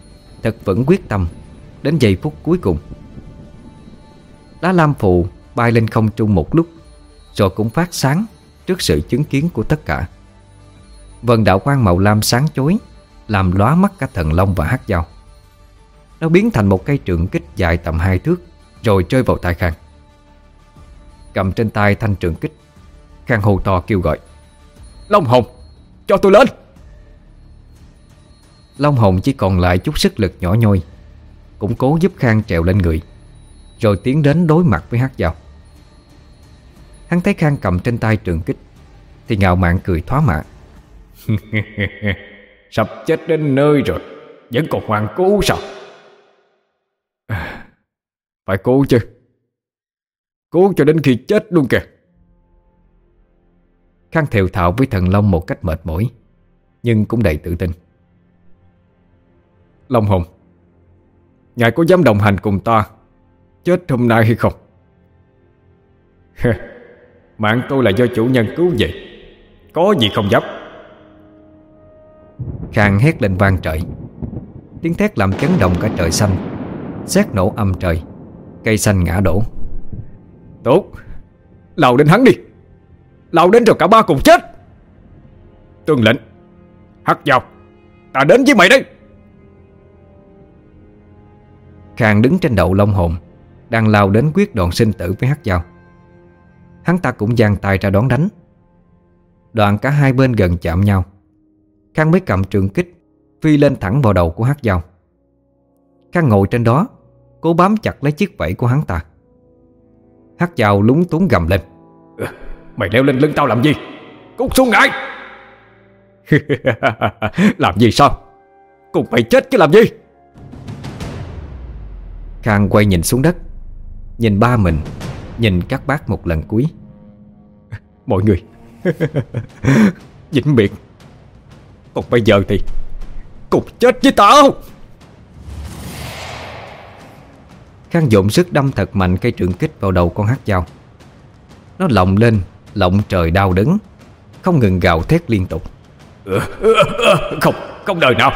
Thật vẫn quyết tâm Đến giây phút cuối cùng Lá lam phù bay lên không trung một lúc, Rồi cũng phát sáng Trước sự chứng kiến của tất cả. Vần đạo quang màu lam sáng chói Làm lóa mắt cả thần long và hát dao Nó biến thành một cây trường kích dài tầm hai thước, Rồi rơi vào tay Khang. Cầm trên tay thanh trường kích, Khang hô to kêu gọi, Long hồn Cho tôi lên! Long hồn chỉ còn lại chút sức lực nhỏ nhoi, Cũng cố giúp Khang trèo lên người. Rồi tiến đến đối mặt với hát dao. Hắn thấy Khang cầm trên tay trường kích Thì ngạo mạn cười thoá mạ Sắp chết đến nơi rồi Vẫn còn hoàng cố sao? Phải cố chứ. Cố cho đến khi chết luôn kìa. Khang thều thạo với thần Long một cách mệt mỏi Nhưng cũng đầy tự tin. Long Hồn Ngài có dám đồng hành cùng ta Chết hôm nay hay không? Mạng tôi là do chủ nhân cứu về. Có gì không dám? Khang hét lên vang trời. Tiếng thét làm chấn động cả trời xanh. Xét nổ âm trời. Cây xanh ngã đổ. Tốt. Lao đến hắn đi. Lao đến rồi cả ba cùng chết. Tương lệnh Hắt vào Ta đến với mày đây. Khang đứng trên đầu lông hồn Đang lao đến quyết đoạn sinh tử với hát dao. Hắn ta cũng giang tay ra đón đánh. Đoạn cả hai bên gần chạm nhau. Khang mới cầm trường kích Phi lên thẳng vào đầu của hát dao. Khang ngồi trên đó Cố bám chặt lấy chiếc vẫy của hắn ta. Hát dao lúng túng gầm lên. Mày leo lên lưng tao làm gì? Cút xuống ngại Làm gì sao? Cùng mày chết chứ làm gì? Khang quay nhìn xuống đất Nhìn ba mình Nhìn các bác một lần cuối. Mọi người. Vĩnh biệt. Còn bây giờ thì Cùng chết với tao. Khang dồn sức đâm thật mạnh cây trượng kích vào đầu con hát dao. Nó lộng lên Lộng trời đau đớn Không ngừng gào thét liên tục. Không, không đời nào.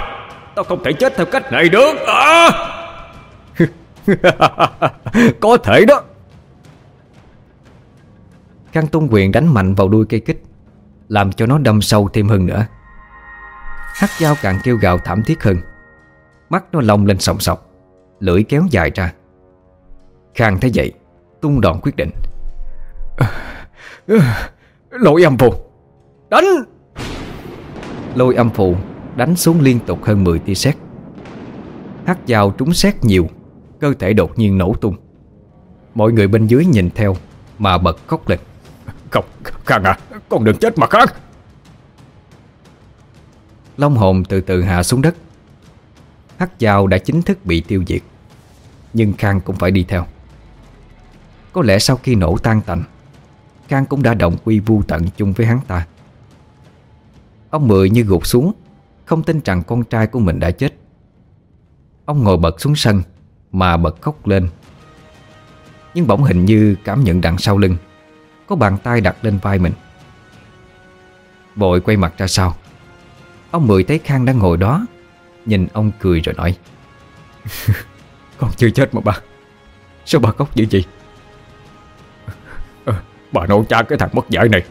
Tao không thể chết theo cách này được. À! Có thể đó. Khang tung quyền đánh mạnh vào đuôi cây kích, Làm cho nó đâm sâu thêm hơn nữa. Hắc dao càng kêu gào thảm thiết hơn. Mắt nó lông lên sòng sọc, Lưỡi kéo dài ra. Khang thấy vậy, Tung đòn quyết định. Lỗi âm phù, Đánh! Lôi âm phù Đánh xuống liên tục hơn 10 tia sét. Hắc dao trúng sét nhiều Cơ thể đột nhiên nổ tung. Mọi người bên dưới nhìn theo Mà bật khóc lên. Không, Khang à Con đừng chết mà Khang. Long hồn từ từ hạ xuống đất. Hắc dao đã chính thức bị tiêu diệt Nhưng Khang cũng phải đi theo. Có lẽ sau khi nổ tan tành Khang cũng đã động quy vu tận chung với hắn ta. Ông Mười như gục xuống Không tin rằng con trai của mình đã chết. Ông ngồi bật xuống sân Mà bật khóc lên. Nhưng bỗng hình như cảm nhận đằng sau lưng Có bàn tay đặt lên vai mình. Bội quay mặt ra sau. Ông Mười thấy Khang đang ngồi đó Nhìn ông cười rồi nói Con chưa chết mà bà Sao bà khóc dữ vậy? À, Bà nổ cha cái thằng mất dạy này.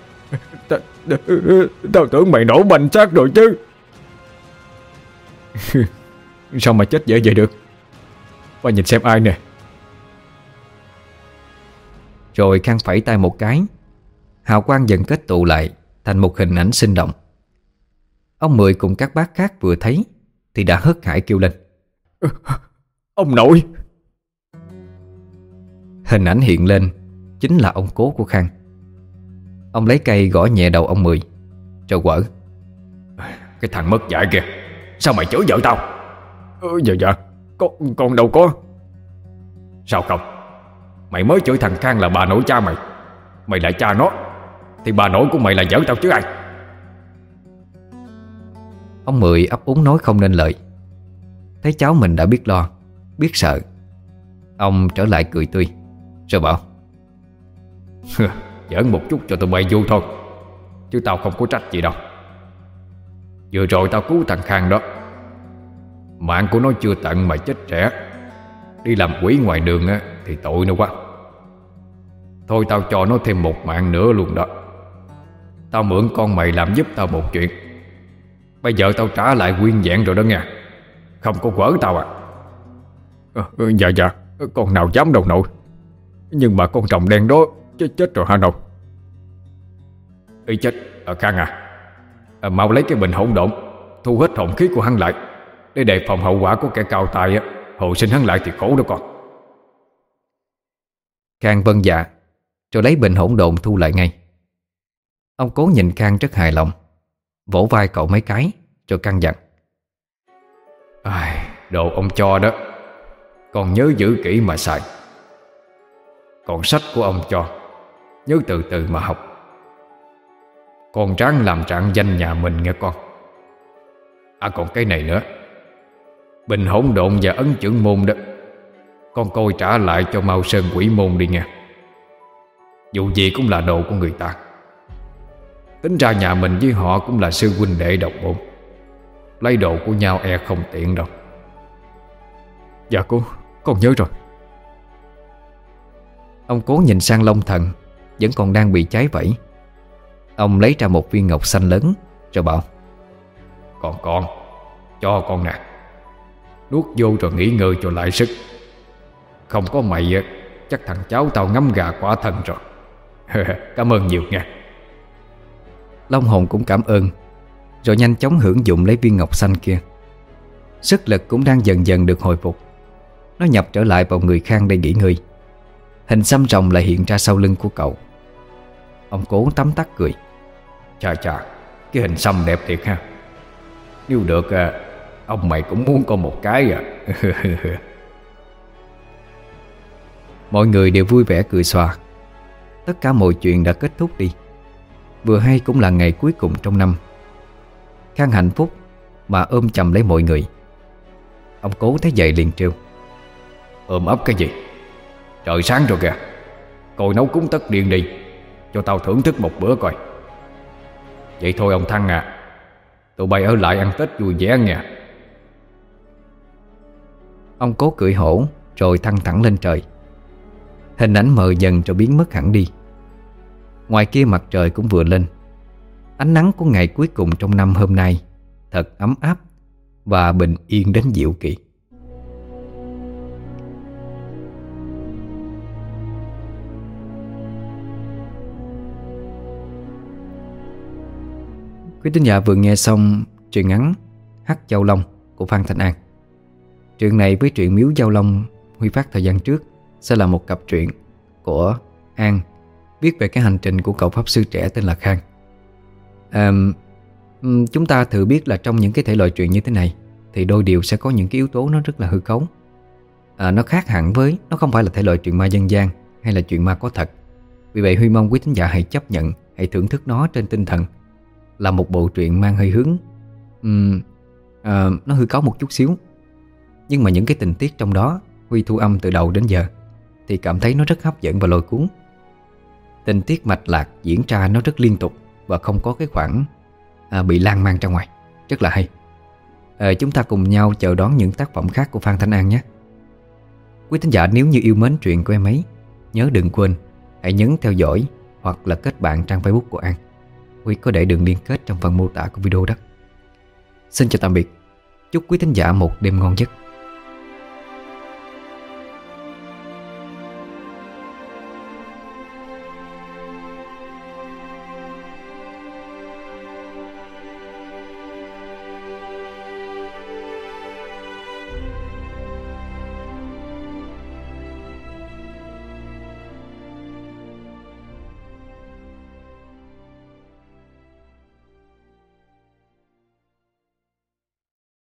Tao tưởng mày nổ bành xác rồi chứ. Sao mà chết dễ vậy được Bà nhìn xem ai nè. Rồi Khang phẩy tay một cái. Hào quang dần kết tụ lại Thành một hình ảnh sinh động. Ông Mười cùng các bác khác vừa thấy Thì đã hớt hải kêu lên. Ông nội. Hình ảnh hiện lên Chính là ông cố của Khang. Ông lấy cây gõ nhẹ đầu ông Mười. Rồi quở. Cái thằng mất dạy kìa. Sao mày chửi vợ tao? Ừ, Dạ dạ Con, con đâu có. Sao không? Mày mới chửi thằng Khang là bà nội cha mày. Mày lại cha nó Thì bà nội của mày là vợ tao chứ ai. Ông Mười ấp úng nói không nên lời. Thấy cháu mình đã biết lo Biết sợ. Ông trở lại cười tươi. Rồi bảo Giỡn một chút cho tụi bay vui thôi Chứ tao không có trách gì đâu. Vừa rồi tao cứu thằng Khang đó Mạng của nó chưa tận mà chết trẻ. Đi làm quỷ ngoài đường á, Thì tội nó quá. Thôi tao cho nó thêm một mạng nữa luôn đó. Tao mượn con mày làm giúp tao một chuyện. Bây giờ tao trả lại nguyên dạng rồi đó nha Không có quở tao à. À Dạ dạ. Con nào dám đâu nội Nhưng mà con trồng đen đó chết, chết rồi hả nội Ý chết à, Khang à, à Mau lấy cái bình hỗn độn Thu hết hồn khí của hắn lại. Để đề phòng hậu quả của kẻ cao tài á Hồi sinh hắn lại thì khổ đó con. Khang vân dạ Rồi lấy bình hỗn độn thu lại ngay. Ông cố nhìn Khang rất hài lòng Vỗ vai cậu mấy cái Rồi căng dặn. Ai, Đồ ông cho đó Con nhớ giữ kỹ mà xài. Còn sách của ông cho Nhớ từ từ mà học. Con ráng làm trạng danh nhà mình nghe con. À còn cái này nữa Bình hỗn độn và ấn trưởng môn đó. Con coi trả lại cho Mao Sơn quỷ môn đi nha Dù gì cũng là đồ của người ta. Tính ra nhà mình với họ cũng là sư huynh đệ độc môn Lấy đồ của nhau e không tiện đâu. Dạ cô, con nhớ rồi. Ông cố nhìn sang Long Thần Vẫn còn đang bị cháy vẫy. Ông lấy ra một viên ngọc xanh lớn Rồi bảo Còn con, cho con nè. Nuốt vô rồi nghỉ ngơi cho lại sức. Không có mày Chắc thằng cháu tao ngắm gà quả thân rồi. Cảm ơn nhiều nha. Long hồn cũng cảm ơn Rồi nhanh chóng hưởng dụng lấy viên ngọc xanh kia. Sức lực cũng đang dần dần được hồi phục. Nó nhập trở lại vào người Khang để nghỉ ngơi. Hình xăm rồng lại hiện ra sau lưng của cậu. Ông cố tắm tắt cười. Chà chà Cái hình xăm đẹp thiệt ha. Nếu được à, Ông mày cũng muốn có một cái à? Mọi người đều vui vẻ cười xòa. Tất cả mọi chuyện đã kết thúc đi. Vừa hay cũng là ngày cuối cùng trong năm. Khang hạnh phúc Mà ôm chầm lấy mọi người. Ông cố thấy vậy liền trêu. Ôm ấp cái gì? Trời sáng rồi kìa. Coi nấu cúng tất điện đi. Cho tao thưởng thức một bữa coi. Vậy thôi ông Thăng à. Tụi bay ở lại ăn Tết vui vẻ nha Ông cố cười hổ, Rồi thăng thẳng lên trời. Hình ảnh mờ dần rồi biến mất hẳn đi. Ngoài kia mặt trời cũng vừa lên. Ánh nắng của ngày cuối cùng trong năm hôm nay Thật ấm áp Và bình yên đến dịu kỳ. Quý tín giả vừa nghe xong truyện ngắn Hắc Châu Long của Phan Thanh An. Truyện này với truyện Miếu Giao Long Huy phát thời gian trước Sẽ là một cặp truyện của An Viết về cái hành trình của cậu Pháp Sư trẻ tên là Khang. À, Chúng ta thử biết là trong những cái thể loại truyện như thế này Thì đôi điều sẽ có những cái yếu tố nó rất là hư cấu. À, Nó khác hẳn với Nó không phải là thể loại truyện ma dân gian Hay là chuyện ma có thật. Vì vậy Huy mong quý thính giả hãy chấp nhận Hãy thưởng thức nó trên tinh thần Là một bộ truyện mang hơi hướng um, à, Nó hư cấu một chút xíu. Nhưng mà những cái tình tiết trong đó Huy thu âm từ đầu đến giờ Thì cảm thấy nó rất hấp dẫn và lôi cuốn. Tình tiết mạch lạc diễn ra nó rất liên tục Và không có cái khoảng à, bị lan man ra ngoài. Rất là hay. À, Chúng ta cùng nhau chờ đón những tác phẩm khác của Phan Thanh An nhé. Quý thính giả nếu như yêu mến truyện của em ấy Nhớ đừng quên Hãy nhấn theo dõi Hoặc là kết bạn trang Facebook của An. Huy có để đường liên kết trong phần mô tả của video đó. Xin chào tạm biệt. Chúc quý thính giả một đêm ngon giấc.